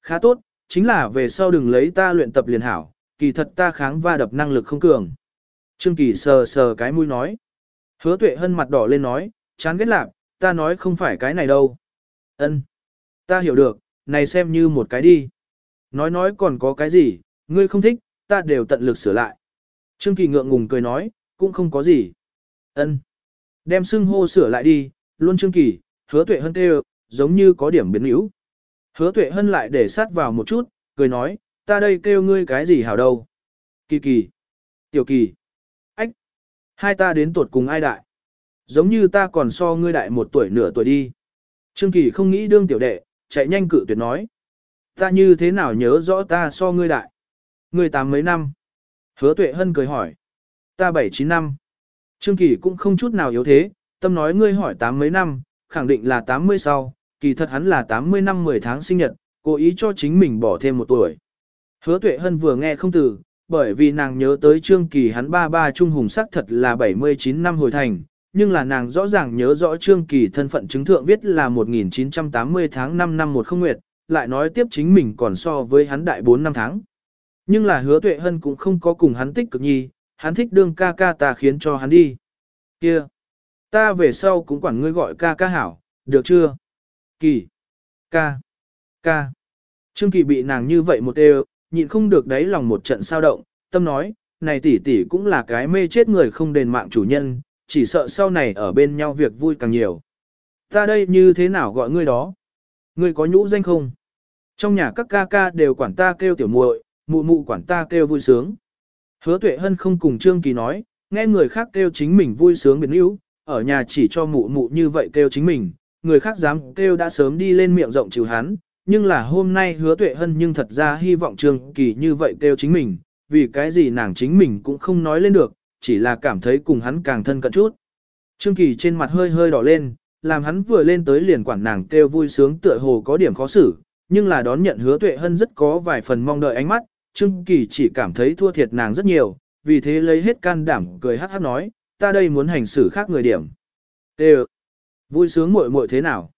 Speaker 1: Khá tốt, chính là về sau đừng lấy ta luyện tập liền hảo, kỳ thật ta kháng va đập năng lực không cường. Trương Kỳ sờ sờ cái mũi nói. Hứa tuệ hân mặt đỏ lên nói, chán ghét lạc, ta nói không phải cái này đâu. Ân, Ta hiểu được, này xem như một cái đi. Nói nói còn có cái gì, ngươi không thích, ta đều tận lực sửa lại. Trương Kỳ ngượng ngùng cười nói, cũng không có gì. Ân, Đem xưng hô sửa lại đi, luôn Trương Kỳ, hứa tuệ hân kêu, giống như có điểm biến yếu. Hứa tuệ hân lại để sát vào một chút, cười nói, ta đây kêu ngươi cái gì hảo đâu. Kỳ kỳ. Tiểu kỳ. Ách. Hai ta đến tuột cùng ai đại. Giống như ta còn so ngươi đại một tuổi nửa tuổi đi. Trương kỳ không nghĩ đương tiểu đệ, chạy nhanh cự tuyệt nói. Ta như thế nào nhớ rõ ta so ngươi đại. Ngươi tám mấy năm. Hứa tuệ hân cười hỏi. Ta bảy chín năm. Trương kỳ cũng không chút nào yếu thế, tâm nói ngươi hỏi tám mấy năm, khẳng định là tám mươi sau, kỳ thật hắn là 80 năm 10 tháng sinh nhật, cố ý cho chính mình bỏ thêm một tuổi. Hứa tuệ hân vừa nghe không từ, bởi vì nàng nhớ tới trương kỳ hắn ba ba trung hùng sắc thật là 79 năm hồi thành, nhưng là nàng rõ ràng nhớ rõ trương kỳ thân phận chứng thượng viết là 1980 tháng 5 năm một không nguyệt, lại nói tiếp chính mình còn so với hắn đại 4 năm tháng. Nhưng là hứa tuệ hân cũng không có cùng hắn tích cực nhi, hắn thích đương ca ca ta khiến cho hắn đi. Kia! Ta về sau cũng quản ngươi gọi ca ca hảo, được chưa? Kỳ! Ca! Ca! Trương Kỳ bị nàng như vậy một đều, nhịn không được đáy lòng một trận sao động, tâm nói, này tỷ tỷ cũng là cái mê chết người không đền mạng chủ nhân, chỉ sợ sau này ở bên nhau việc vui càng nhiều. Ta đây như thế nào gọi ngươi đó? Ngươi có nhũ danh không? Trong nhà các ca ca đều quản ta kêu tiểu muội, mụ mụ quản ta kêu vui sướng. Hứa tuệ hân không cùng Trương Kỳ nói, nghe người khác kêu chính mình vui sướng biến yếu, ở nhà chỉ cho mụ mụ như vậy kêu chính mình, người khác dám kêu đã sớm đi lên miệng rộng chịu hắn, nhưng là hôm nay hứa tuệ hân nhưng thật ra hy vọng Trương Kỳ như vậy kêu chính mình, vì cái gì nàng chính mình cũng không nói lên được, chỉ là cảm thấy cùng hắn càng thân cận chút. Trương Kỳ trên mặt hơi hơi đỏ lên, làm hắn vừa lên tới liền quản nàng kêu vui sướng tựa hồ có điểm khó xử, nhưng là đón nhận hứa tuệ hân rất có vài phần mong đợi ánh mắt, Trương Kỳ chỉ cảm thấy thua thiệt nàng rất nhiều, vì thế lấy hết can đảm cười hát hát nói, ta đây muốn hành xử khác người điểm. Tê vui sướng muội muội thế nào?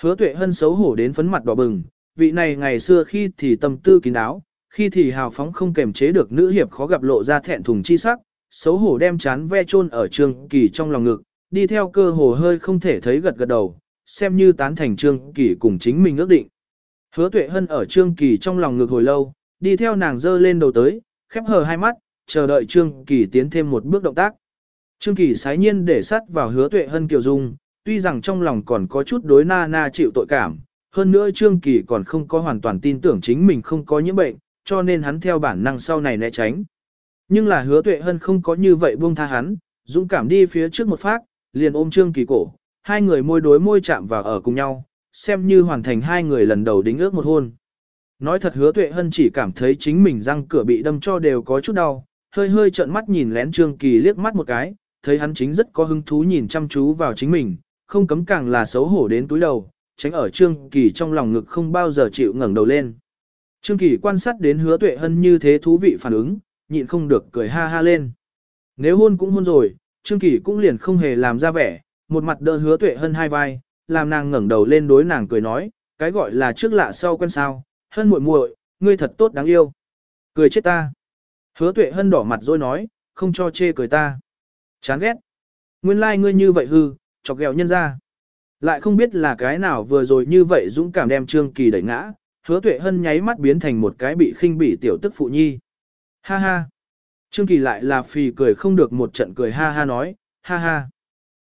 Speaker 1: Hứa tuệ hân xấu hổ đến phấn mặt đỏ bừng, vị này ngày xưa khi thì tâm tư kín đáo, khi thì hào phóng không kềm chế được nữ hiệp khó gặp lộ ra thẹn thùng chi sắc, xấu hổ đem chán ve chôn ở Trương Kỳ trong lòng ngực, đi theo cơ hồ hơi không thể thấy gật gật đầu, xem như tán thành Trương Kỳ cùng chính mình ước định. Hứa tuệ hân ở Trương Kỳ trong lòng ngực hồi lâu, đi theo nàng dơ lên đầu tới, khép hờ hai mắt, chờ đợi Trương Kỳ tiến thêm một bước động tác. Trương Kỳ sái nhiên để sắt vào hứa tuệ hân kiều dung, tuy rằng trong lòng còn có chút đối na na chịu tội cảm, hơn nữa Trương Kỳ còn không có hoàn toàn tin tưởng chính mình không có nhiễm bệnh, cho nên hắn theo bản năng sau này né tránh. Nhưng là hứa tuệ hân không có như vậy buông tha hắn, dũng cảm đi phía trước một phát, liền ôm Trương Kỳ cổ, hai người môi đối môi chạm vào ở cùng nhau, xem như hoàn thành hai người lần đầu đính ước một hôn. Nói thật hứa tuệ hân chỉ cảm thấy chính mình răng cửa bị đâm cho đều có chút đau, hơi hơi trợn mắt nhìn lén Trương Kỳ liếc mắt một cái, thấy hắn chính rất có hứng thú nhìn chăm chú vào chính mình, không cấm càng là xấu hổ đến túi đầu, tránh ở Trương Kỳ trong lòng ngực không bao giờ chịu ngẩng đầu lên. Trương Kỳ quan sát đến hứa tuệ hân như thế thú vị phản ứng, nhịn không được cười ha ha lên. Nếu hôn cũng hôn rồi, Trương Kỳ cũng liền không hề làm ra vẻ, một mặt đỡ hứa tuệ hân hai vai, làm nàng ngẩng đầu lên đối nàng cười nói, cái gọi là trước lạ sau quen sao, hân muội muội, ngươi thật tốt đáng yêu. Cười chết ta. Hứa tuệ hân đỏ mặt rồi nói, không cho chê cười ta. Chán ghét. Nguyên lai like ngươi như vậy hư, chọc ghẹo nhân ra. Lại không biết là cái nào vừa rồi như vậy dũng cảm đem Trương Kỳ đẩy ngã, hứa tuệ hân nháy mắt biến thành một cái bị khinh bỉ tiểu tức phụ nhi. Ha ha. Trương Kỳ lại là phì cười không được một trận cười ha ha nói, ha ha.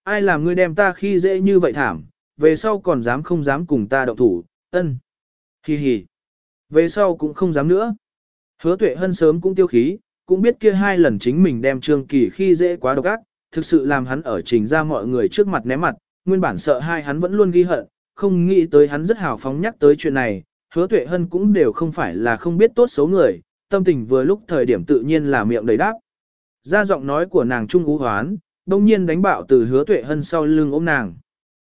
Speaker 1: Ai làm ngươi đem ta khi dễ như vậy thảm, về sau còn dám không dám cùng ta động thủ, ân. Hi hi. Về sau cũng không dám nữa. Hứa tuệ hân sớm cũng tiêu khí, cũng biết kia hai lần chính mình đem Trương Kỳ khi dễ quá độc ác, thực sự làm hắn ở trình ra mọi người trước mặt ném mặt, nguyên bản sợ hai hắn vẫn luôn ghi hận, không nghĩ tới hắn rất hào phóng nhắc tới chuyện này, hứa tuệ hân cũng đều không phải là không biết tốt xấu người, tâm tình vừa lúc thời điểm tự nhiên là miệng đầy đáp. Ra giọng nói của nàng trung ú hoán, đông nhiên đánh bạo từ hứa tuệ hân sau lưng ôm nàng.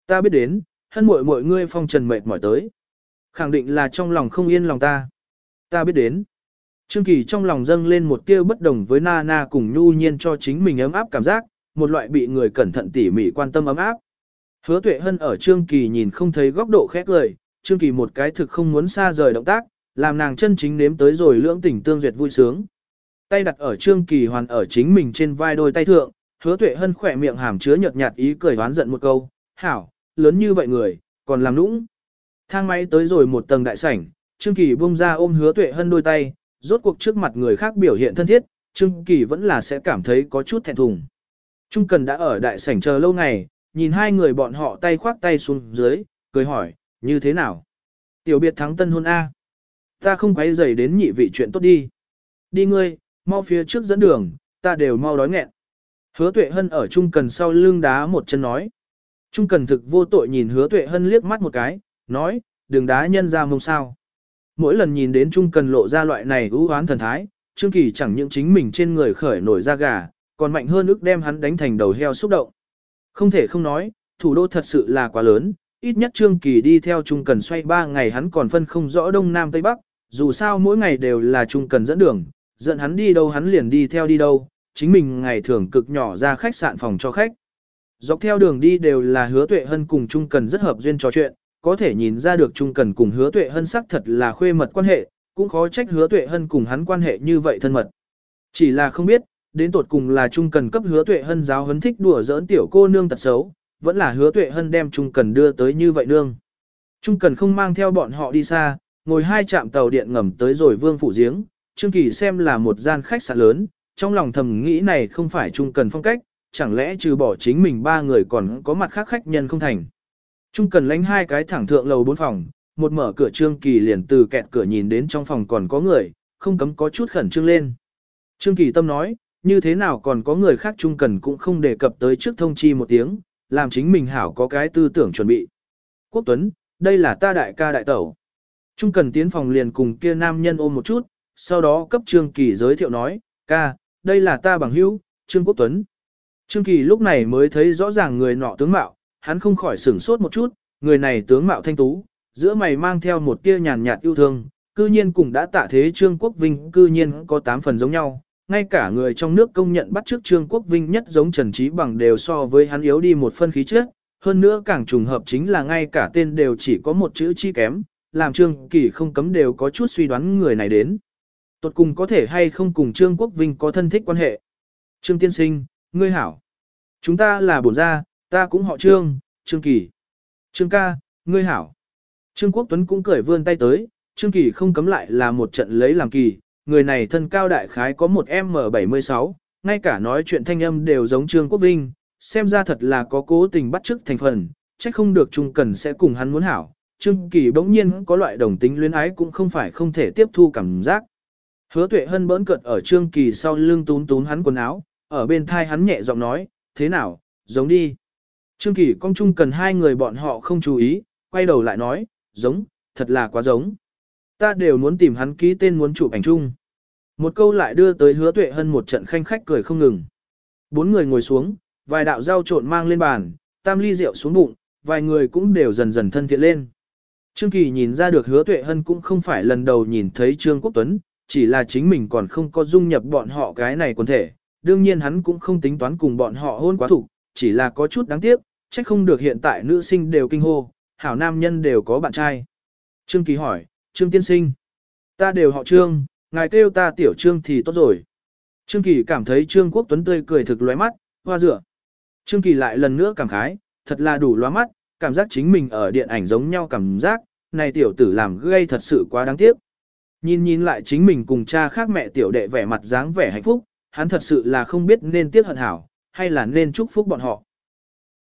Speaker 1: Ta biết đến, hân muội mọi ngươi phong trần mệt mỏi tới. Khẳng định là trong lòng không yên lòng ta. Ta biết đến. Trương Kỳ trong lòng dâng lên một tia bất đồng với Na Na cùng nhu nhiên cho chính mình ấm áp cảm giác, một loại bị người cẩn thận tỉ mỉ quan tâm ấm áp. Hứa Tuệ Hân ở Trương Kỳ nhìn không thấy góc độ khét lời, Trương Kỳ một cái thực không muốn xa rời động tác, làm nàng chân chính nếm tới rồi lưỡng tình tương duyệt vui sướng. Tay đặt ở Trương Kỳ hoàn ở chính mình trên vai đôi tay thượng, Hứa Tuệ Hân khỏe miệng hàm chứa nhợt nhạt ý cười hoán giận một câu, "Hảo, lớn như vậy người, còn làm nũng." Thang máy tới rồi một tầng đại sảnh, Trương Kỳ buông ra ôm Hứa Tuệ Hân đôi tay, rốt cuộc trước mặt người khác biểu hiện thân thiết, Trương Kỳ vẫn là sẽ cảm thấy có chút thẹn thùng. Trung Cần đã ở đại sảnh chờ lâu ngày, nhìn hai người bọn họ tay khoác tay xuống dưới, cười hỏi, như thế nào? Tiểu biệt thắng tân hôn A. Ta không quấy rầy đến nhị vị chuyện tốt đi. Đi ngươi, mau phía trước dẫn đường, ta đều mau đói nghẹn. Hứa tuệ hân ở Trung Cần sau lưng đá một chân nói. Trung Cần thực vô tội nhìn hứa tuệ hân liếc mắt một cái, nói, đừng đá nhân ra mông sao. Mỗi lần nhìn đến Trung Cần lộ ra loại này ưu hoán thần thái, Trương Kỳ chẳng những chính mình trên người khởi nổi da gà, còn mạnh hơn ức đem hắn đánh thành đầu heo xúc động. Không thể không nói, thủ đô thật sự là quá lớn, ít nhất Trương Kỳ đi theo Trung Cần xoay 3 ngày hắn còn phân không rõ Đông Nam Tây Bắc, dù sao mỗi ngày đều là Trung Cần dẫn đường, dẫn hắn đi đâu hắn liền đi theo đi đâu, chính mình ngày thường cực nhỏ ra khách sạn phòng cho khách. Dọc theo đường đi đều là hứa tuệ hân cùng Trung Cần rất hợp duyên trò chuyện, có thể nhìn ra được Trung Cần cùng hứa tuệ hân sắc thật là khuê mật quan hệ, cũng khó trách hứa tuệ hân cùng hắn quan hệ như vậy thân mật. Chỉ là không biết, đến tột cùng là Trung Cần cấp hứa tuệ hân giáo hấn thích đùa giỡn tiểu cô nương tật xấu, vẫn là hứa tuệ hân đem Trung Cần đưa tới như vậy nương. Trung Cần không mang theo bọn họ đi xa, ngồi hai trạm tàu điện ngầm tới rồi vương phủ giếng, Trương Kỳ xem là một gian khách sạn lớn, trong lòng thầm nghĩ này không phải Trung Cần phong cách, chẳng lẽ trừ bỏ chính mình ba người còn có mặt khác khách nhân không thành. Trung Cần lánh hai cái thẳng thượng lầu bốn phòng, một mở cửa Trương Kỳ liền từ kẹt cửa nhìn đến trong phòng còn có người, không cấm có chút khẩn trương lên. Trương Kỳ Tâm nói, như thế nào còn có người khác Trung cần cũng không đề cập tới trước thông chi một tiếng, làm chính mình hảo có cái tư tưởng chuẩn bị. Quốc Tuấn, đây là ta đại ca đại tẩu. Trung cần tiến phòng liền cùng kia nam nhân ôm một chút, sau đó cấp Trương Kỳ giới thiệu nói, ca, đây là ta bằng hữu, Trương Quốc Tuấn. Trương Kỳ lúc này mới thấy rõ ràng người nọ tướng mạo, hắn không khỏi sửng sốt một chút, người này tướng mạo thanh tú, giữa mày mang theo một tia nhàn nhạt yêu thương, cư nhiên cùng đã tạ thế Trương Quốc Vinh cư nhiên có tám phần giống nhau, ngay cả người trong nước công nhận bắt trước Trương Quốc Vinh nhất giống Trần Trí Bằng đều so với hắn yếu đi một phân khí chất, hơn nữa càng trùng hợp chính là ngay cả tên đều chỉ có một chữ chi kém, làm Trương Kỳ không cấm đều có chút suy đoán người này đến. Tuột cùng có thể hay không cùng Trương Quốc Vinh có thân thích quan hệ. Trương Tiên Sinh, ngươi hảo. Chúng ta là bổn gia, ta cũng họ Trương, Trương Kỳ. Trương ca, ngươi hảo. Trương Quốc Tuấn cũng cởi vươn tay tới, Trương Kỳ không cấm lại là một trận lấy làm kỳ, người này thân cao đại khái có một M76, ngay cả nói chuyện thanh âm đều giống Trương Quốc Vinh, xem ra thật là có cố tình bắt chước thành phần, trách không được Trung Cần sẽ cùng hắn muốn hảo. Trương Kỳ bỗng nhiên có loại đồng tính luyến ái cũng không phải không thể tiếp thu cảm giác. Hứa tuệ hân bỡn cợt ở Trương Kỳ sau lưng tún tún hắn quần áo, ở bên thai hắn nhẹ giọng nói, thế nào, giống đi. Trương Kỳ công chung Cần hai người bọn họ không chú ý, quay đầu lại nói, giống, thật là quá giống. Ta đều muốn tìm hắn ký tên muốn chụp ảnh chung. Một câu lại đưa tới hứa tuệ hân một trận khanh khách cười không ngừng. Bốn người ngồi xuống, vài đạo rau trộn mang lên bàn, tam ly rượu xuống bụng, vài người cũng đều dần dần thân thiện lên. Trương Kỳ nhìn ra được hứa tuệ hân cũng không phải lần đầu nhìn thấy Trương Quốc Tuấn, chỉ là chính mình còn không có dung nhập bọn họ cái này quần thể. Đương nhiên hắn cũng không tính toán cùng bọn họ hôn quá thủ, chỉ là có chút đáng tiếc, trách không được hiện tại nữ sinh đều kinh hô, hảo nam nhân đều có bạn trai. Trương Kỳ hỏi, Trương Tiên Sinh, ta đều họ Trương, ngài kêu ta tiểu Trương thì tốt rồi. Trương Kỳ cảm thấy Trương Quốc Tuấn tươi cười thực lóe mắt, hoa dựa. Trương Kỳ lại lần nữa cảm khái, thật là đủ lóa mắt, cảm giác chính mình ở điện ảnh giống nhau cảm giác, này tiểu tử làm gây thật sự quá đáng tiếc. Nhìn nhìn lại chính mình cùng cha khác mẹ tiểu đệ vẻ mặt dáng vẻ hạnh phúc, hắn thật sự là không biết nên tiếc hận hảo, hay là nên chúc phúc bọn họ.